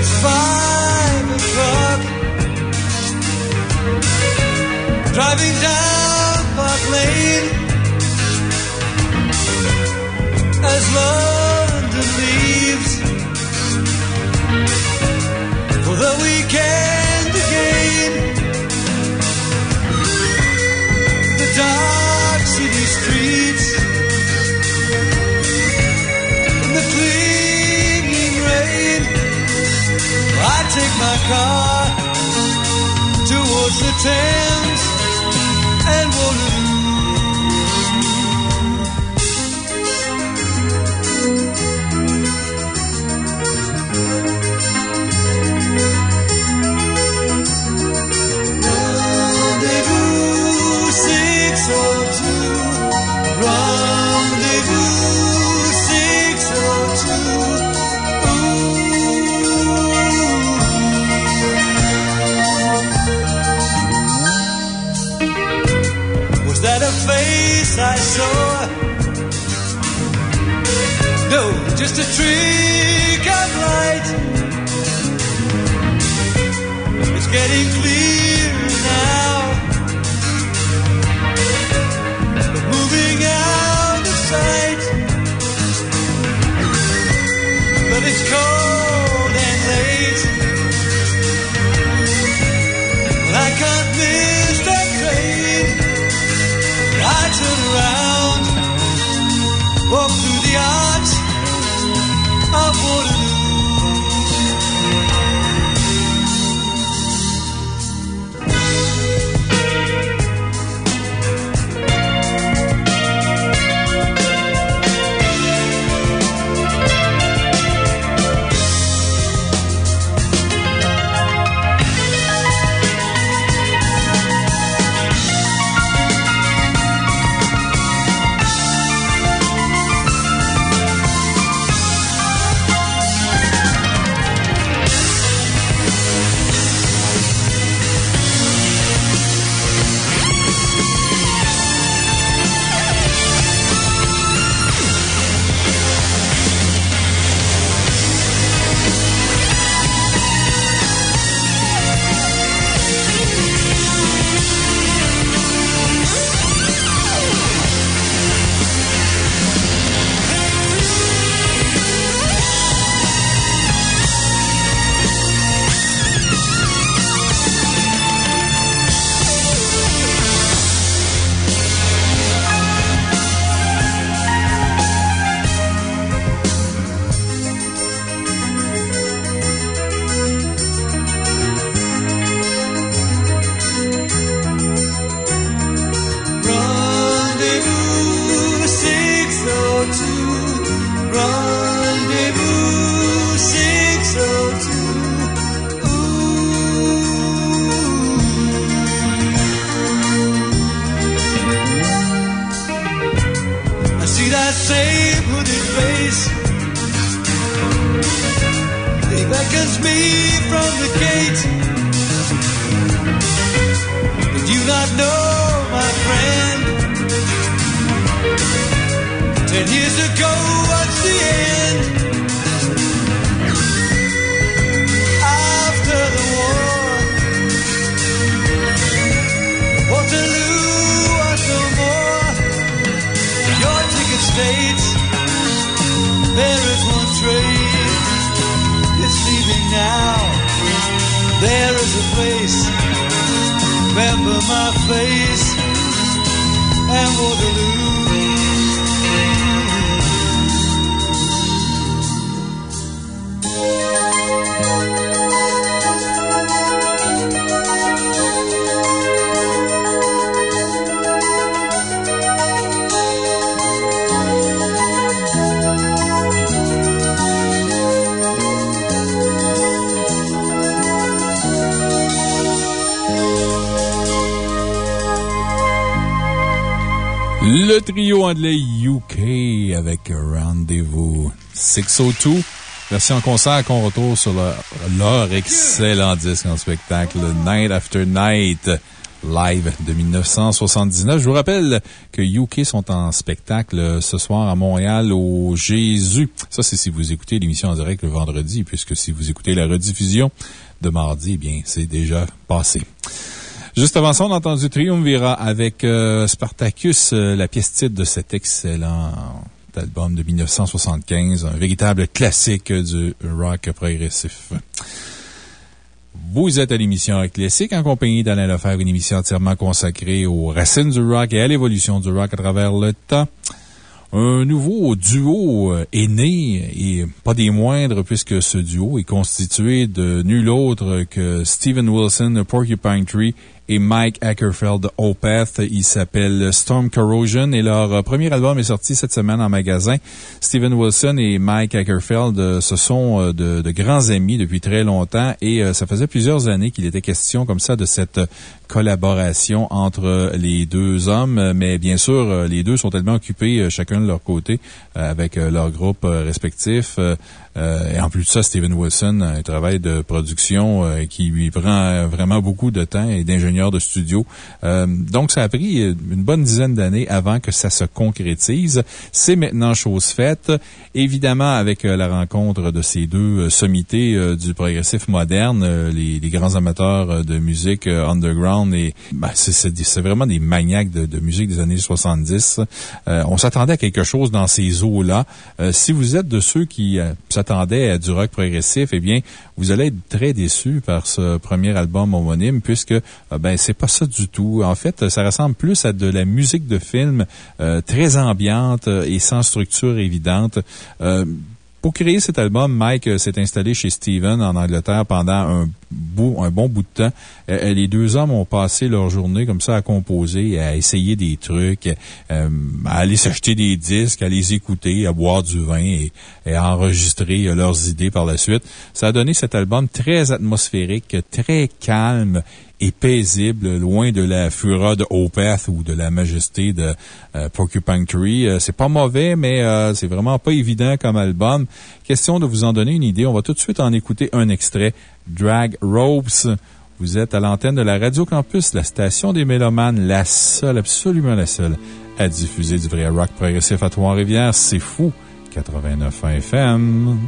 It's five o'clock. Driving down Park Lane as London leaves for the weekend again. The dark city streets take my car towards the Thames and Waterloo.
Trio anglais UK avec Rendez-vous 602. Version concert qu'on retrouve sur leur, leur excellent disque en spectacle Night After Night live de 1979. Je vous rappelle que UK sont en spectacle ce soir à Montréal au Jésus. Ça, c'est si vous écoutez l'émission en direct le vendredi, puisque si vous écoutez la rediffusion de mardi, eh bien, c'est déjà passé. Juste avant ça, on a entendu Triumvirat avec euh, Spartacus, euh, la pièce titre de cet excellent album de 1975, un véritable classique du rock progressif. Vous êtes à l'émission Classique en compagnie d'Alain Lefebvre, une émission entièrement consacrée aux racines du rock et à l'évolution du rock à travers le temps. Un nouveau duo euh, est né, et pas des moindres, puisque ce duo est constitué de nul autre que Steven Wilson, Porcupine Tree, et Mike Ackerfeld Opeth. Il s'appelle Storm Corrosion et leur euh, premier album est sorti cette semaine en magasin. Steven Wilson et Mike Ackerfeld, euh, ce sont euh, de, de grands amis depuis très longtemps et ça faisait plusieurs années qu'il était question comme ça de cette collaboration entre les deux hommes, mais bien sûr, les deux sont tellement occupés chacun de leur côté avec leur groupe respectif. et en plus de ça, Steven Wilson a un travail de production qui lui prend vraiment beaucoup de temps et d'ingénieur de studio. Euh, donc, ça a pris une bonne dizaine d'années avant que ça se concrétise. C'est maintenant chose faite. Évidemment, avec euh, la rencontre de ces deux euh, sommités euh, du progressif moderne, euh, les, grands amateurs euh, de musique euh, underground et ben, c'est- vraiment des maniaques de, de musique des années 70. Euh, on s'attendait à quelque chose dans ces eaux-là. Euh, si vous êtes de ceux qui euh, s'attendaient à du rock progressif, eh bien, vous allez être très déçus par ce premier album homonyme puisque, euh, ben, c'est pas ça du tout. En fait, ça ressemble plus à de la musique de film euh, très ambiante euh, et sans structure évidente. Pour créer cet album, Mike euh, s'est installé chez Steven en Angleterre pendant un, bon bout de temps. Euh, les deux hommes ont passé leur journée comme ça à composer, à essayer des trucs, euh, à aller s'acheter des disques, à les écouter, à boire du vin et, à enregistrer euh, leurs idées par la suite. Ça a donné cet album très atmosphérique, très calme et paisible, loin de la fureur de Opeth ou de la majesté de euh, Porcupine Tree. Euh, c'est pas mauvais, mais euh, c'est vraiment pas évident comme album. Question de vous en donner une idée. On va tout de suite en écouter un extrait. Drag Ropes. Vous êtes à l'antenne de la Radio Campus, la station des Mélomanes, la seule, absolument la seule, à diffuser du vrai rock progressif à Trois-Rivières. C'est fou. 89 FM.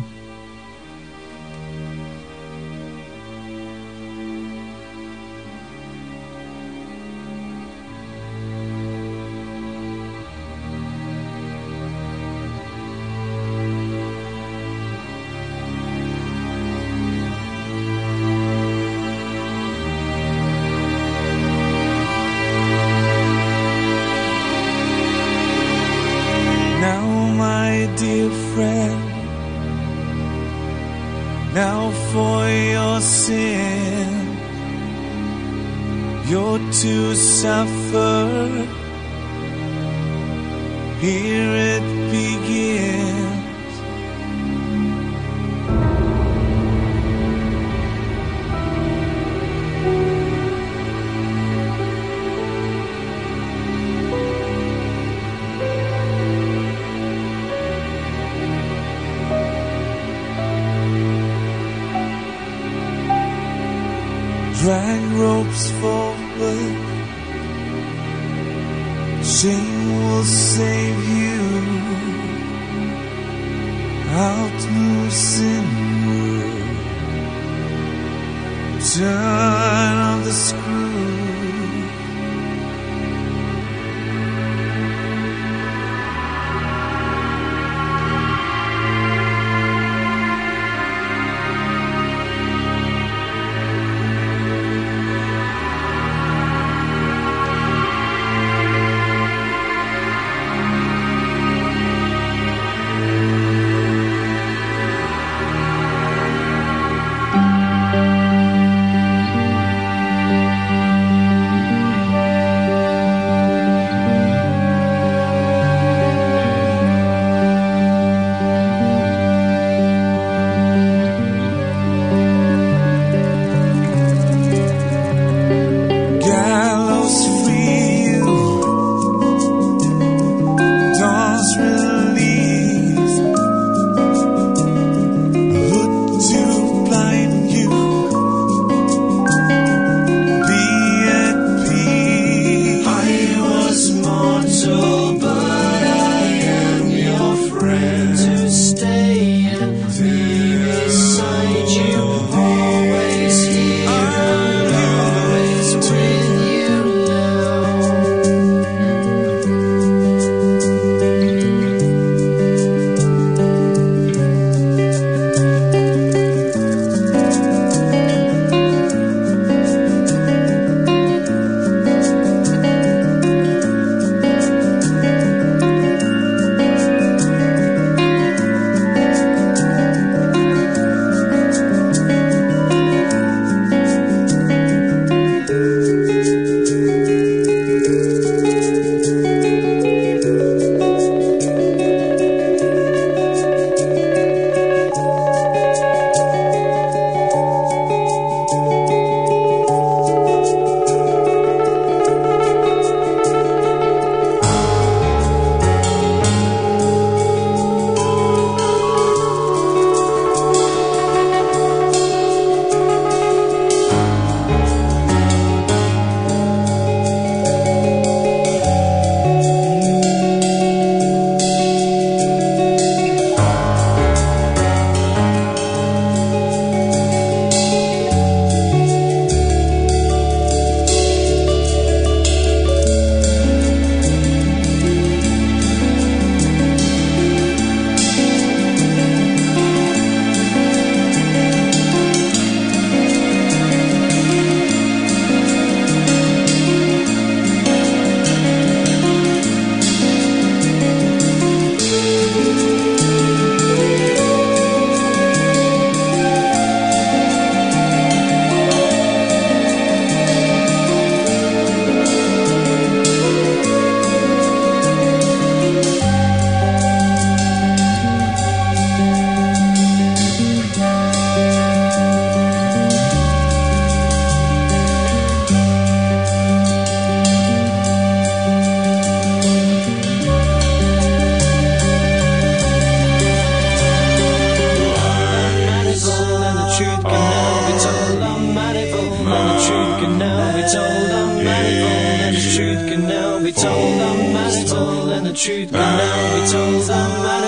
told the man's told and the truth, but now we told the
man.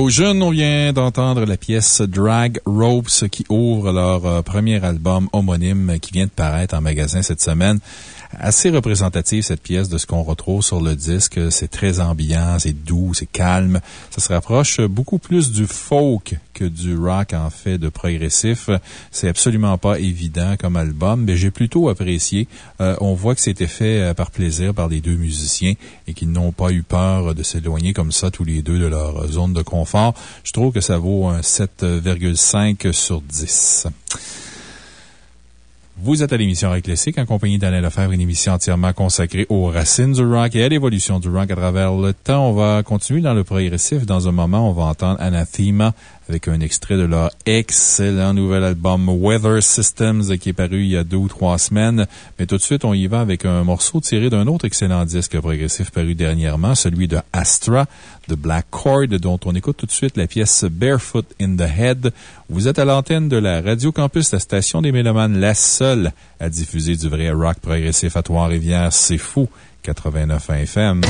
Corrosion, on vient d'entendre la pièce Drag Ropes qui ouvre leur euh, premier album homonyme qui vient de paraître en magasin cette semaine. Assez représentative cette pièce de ce qu'on retrouve sur le disque. C'est très ambiant, c'est doux, c'est calme. Ça se rapproche beaucoup plus du folk du rock en fait de progressif. C'est absolument pas évident comme album, mais j'ai plutôt apprécié. Euh, on voit que c'était fait euh, par plaisir par les deux musiciens et qu'ils n'ont pas eu peur de s'éloigner comme ça tous les deux de leur zone de confort. Je trouve que ça vaut un 7,5 sur 10. Vous êtes à l'émission Rock Classique en compagnie d'Alain Lefebvre, une émission entièrement consacrée aux racines du rock et à l'évolution du rock à travers le temps. On va continuer dans le progressif. Dans un moment, on va entendre Anathema avec un extrait de leur excellent nouvel album Weather Systems qui est paru il y a deux ou trois semaines. Mais tout de suite, on y va avec un morceau tiré d'un autre excellent disque progressif paru dernièrement, celui de Astra, de Black Chord, dont on écoute tout de suite la pièce Barefoot in the Head. Vous êtes à l'antenne de la Radio Campus, la station des Mélomanes, la seule à diffuser du vrai rock progressif à Trois-Rivières. C'est fou. 89 FM.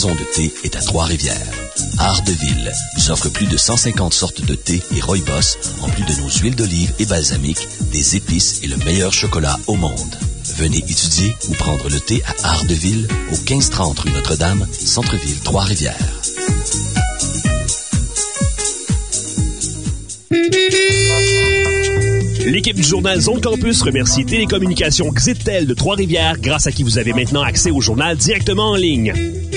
Maison de thé est à Trois-Rivières. Art de Ville vous offre plus de 150 sortes de thé et rooibos, en plus de nos huiles d'olive et balsamiques, des épices et le meilleur chocolat au monde. Venez étudier ou prendre le thé à Ardeville, au 1530 rue Notre-Dame, Centre-Ville, Trois-Rivières.
L'équipe du journal Zone Campus remercie Télécommunications Xitel de Trois-Rivières, grâce à qui vous avez maintenant accès au journal directement en ligne.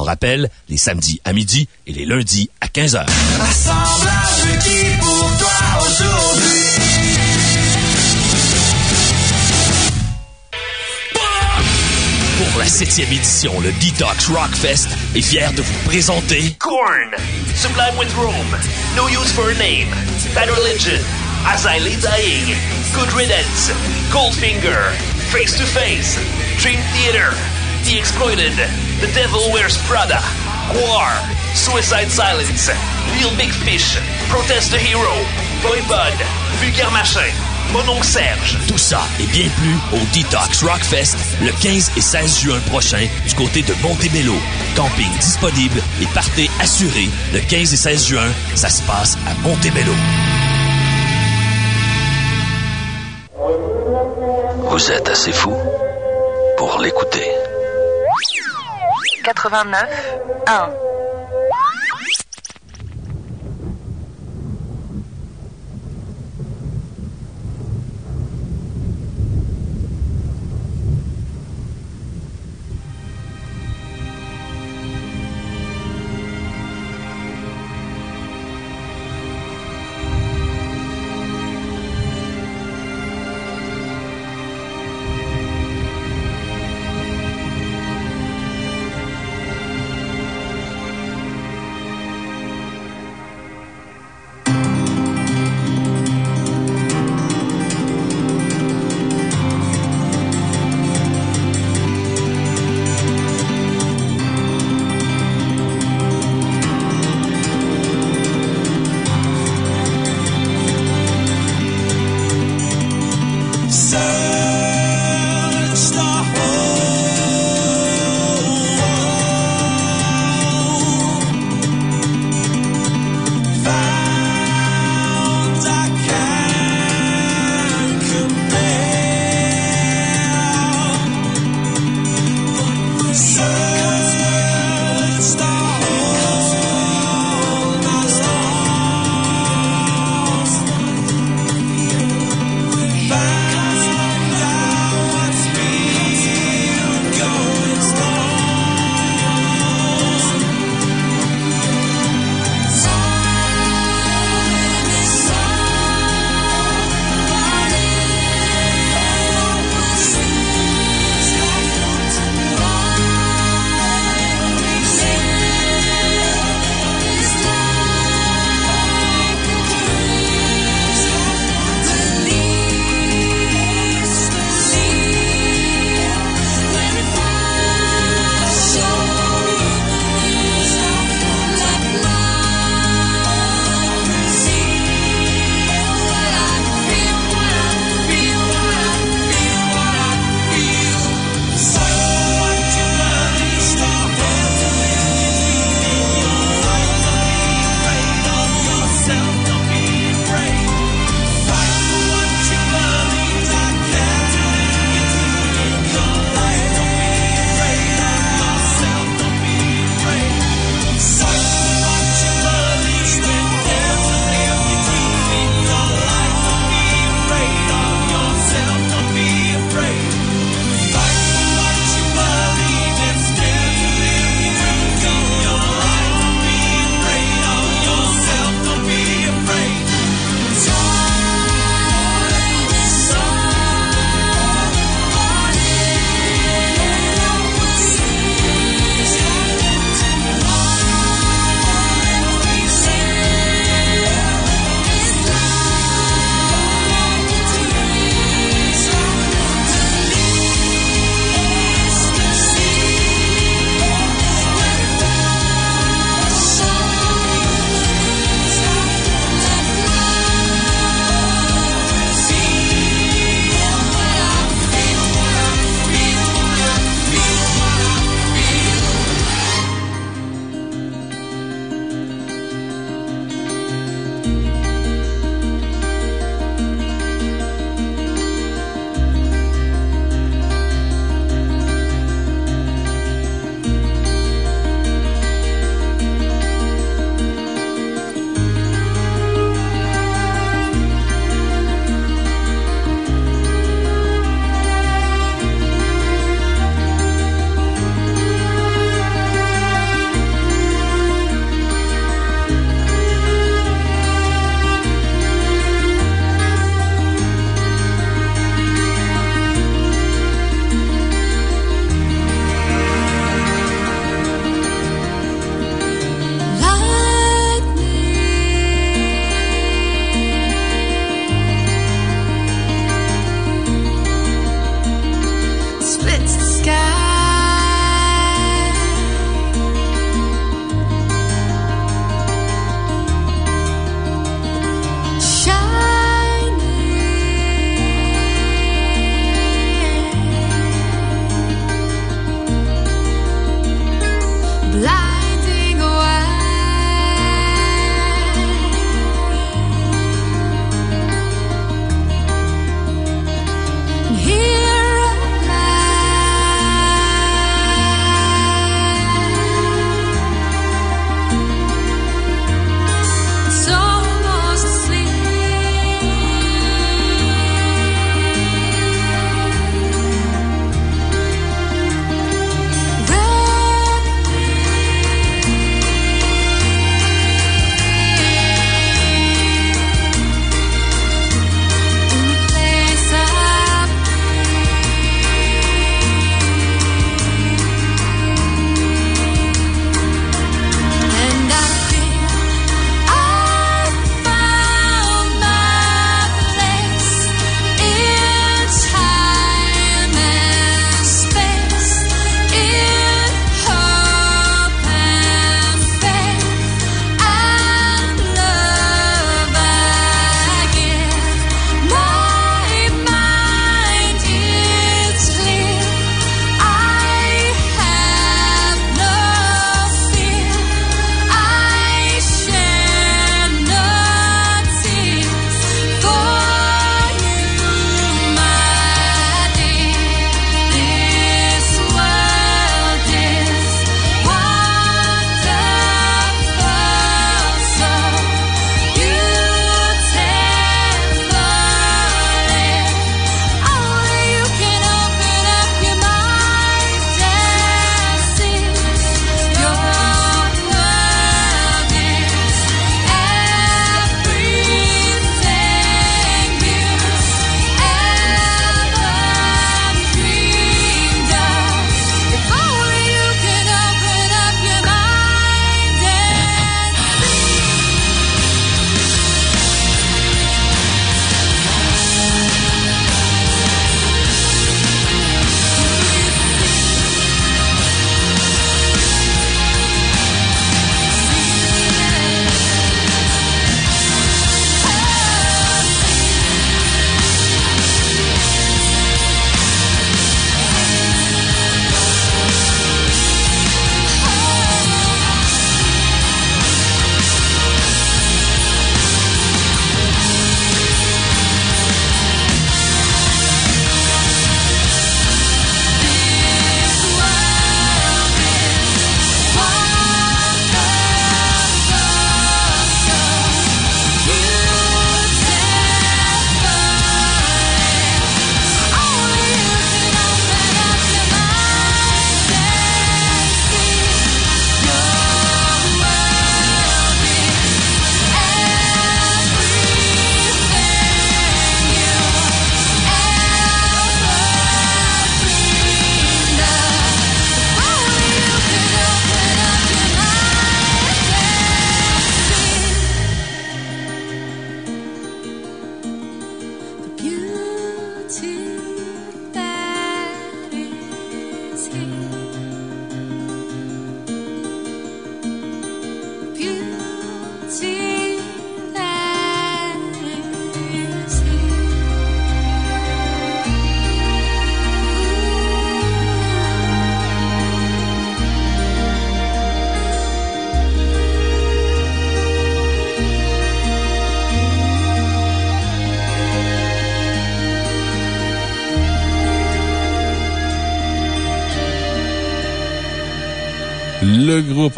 En rappel, les samedis à midi et les lundis à 15h.
Assemblage qui pour toi aujourd'hui.
Pour la septième édition, le Detox Rockfest est fier de vous présenter
Korn, Sublime with Rome, No Use for a Name, Bad Religion, As I Lay Dying, Good Riddance, Goldfinger, Face to Face, Dream Theater, The Exploited, The Devil Wears Prada, War, Suicide Silence, Real Big Fish, Protest the Hero, Boy Bud, Vulgaire Machin, Mon oncle Serge.
Tout ça et bien plus au Detox Rockfest le 15 et 16 juin prochain du côté de Montebello. Camping disponible et partez assuré le 15 et 16 juin. Ça se passe à Montebello. Vous êtes assez fou pour l'écouter.
89 1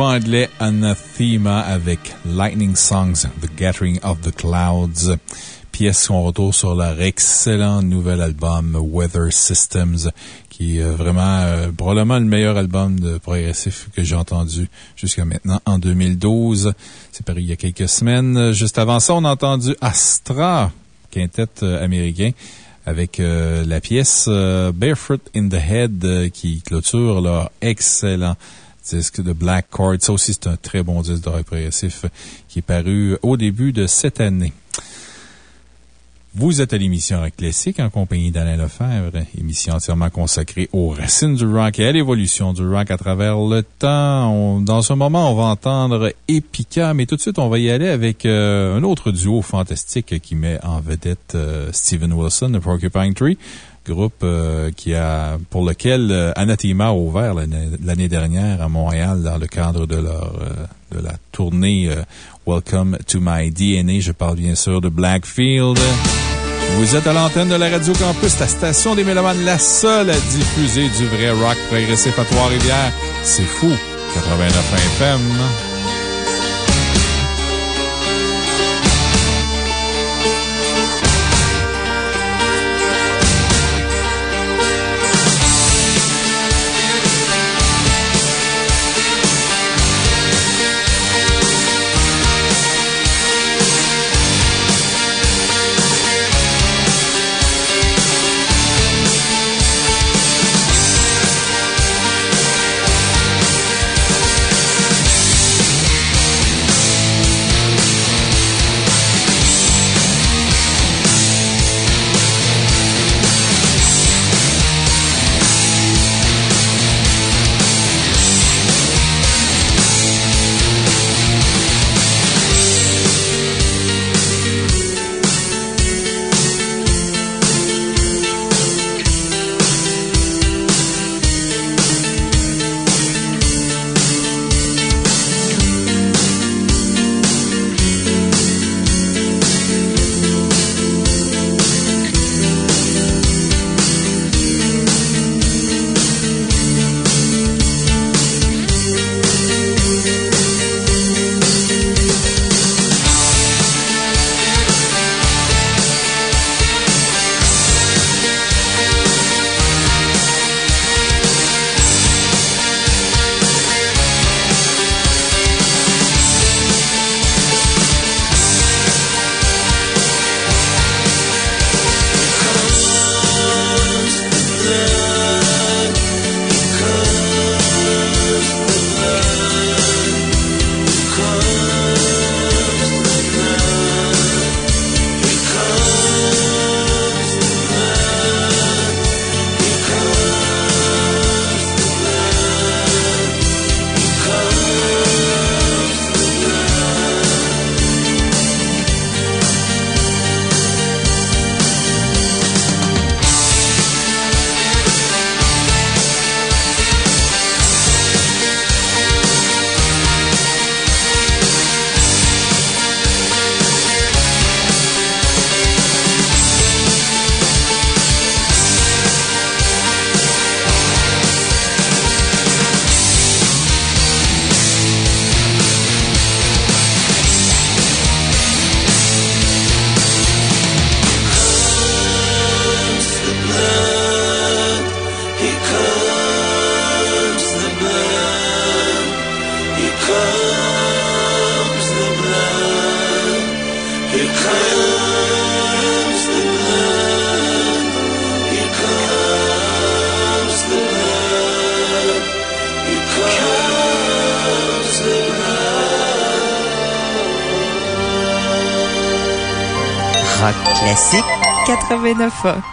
anglais Anathema avec Lightning Songs, The Gathering of the Clouds. Pièce qu'on retrouve sur leur excellent nouvel album Weather Systems, qui est vraiment euh, probablement le meilleur album de progressif que j'ai entendu jusqu'à maintenant en 2012. C'est paru il y a quelques semaines. Juste avant ça, on a entendu Astra, quintet euh, américain avec euh, la pièce Barefoot in the Head qui clôture leur excellent disque de Black Chord. Ça aussi, c'est un très bon disque de rock progressif qui est paru au début de cette année. Vous êtes à l'émission Rock Classique en compagnie d'Alain Lefebvre, émission entièrement consacrée aux racines du rock et à l'évolution du rock à travers le temps. Dans ce moment, on va entendre Epica, mais tout de suite, on va y aller avec euh, un autre duo fantastique qui met en vedette euh, Steven Wilson de Porcupine Tree, groupe euh, qui a, pour lequel euh, Anathema a ouvert l'année dernière à Montréal dans le cadre de leur, euh, de la tournée euh, Welcome to My DNA. Je parle bien sûr de Blackfield. Vous êtes à l'antenne de la Radio Campus, la station des Mélomanes, la seule à diffuser du vrai rock progressif à Trois-Rivières. C'est fou. 89 FM.
89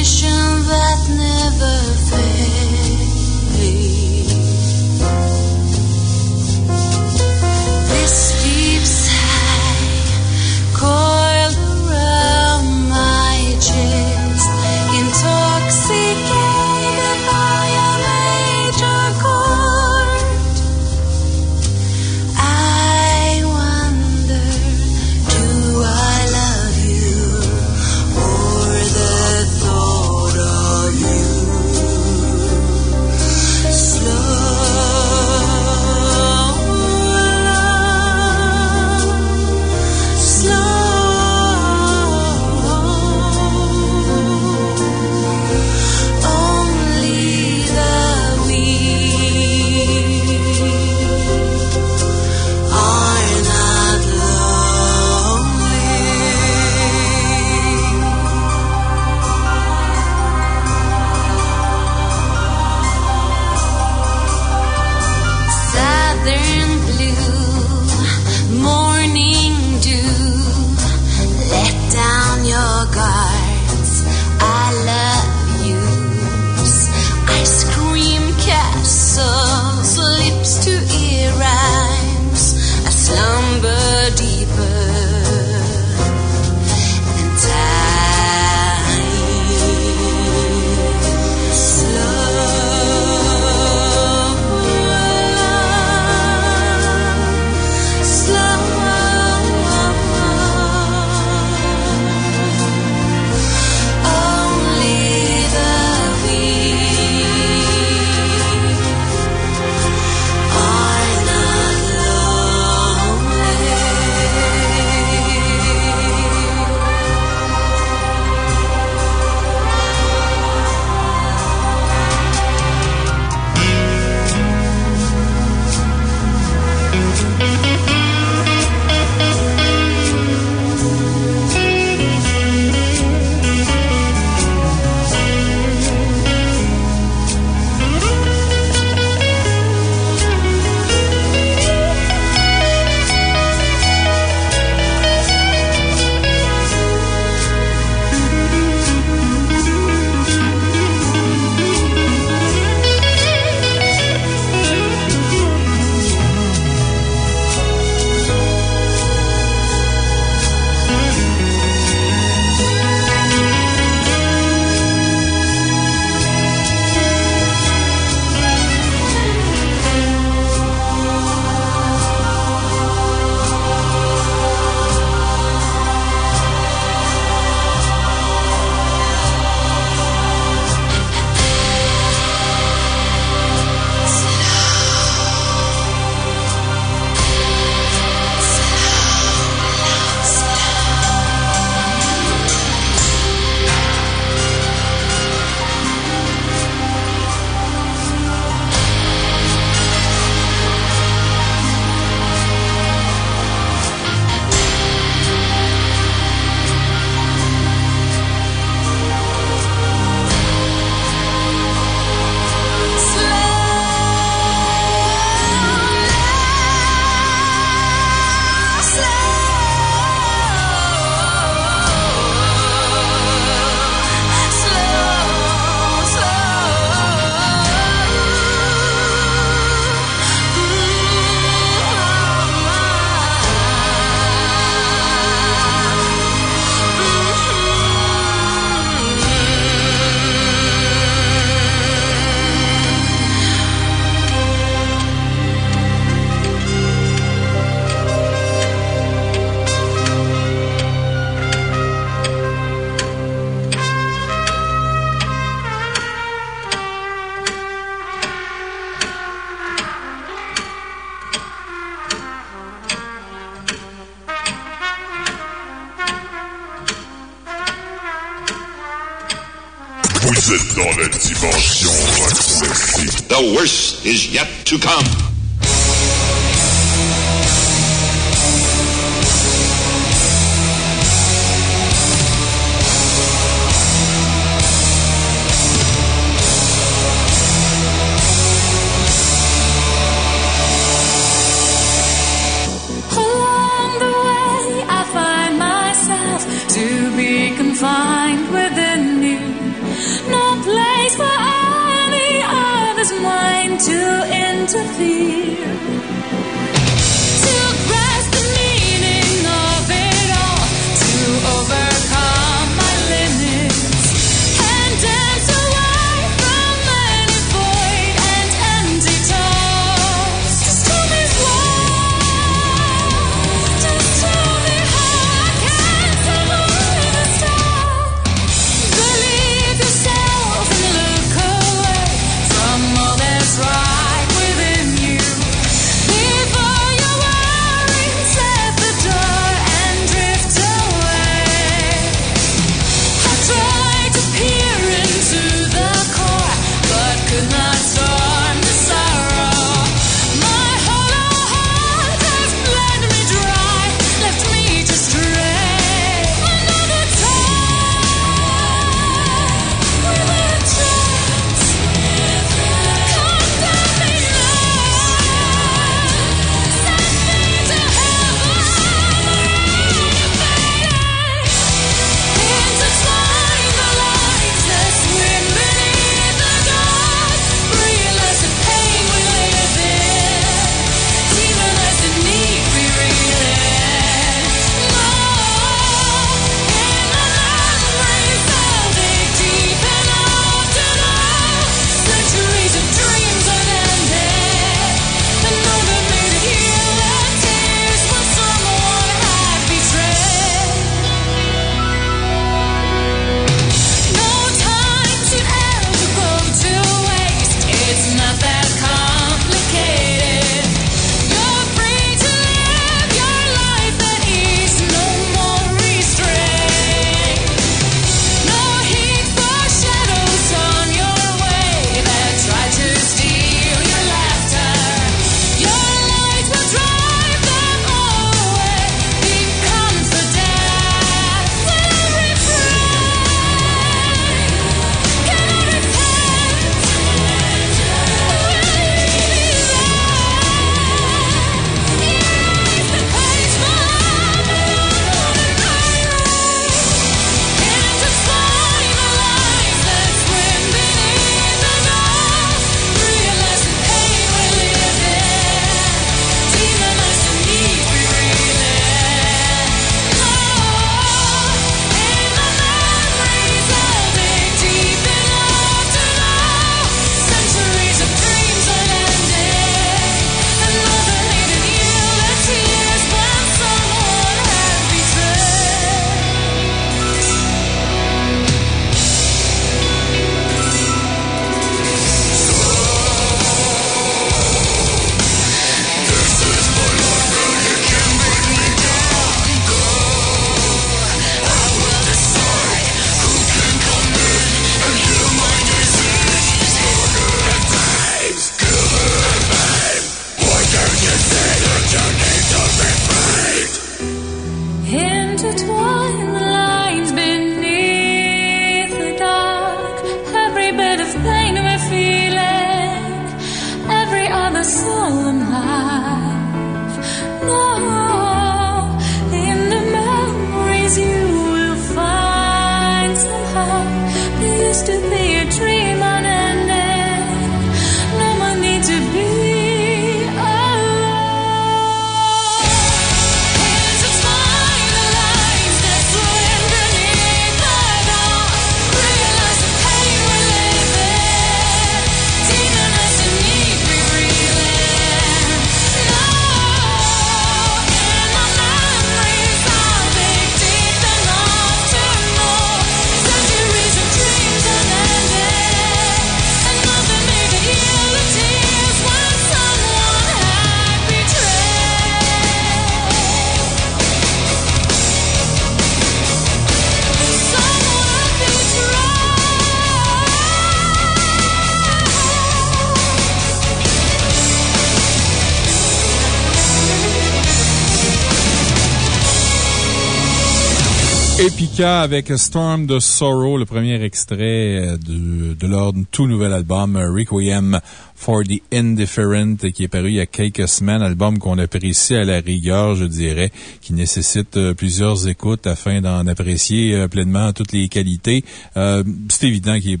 avec Storm de Sorrow, le premier extrait euh, de, de leur tout nouvel album euh, Requiem for the Indifferent, qui est paru il y a quelques semaines, album qu'on apprécie à la rigueur, je dirais, qui nécessite euh, plusieurs écoutes afin d'en apprécier pleinement toutes les qualités. C'est évident qu'il est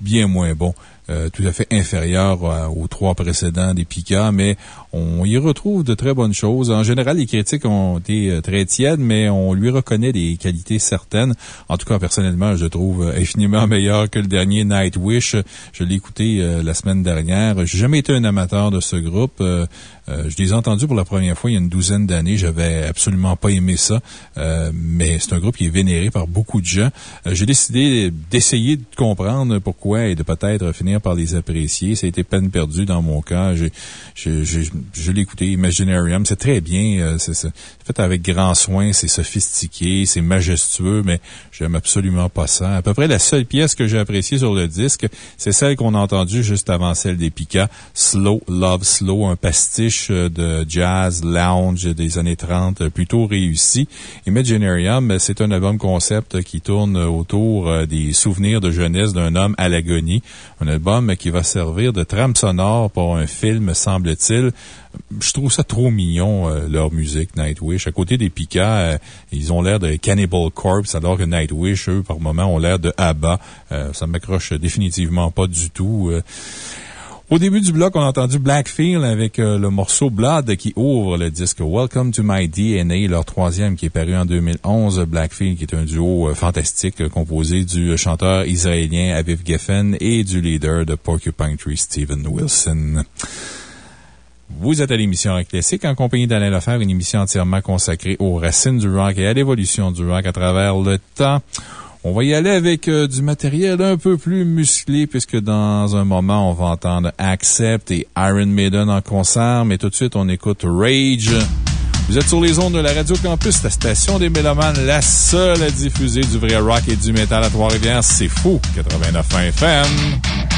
bien moins bon. Tout à fait inférieur aux trois précédents des Picas, mais on y retrouve de très bonnes choses. En général, les critiques ont été euh, très tièdes, mais on lui reconnaît des qualités certaines. En tout cas, personnellement, je le trouve euh, infiniment meilleur que le dernier Nightwish. Je l'ai écouté euh, la semaine dernière. J'ai jamais été un amateur de ce groupe. Je les ai entendus pour la première fois il y a une douzaine d'années. J'avais absolument pas aimé ça. Mais c'est un groupe qui est vénéré par beaucoup de gens. J'ai décidé d'essayer de comprendre pourquoi et de peut-être finir par les apprécier. Ça a été peine perdue dans mon cas. Je l'ai écouté, Imaginarium. C'est très bien. euh, C'est fait avec grand soin. C'est sophistiqué. C'est majestueux, mais j'aime absolument pas ça. À peu près la seule pièce que j'ai appréciée sur le disque, c'est celle qu'on a entendue juste avant celle des Pika. Slow Love Slow, un pastiche euh, de jazz lounge des années 30 euh, plutôt réussi. Imaginarium, euh, c'est un album concept qui tourne autour des souvenirs de jeunesse d'un homme à l'agonie. Un album qui va servir de trame sonore pour un film, semble-t-il. Je trouve ça trop mignon, euh, leur musique, Nightwish. À côté des Pika, euh, ils ont l'air de Cannibal Corpse, alors que Nightwish, eux, par moments, ont l'air de ABBA. Euh, ça m'accroche définitivement pas du tout. Euh, au début du bloc, on a entendu Blackfield avec le morceau Blood qui ouvre le disque Welcome to My DNA, leur troisième qui est paru en 2011. Blackfield qui est un duo fantastique composé du chanteur israélien Aviv Geffen et du leader de Porcupine Tree, Steven Wilson. Vous êtes à l'émission Rock Classique en compagnie d'Alain Lefebvre, une émission entièrement consacrée aux racines du rock et à l'évolution du rock à travers le temps. On va y aller avec euh, du matériel un peu plus musclé, puisque dans un moment, on va entendre Accept et Iron Maiden en concert, mais tout de suite, on écoute Rage. Vous êtes sur les ondes de la Radio Campus, la station des Mélomanes, la seule à diffuser du vrai rock et du métal à Trois-Rivières. C'est fou! 89 FM.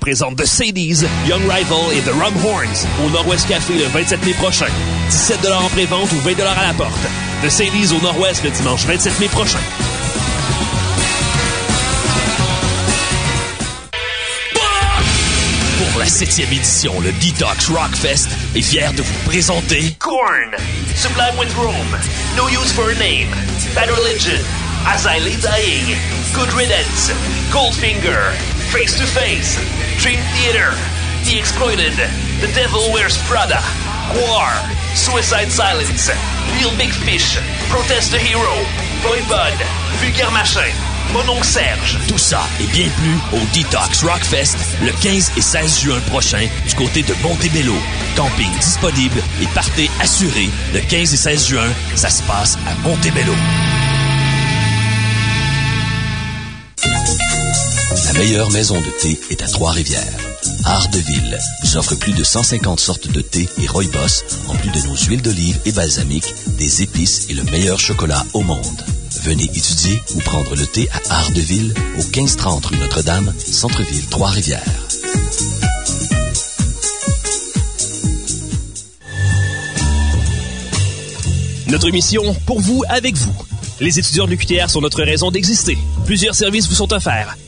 Présente The Sadies, Young Rival et The Rum Horns au Nord-Ouest Café le 27 mai prochain. 17 en pré-vente ou 20 à la porte. The Sadies au Nord-Ouest le dimanche 27 mai prochain. Pour la 7e édition, le Detox Rockfest est fier de vous présenter Korn, Sublime with Rome, No Use for a Name, Bad Religion, As I Dying, Good Riddance, Goldfinger, Face to Face, Dream Theater, The Exploited, The Devil Wears Prada, War, Suicide Silence, Real Big Fish, Protest the Hero, Boy Bud, Vulgaire Machin, Mononcle Serge.
Tout ça et bien plus au Detox Rockfest le 15 et 16 juin prochain du côté de Montebello. Camping disponible et partez assuré le 15 et 16 juin. Ça se passe à Montebello. Meilleure maison de thé est à Trois-Rivières. Art de Ville vous offre plus de 150 sortes de thé et rooibos, en plus de nos huiles d'olive et balsamique, des épices et le meilleur chocolat au monde. Venez étudier ou prendre le thé à Art de Ville au 1530 rue Notre-Dame, Centre-Ville, Trois-Rivières.
Notre mission, pour vous, avec vous. Les étudiants de l'UQTR sont notre raison d'exister. Plusieurs services vous sont offerts.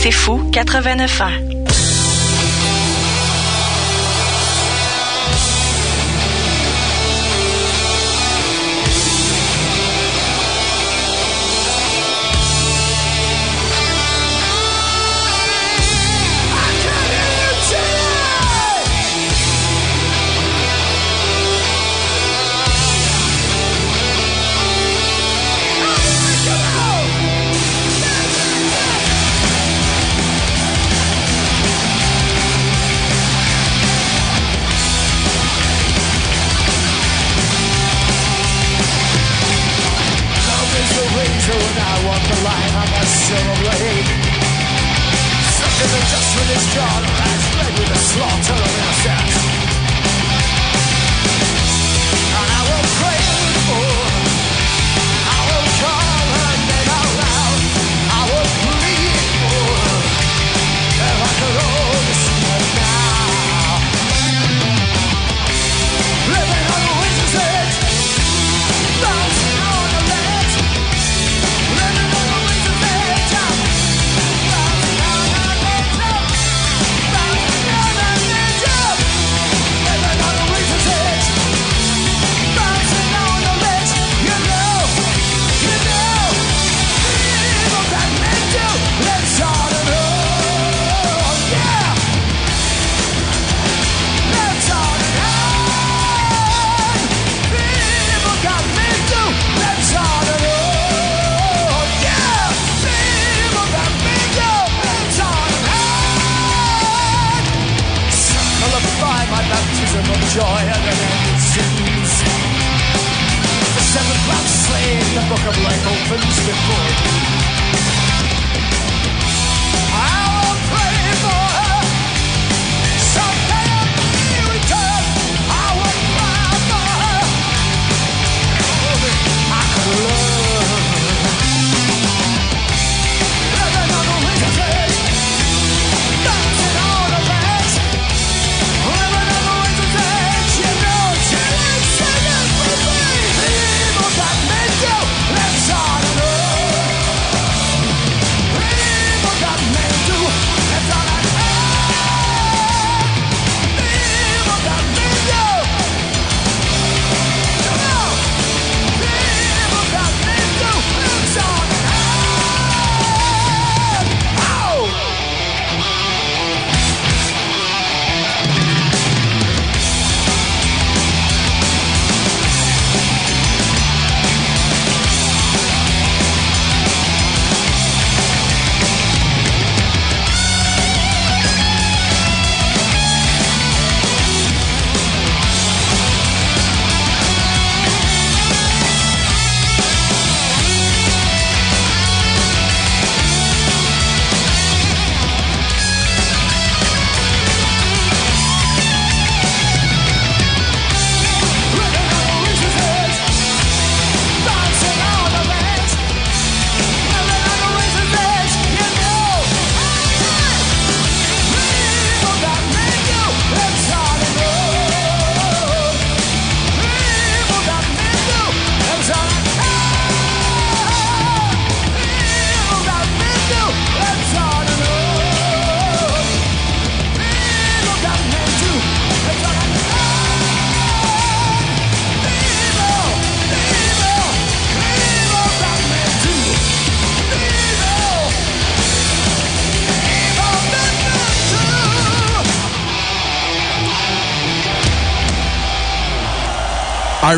C'est fou 89 ans.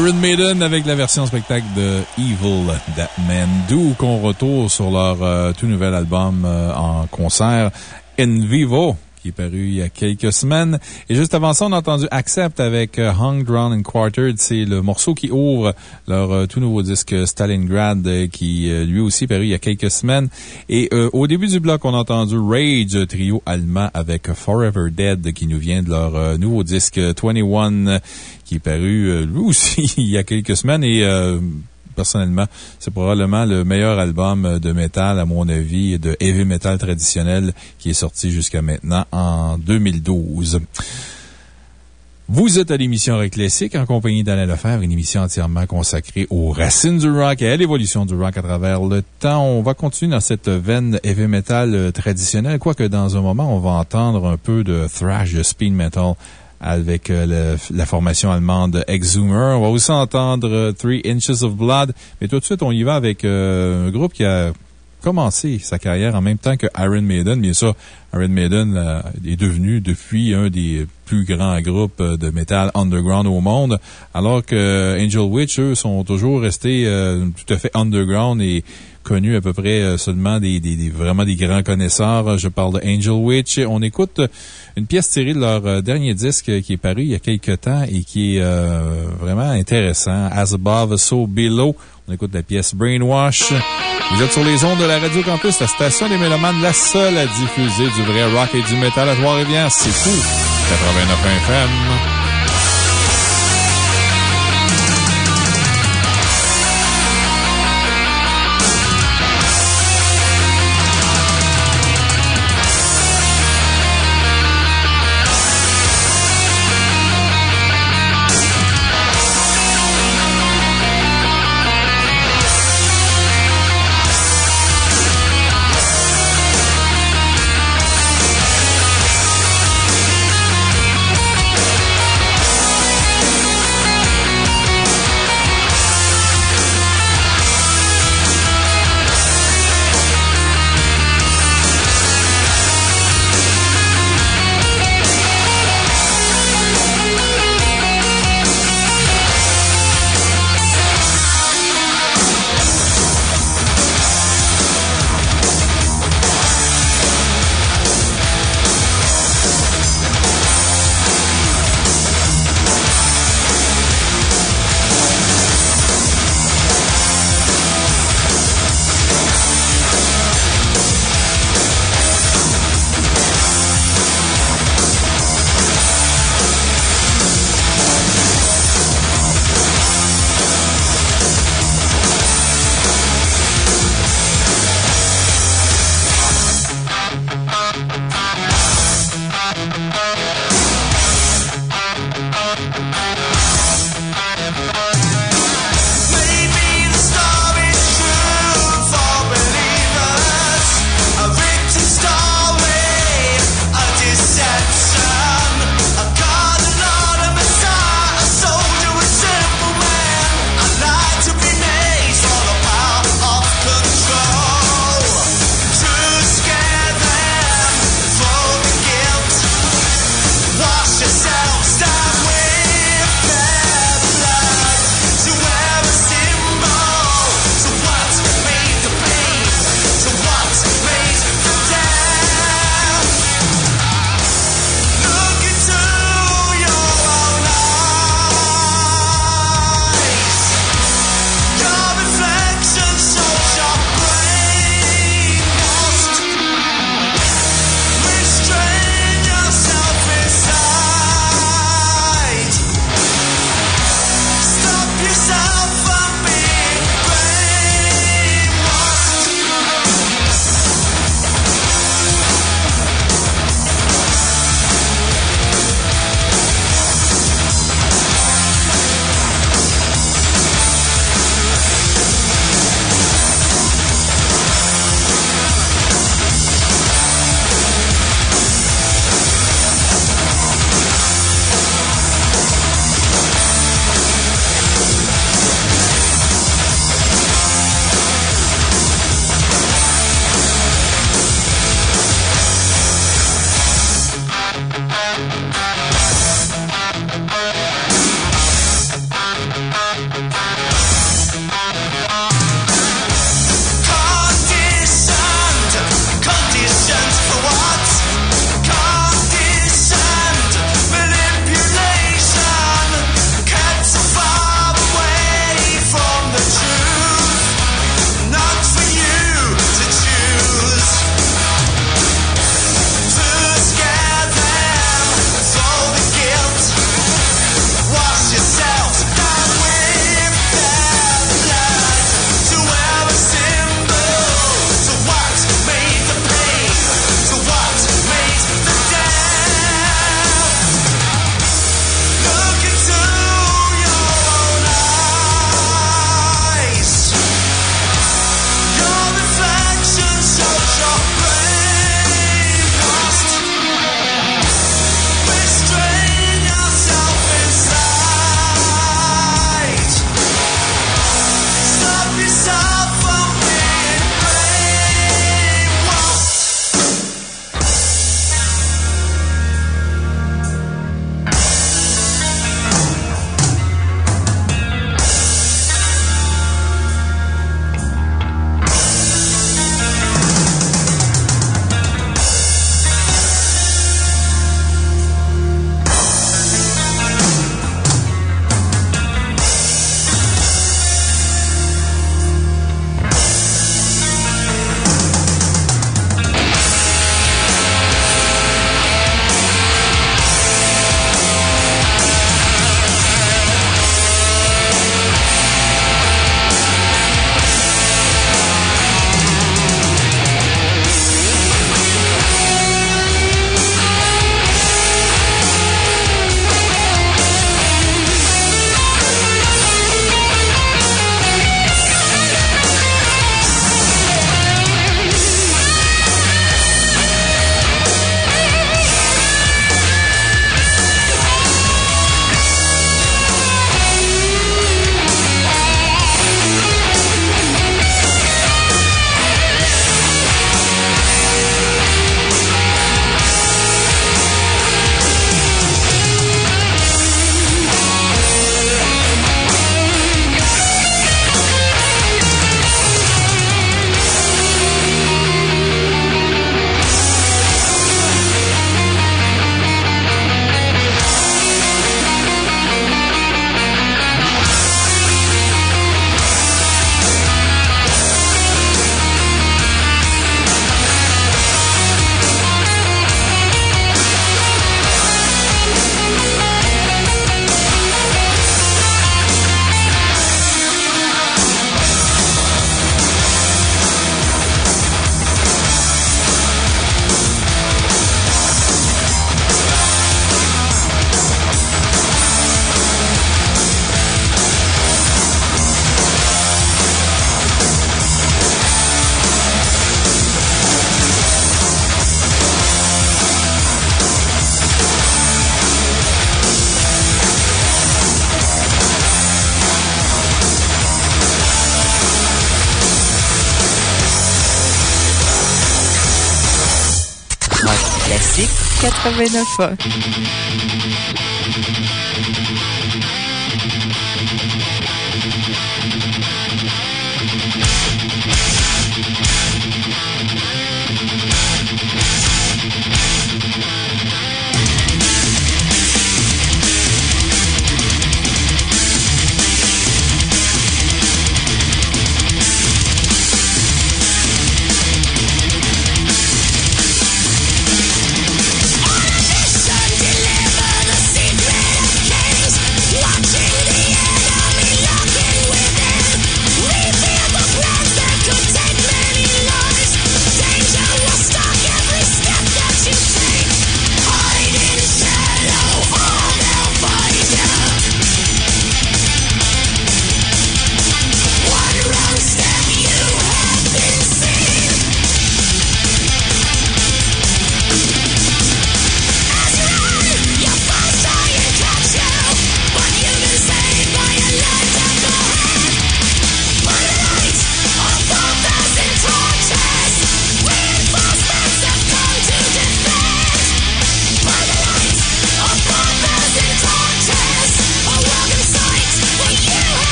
Iron Maiden avec la version spectacle de Evil That Man Do qu'on retourne sur leur euh, tout nouvel album euh, en concert In Vivo qui est paru il y a quelques semaines. Et juste avant ça, on a entendu Accept avec euh, Hung, Drawn and Quartered. C'est le morceau qui ouvre leur euh, tout nouveau disque Stalingrad euh, qui euh, lui aussi est paru il y a quelques semaines. Et au début du bloc, on a entendu Rage, trio allemand avec Forever Dead qui nous vient de leur nouveau disque 21 euh, qui est paru lui aussi il y a quelques semaines. Et personnellement, c'est probablement le meilleur album de métal, à mon avis, de heavy metal traditionnel qui est sorti jusqu'à maintenant en 2012. Vous êtes à l'émission Rock Classique en compagnie d'Alain Lefebvre, une émission entièrement consacrée aux racines du rock et à l'évolution du rock à travers le temps. On va continuer dans cette veine heavy metal euh, traditionnelle, quoique dans un moment, on va entendre un peu de thrash, de speed metal avec euh, le- la formation allemande Exhumer. On va aussi entendre euh, Three Inches of Blood. Mais tout de suite, on y va avec euh, un groupe qui a commencé sa carrière en même temps que Iron Maiden. Bien sûr, Iron Maiden est devenu depuis un des plus grands groupes de metal underground au monde, alors que Angel Witch, eux, sont toujours restés tout à fait underground et connus à peu près euh, seulement des, grands connaisseurs. Je parle de Angel Witch. On écoute une pièce tirée de leur euh, dernier disque euh, qui est paru il y a quelques temps et qui est euh, vraiment intéressant. As Above, So Below. On écoute la pièce Brainwash. Vous êtes sur les ondes de la Radio Campus, la station des Mélomanes, la seule à diffuser du vrai rock et du métal à Trois-Rivières. C'est fou. 89 FM.
89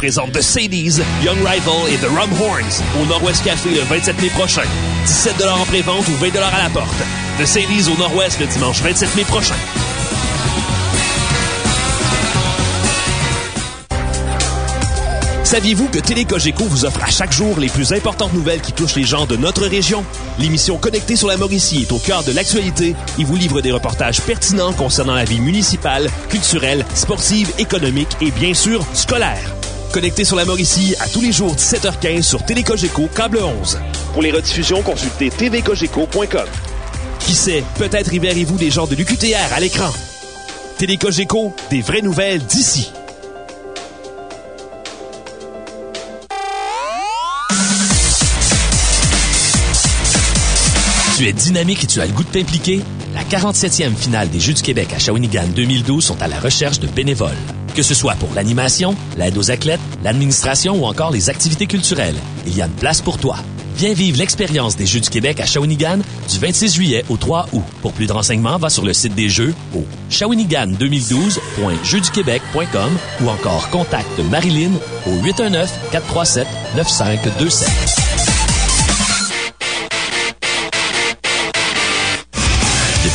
présente The Sadies, Young Rival et The Rum Horns au Nord-Ouest Café le 27 mai prochain. 17 en pré-vente ou 20 à la porte. The Sadies au Nord-Ouest le dimanche 27 mai prochain. Saviez-vous que Télécogeco vous offre à chaque jour les plus importantes nouvelles qui touchent les gens de notre région? L'émission Connectée sur la Mauricie est au cœur de l'actualité et vous livre des reportages pertinents concernant la vie municipale, culturelle, sportive, économique et bien sûr scolaire. Connectée sur la Mauricie à tous les jours 17h15 sur Télécogeco câble 11. Pour les rediffusions, consultez tvcogeco.com. Qui sait, peut-être y verrez-vous des gens de l'UQTR à l'écran. Télécogeco, des vraies nouvelles d'ici.
Tu es dynamique et tu as le goût de t'impliquer? La 47e finale des Jeux du Québec à Shawinigan 2012 sont à la recherche de bénévoles. Que ce soit pour l'animation, l'aide aux athlètes, l'administration ou encore les activités culturelles, il y a une place pour toi. Viens vivre l'expérience des Jeux du Québec à Shawinigan du 26 juillet au 3 août. Pour plus de renseignements, va sur le site des Jeux au shawinigan2012.jeuxduquebec.com ou encore contacte Marilyn au 819-437-9527.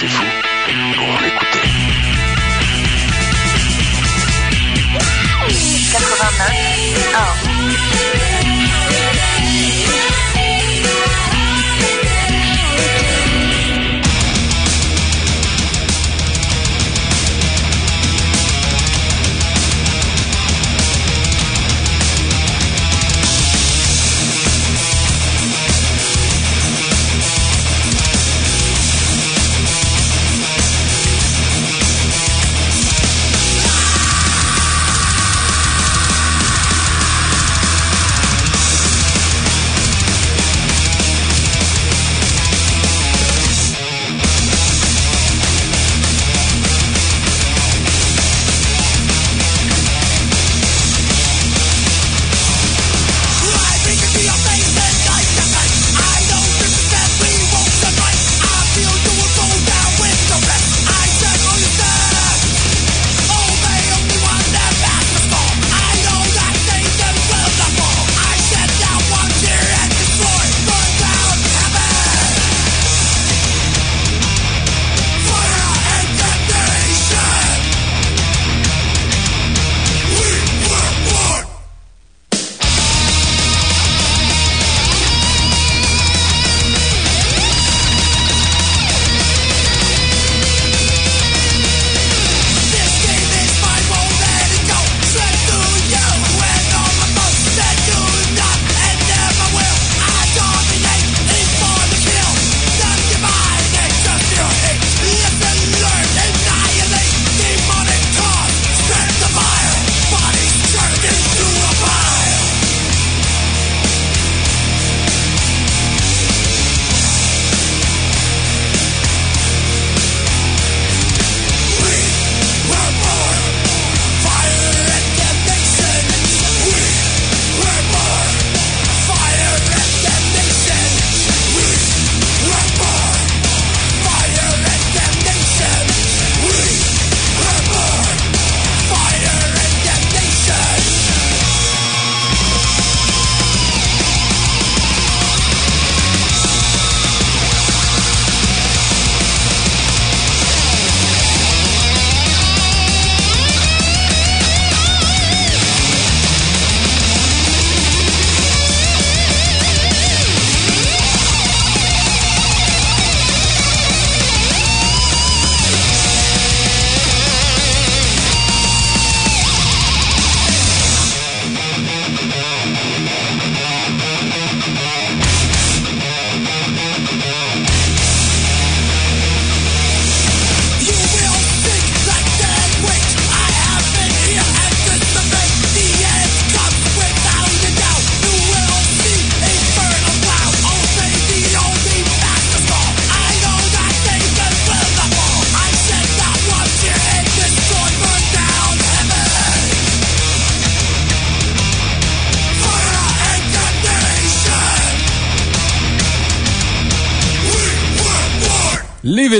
Assez fou pour l'écouter.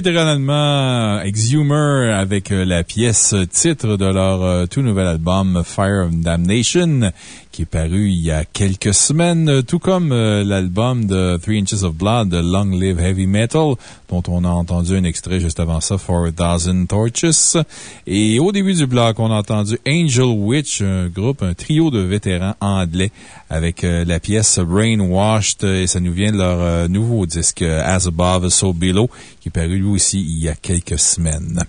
Allemands Exhumer avec euh, la pièce titre de leur euh, tout nouvel album Fire of Damnation qui est paru il y a quelques semaines, tout comme euh, l'album de Three Inches of Blood Long Live Heavy Metal, dont on a entendu un extrait juste avant ça, For a Thousand Torches. Et au début du bloc, on a entendu Angel Witch, un groupe, un trio de vétérans anglais avec euh, la pièce Brainwashed, et ça nous vient de leur euh, nouveau disque As Above, So Below, qui est paru lui aussi il y a quelques semaines.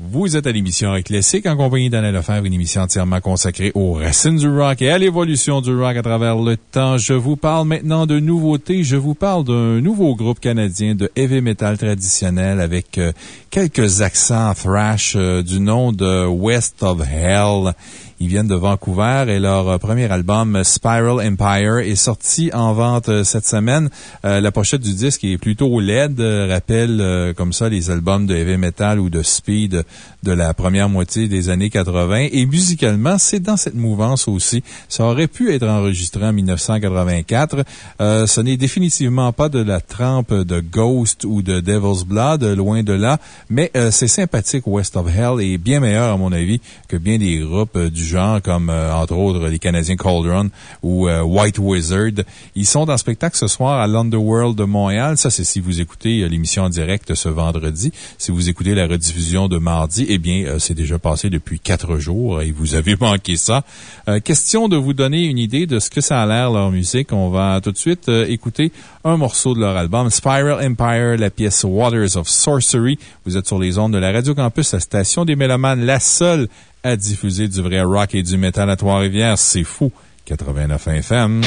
Vous êtes à l'émission Rock Classique en compagnie d'Alain Lefebvre, une émission entièrement consacrée aux racines du rock et à l'évolution du rock à travers le temps. Je vous parle maintenant de nouveautés. Je vous parle d'un nouveau groupe canadien de heavy metal traditionnel avec euh, quelques accents thrash euh, du nom de West of Hell. Ils viennent de Vancouver et leur euh, premier album, Spiral Empire, est sorti en vente euh, cette semaine. Euh, la pochette du disque est plutôt LED, euh, rappelle comme ça les albums de heavy metal ou de speed de la première moitié des années 80. Et musicalement, c'est dans cette mouvance aussi. Ça aurait pu être enregistré en 1984. Euh, ce n'est définitivement pas de la trempe de Ghost ou de Devil's Blood, loin de là, mais c'est sympathique West of Hell et bien meilleur, à mon avis, que bien des groupes du genre comme, euh, entre autres, les Canadiens Cauldron ou euh, White Wizard. Ils sont en spectacle ce soir à l'Underworld de Montréal. Ça, c'est si vous écoutez euh, l'émission en direct ce vendredi. Si vous écoutez la rediffusion de mardi, eh bien, c'est déjà passé depuis quatre jours et vous avez manqué ça. Question de vous donner une idée de ce que ça a l'air, leur musique. On va tout de suite écouter un morceau de leur album, Spiral Empire, la pièce Waters of Sorcery. Vous êtes sur les ondes de la Radio Campus, la station des Mélomanes, la seule à diffuser du vrai rock et du métal à Trois-Rivières. C'est fou. 89 FM.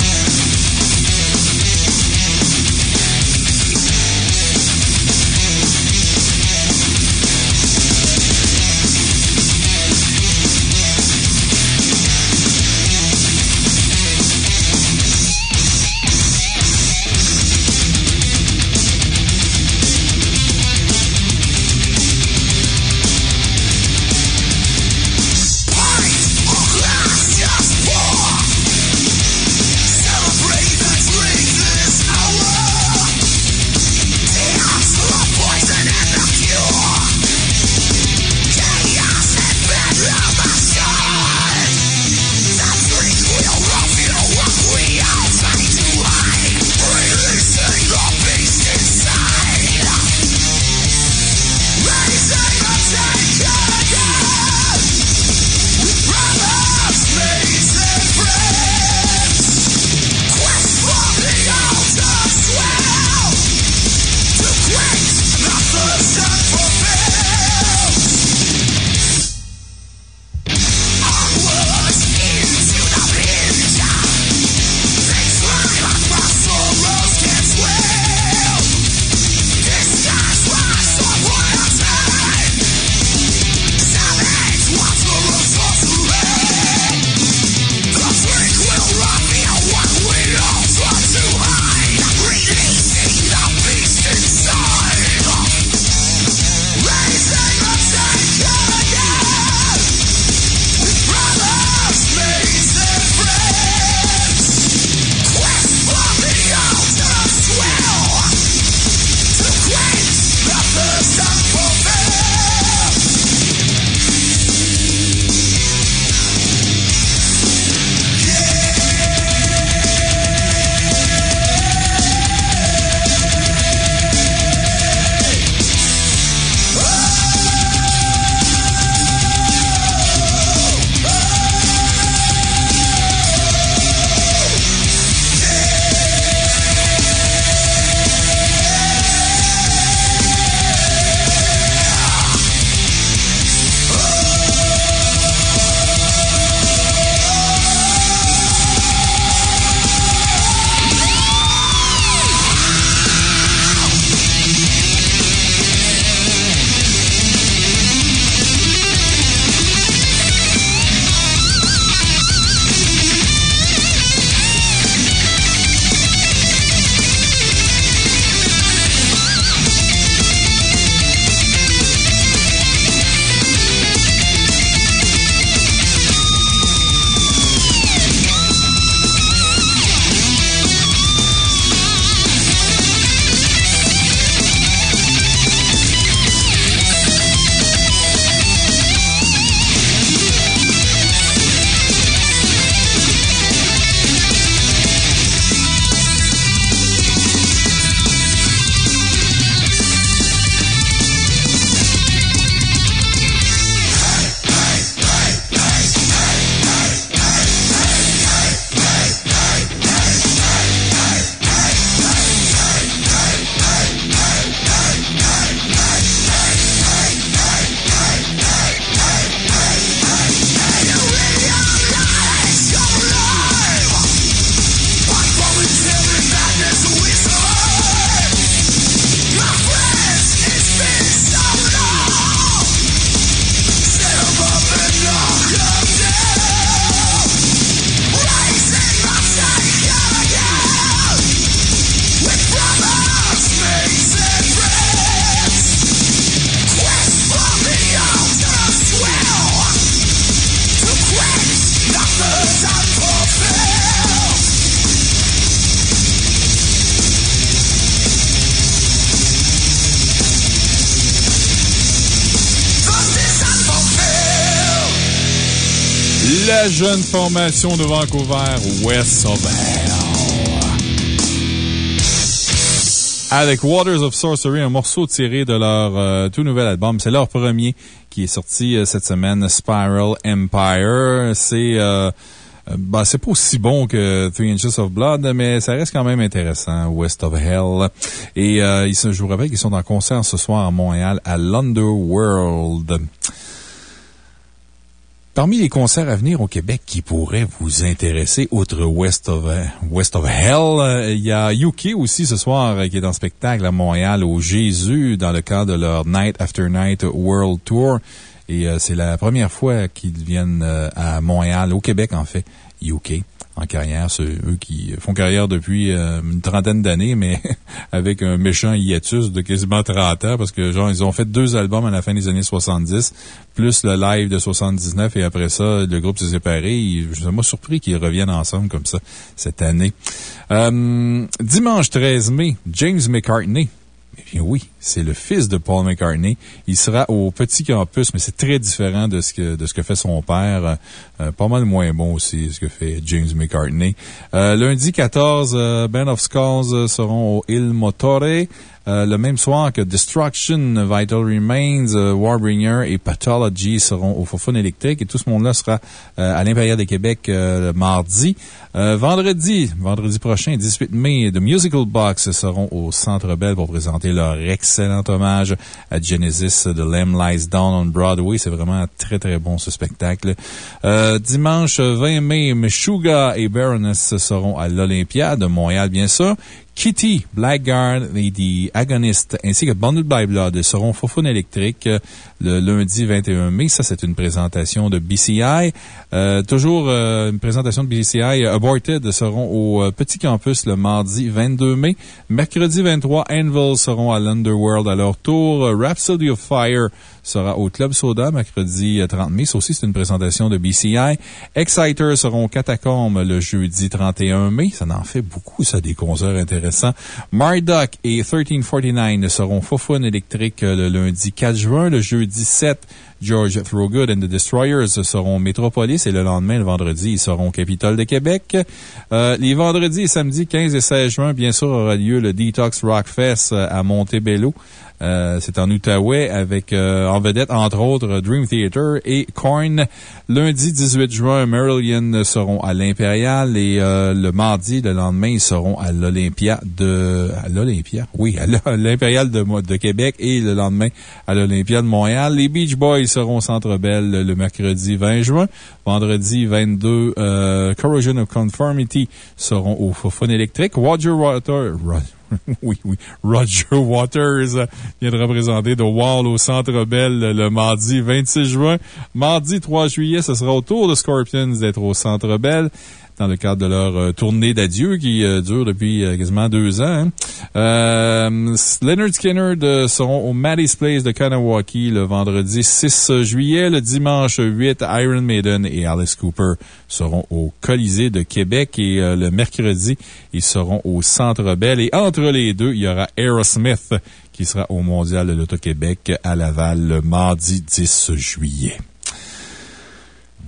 Formation de Vancouver, West of Hell. Avec Waters of Sorcery, un morceau tiré de leur euh, tout nouvel album. C'est leur premier qui est sorti euh, cette semaine, Spiral Empire. C'est euh, bah, c'est pas aussi bon que Three Inches of Blood, mais ça reste quand même intéressant, West of Hell. Et ils se, je vous rappelle qu'ils sont en concert ce soir à Montréal à l'Underworld. Parmi les concerts à venir au Québec qui pourraient vous intéresser, outre West of, West of Hell, euh, il y a UK aussi ce soir euh, qui est en spectacle à Montréal au Jésus dans le cadre de leur Night After Night World Tour. Et euh, c'est la première fois qu'ils viennent à Montréal, au Québec en fait, UK, en carrière. Eux qui font carrière depuis euh, une trentaine d'années, mais avec un méchant hiatus de quasiment 30 ans, parce que genre, ils ont fait deux albums à la fin des années 70, plus le live de 79, et après ça, le groupe s'est séparé. Je suis surpris qu'ils reviennent ensemble comme ça cette année. Euh, dimanche 13 mai, James McCartney eh bien oui, c'est le fils de Paul McCartney. Il sera au petit campus, mais c'est très différent de ce que, de ce que fait son père. Euh, pas mal moins bon aussi, ce que fait James McCartney. Euh, lundi 14, euh, Band of Skulls seront au Il Motore. Le même soir que Destruction, Vital Remains, Warbringer et Pathology seront au Fofun électrique et tout ce monde-là sera à l'Impérial de Québec le mardi. Vendredi, vendredi prochain, 18 mai, The Musical Box seront au Centre Bell pour présenter leur excellent hommage à Genesis de Lamb Lies Down on Broadway. C'est vraiment très très bon ce spectacle. Dimanche 20 mai, Meshuga et Baroness seront à l'Olympia de Montréal, bien sûr. Kitty, Blackguard et The Agonist, ainsi que Bundled by Blood seront Fofun électrique euh, le lundi 21 mai. Ça, c'est une présentation de BCI. Euh, toujours euh, une présentation de BCI. Aborted seront au Petit Campus le mardi 22 mai. Mercredi 23, Anvil seront à l'Underworld à leur tour. Rhapsody of Fire sera au Club Soda mercredi euh, 30 mai. Ça aussi, c'est une présentation de BCI. Exciter seront au Catacombe le jeudi 31 mai. Ça en fait beaucoup, ça, des concerts intéressants. Marduk et 1349 seront Fofun électrique euh, le lundi 4 juin. Le jeudi 7, George Throgood and the Destroyers seront Métropolis et le lendemain, le vendredi, ils seront Capitole de Québec. Euh, les vendredis et samedis 15 et 16 juin, bien sûr, aura lieu le Detox Rock Fest euh, à Montebello. Euh, c'est en Outaouais avec euh, en vedette, entre autres, Dream Theater et Korn. Lundi 18 juin, Marillion seront à l'Impérial et le mardi, le lendemain, ils seront à l'Olympia de... À l'Olympia? Oui, à l'Impérial de Québec et le lendemain à l'Olympia de Montréal. Les Beach Boys seront au Centre Bell le mercredi 20 juin. Vendredi 22, euh, Corrosion of Conformity seront au Fofun électrique. Roger oui, oui. Roger Waters vient de représenter The Wall au Centre Bell le mardi 26 juin. Mardi 3 juillet, ce sera au tour de Scorpions d'être au Centre Bell dans le cadre de leur euh, tournée d'adieu qui euh, dure depuis euh, quasiment deux ans. hein. Leonard Skinner seront au Maddie's Place de Kanawaki le vendredi 6 juillet. Le dimanche 8, Iron Maiden et Alice Cooper seront au Colisée de Québec et le mercredi, ils seront au Centre Bell. Et entre les deux, il y aura Aerosmith qui sera au Mondial de l'Auto-Québec à Laval le mardi 10 juillet.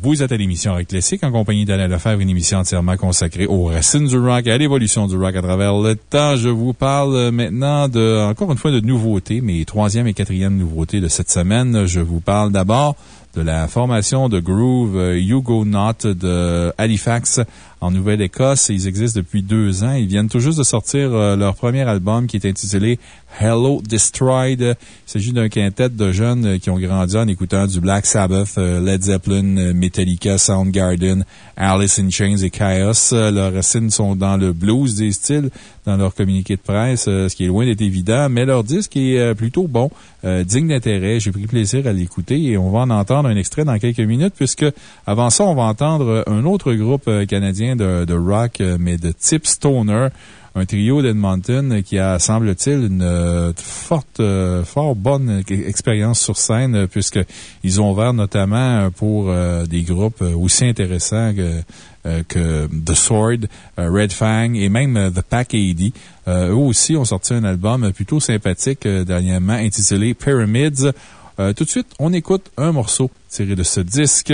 Vous êtes à l'émission Rock Classique en compagnie d'Alain Lefebvre, une émission entièrement consacrée aux racines du rock et à l'évolution du rock à travers le temps. Je vous parle maintenant de, encore une fois, de nouveautés, mes troisième et quatrième nouveautés de cette semaine. Je vous parle d'abord de la formation de groove euh, Hugo Not de Halifax en Nouvelle-Écosse. Ils existent depuis deux ans. Ils viennent tout juste de sortir euh, leur premier album qui est intitulé Hello Destroyed. Il s'agit d'un quintet de jeunes euh, qui ont grandi en écoutant du Black Sabbath, euh, Led Zeppelin, Metallica, Soundgarden, Alice in Chains et Chaos. Leurs racines sont dans le blues des styles, dans leur communiqué de presse, ce qui est loin d'être évident, mais leur disque est plutôt bon, digne d'intérêt. J'ai pris plaisir à l'écouter et on va en entendre un extrait dans quelques minutes puisque avant ça, on va entendre un autre groupe euh, de, rock, euh, mais de type stoner un trio d'Edmonton qui a, semble-t-il, une euh, forte, euh, fort bonne euh, expérience sur scène, puisqu'ils ont ouvert notamment pour des groupes aussi intéressants que, que The Sword, Red Fang et même The Pack AD. Eux aussi ont sorti un album plutôt sympathique dernièrement intitulé Pyramids. Tout de suite, on écoute un morceau tiré de ce disque.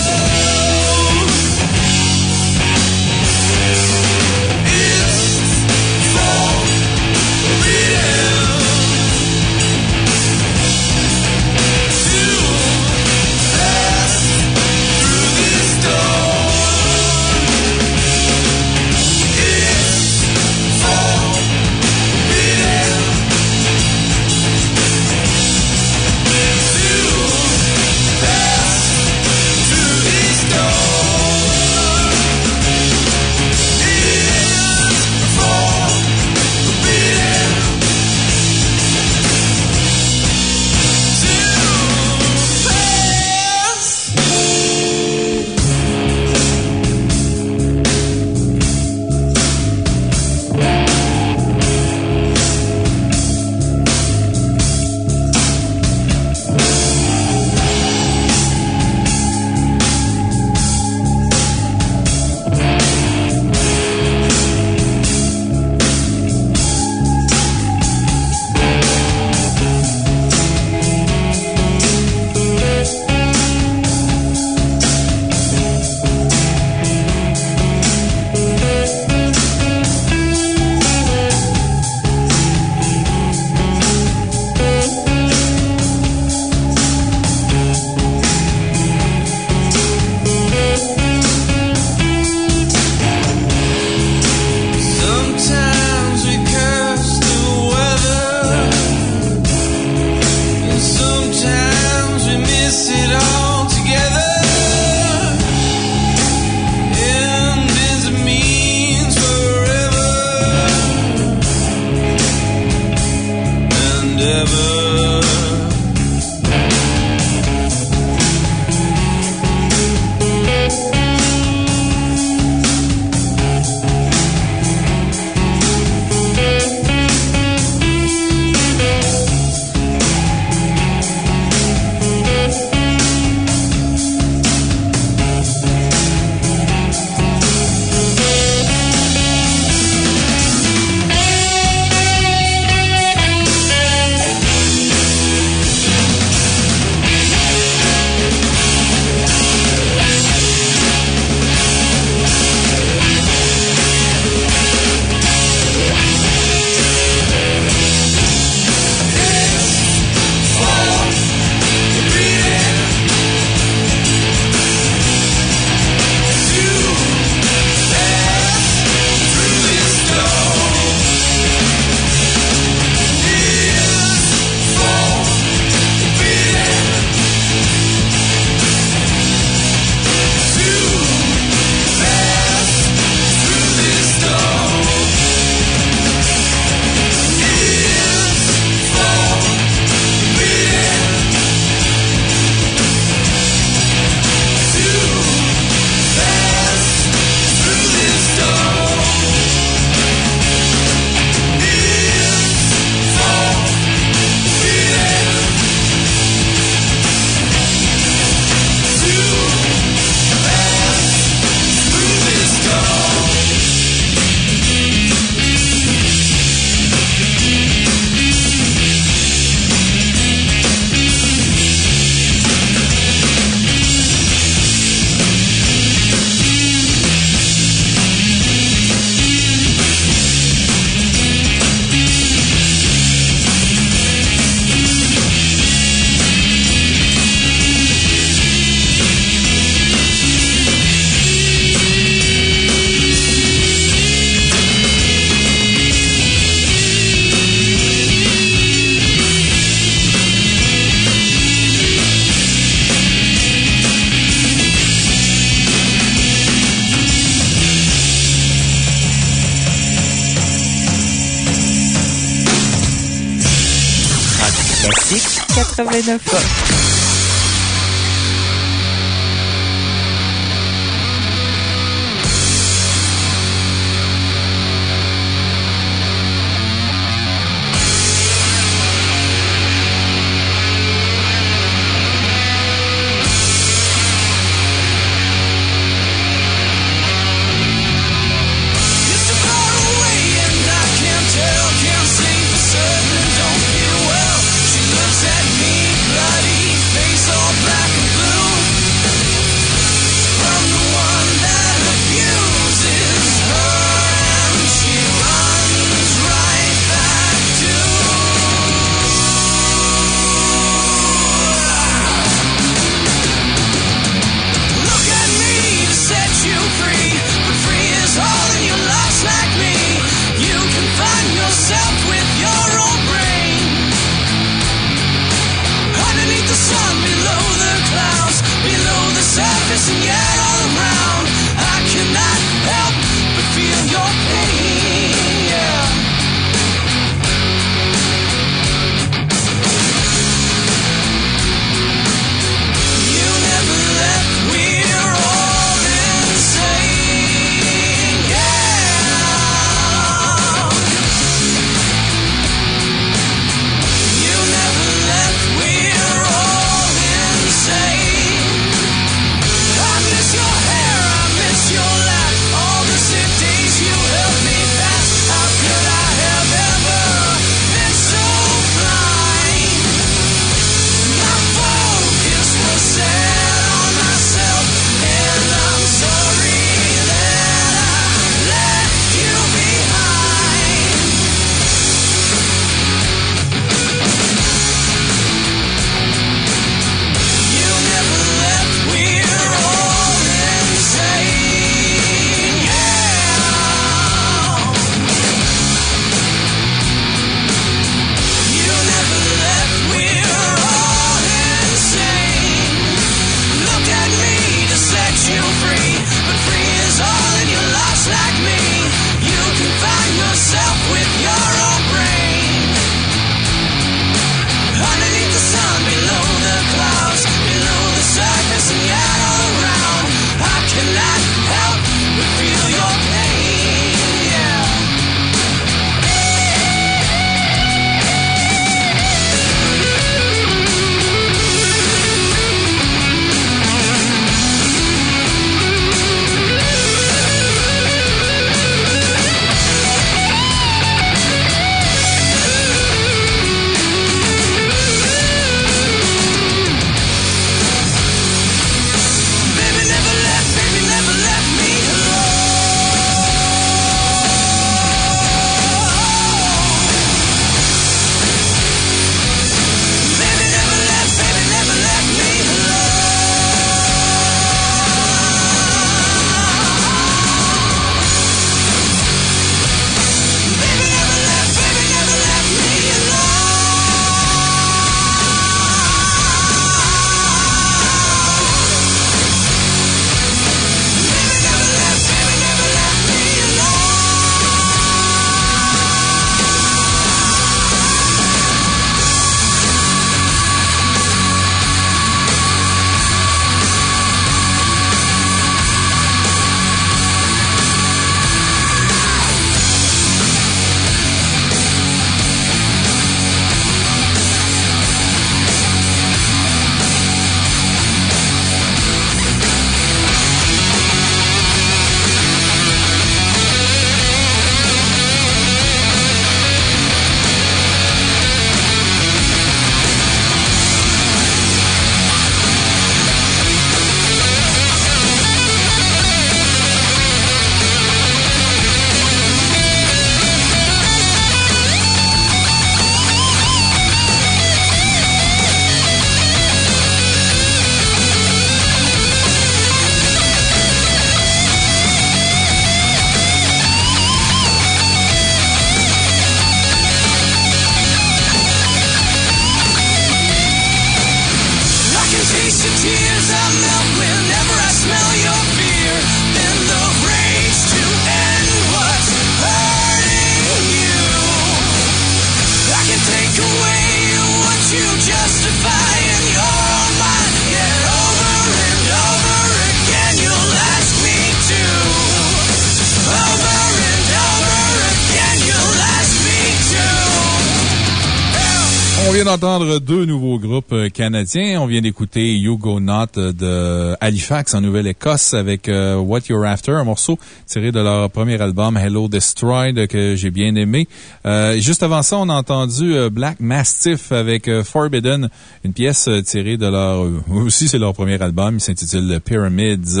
Vient d'entendre deux nouveaux groupes euh, canadiens. On vient d'écouter You Go Not de Halifax en Nouvelle-Écosse avec euh, What You're After, un morceau tiré de leur premier album Hello Destroyed que j'ai bien aimé. Euh, juste avant ça, on a entendu Black Mastiff avec Forbidden, une pièce tirée de leur, aussi c'est leur premier album, il s'intitule Pyramids.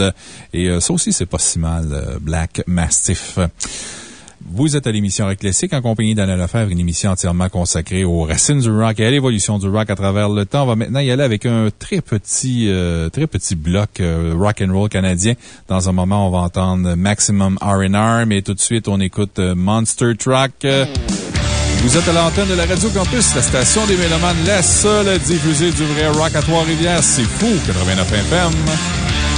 Et ça aussi, c'est pas si mal, Black Mastiff. Vous êtes à l'émission Rock Classique en compagnie d'Anna Lefebvre, une émission entièrement consacrée aux racines du rock et à l'évolution du rock à travers le temps. On va maintenant y aller avec un très petit, euh, très petit bloc euh, rock and roll canadien. Dans un moment, on va entendre Maximum R&R, mais tout de suite, on écoute euh, Monster Truck. Vous êtes à l'antenne de la Radio Campus, la station des Mélomanes, la seule à diffuser du vrai rock à Trois-Rivières. C'est fou, 89 FM.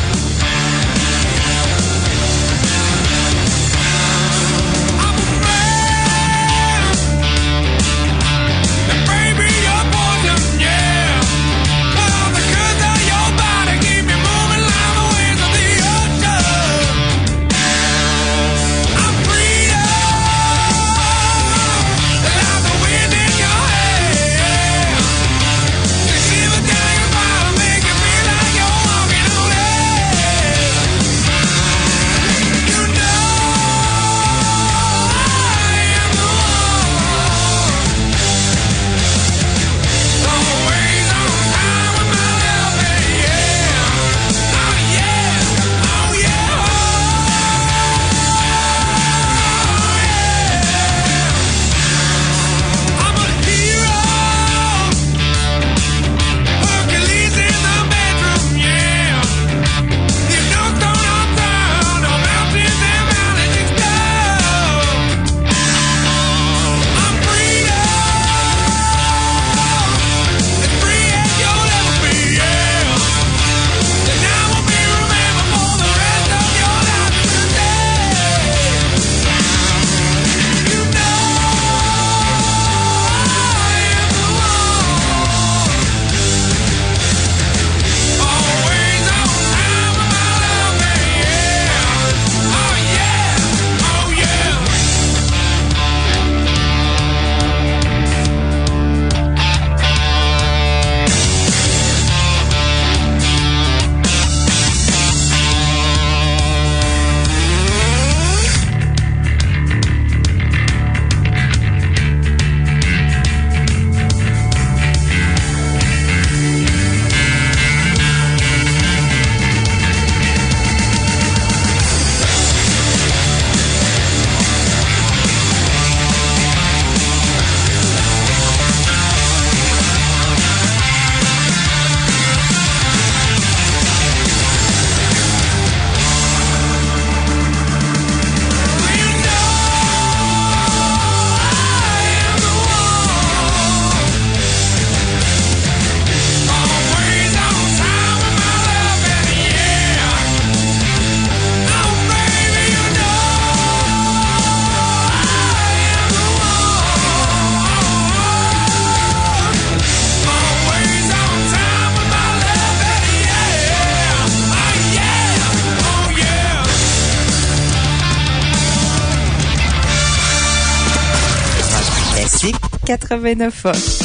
89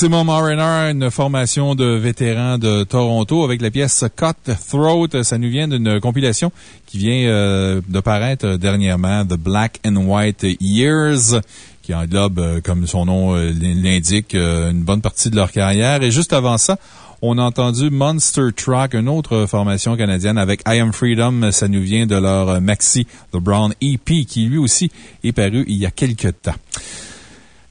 Maximum R&R, une formation de vétérans de Toronto avec la pièce Cut Throat. Ça nous vient d'une compilation qui vient euh, de paraître dernièrement, The Black and White Years, qui englobe, euh, comme son nom euh, l'indique, une bonne partie de leur carrière. Et juste avant ça, on a entendu Monster Truck, une autre formation canadienne avec I Am Freedom. Ça nous vient de leur maxi, The Brown EP, qui lui aussi est paru il y a quelques temps.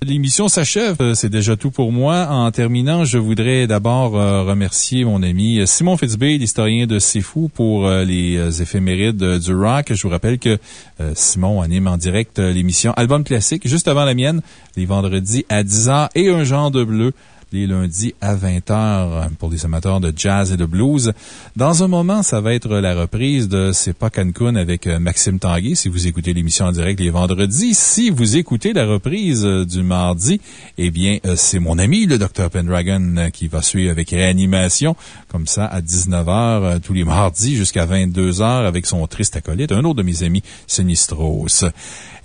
L'émission s'achève. Euh, c'est déjà tout pour moi. En terminant, je voudrais d'abord euh, remercier mon ami euh, Simon Fitzbay, l'historien de C'est Fou, pour les éphémérides du rock. Je vous rappelle que Simon anime en direct l'émission Album Classique juste avant la mienne, les vendredis à 10h et un genre de bleu les lundis à 20h pour les amateurs de jazz et de blues. Dans un moment, ça va être la reprise de C'est pas Cancun avec euh, Maxime Tanguay si vous écoutez l'émission en direct les vendredis. Si vous écoutez la reprise euh, du mardi, eh bien, euh, c'est mon ami, le Dr. Pendragon, qui va suivre avec réanimation, comme ça, à 19h tous les mardis jusqu'à 22h avec son triste acolyte, un autre de mes amis, Sinistros.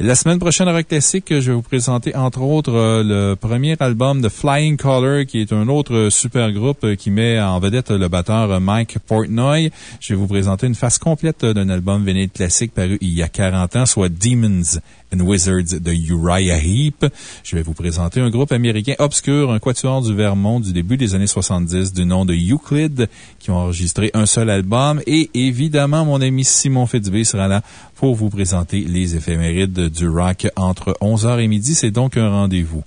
La semaine prochaine, à Rock Classique, je vais vous présenter, entre autres, le premier album de Flying Color qui est un autre super groupe qui met en vedette le batteur Mike Portnoy. Je vais vous présenter une face complète d'un album véné classique paru il y a 40 ans, soit Demons Wizards de Uriah Heep. Je vais vous présenter un groupe américain obscur, un quatuor du Vermont du début des années 70 du nom de Euclid, qui ont enregistré un seul album. Et évidemment, mon ami Simon Fitzbé sera là pour vous présenter les éphémérides du rock entre 11h et midi. C'est donc un rendez-vous.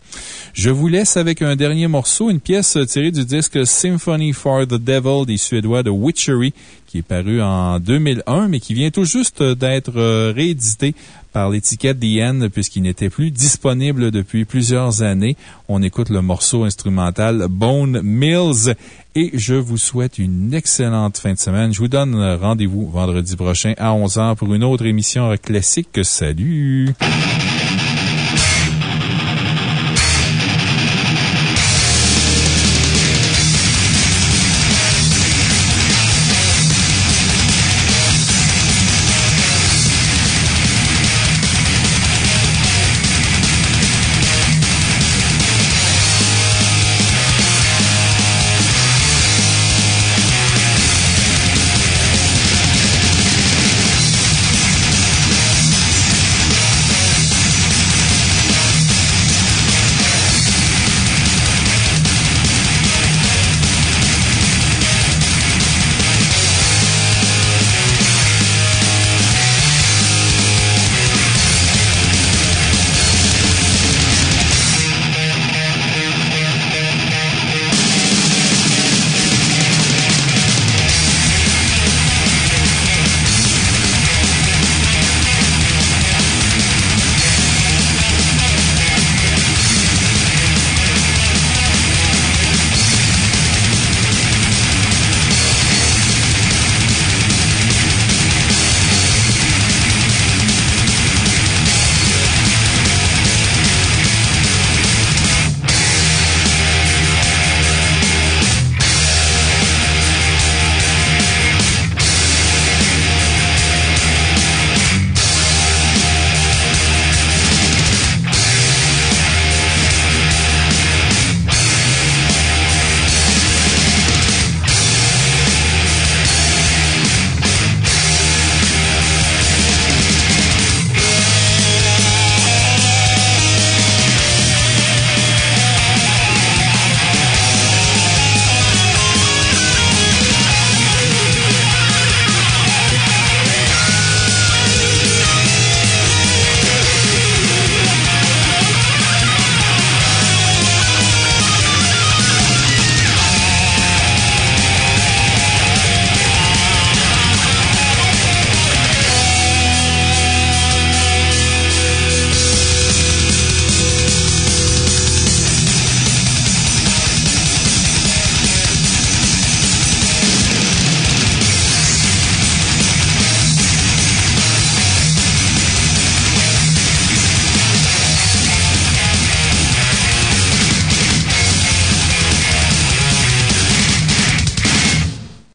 Je vous laisse avec un dernier morceau, une pièce tirée du disque Symphony for the Devil des Suédois de Witchery, qui est paru en 2001, mais qui vient tout juste d'être euh, réédité par l'étiquette The puisqu'il n'était plus disponible depuis plusieurs années. On écoute le morceau instrumental Bone Mills et je vous souhaite une excellente fin de semaine. Je vous donne rendez-vous vendredi prochain à 11h pour une autre émission classique. Salut!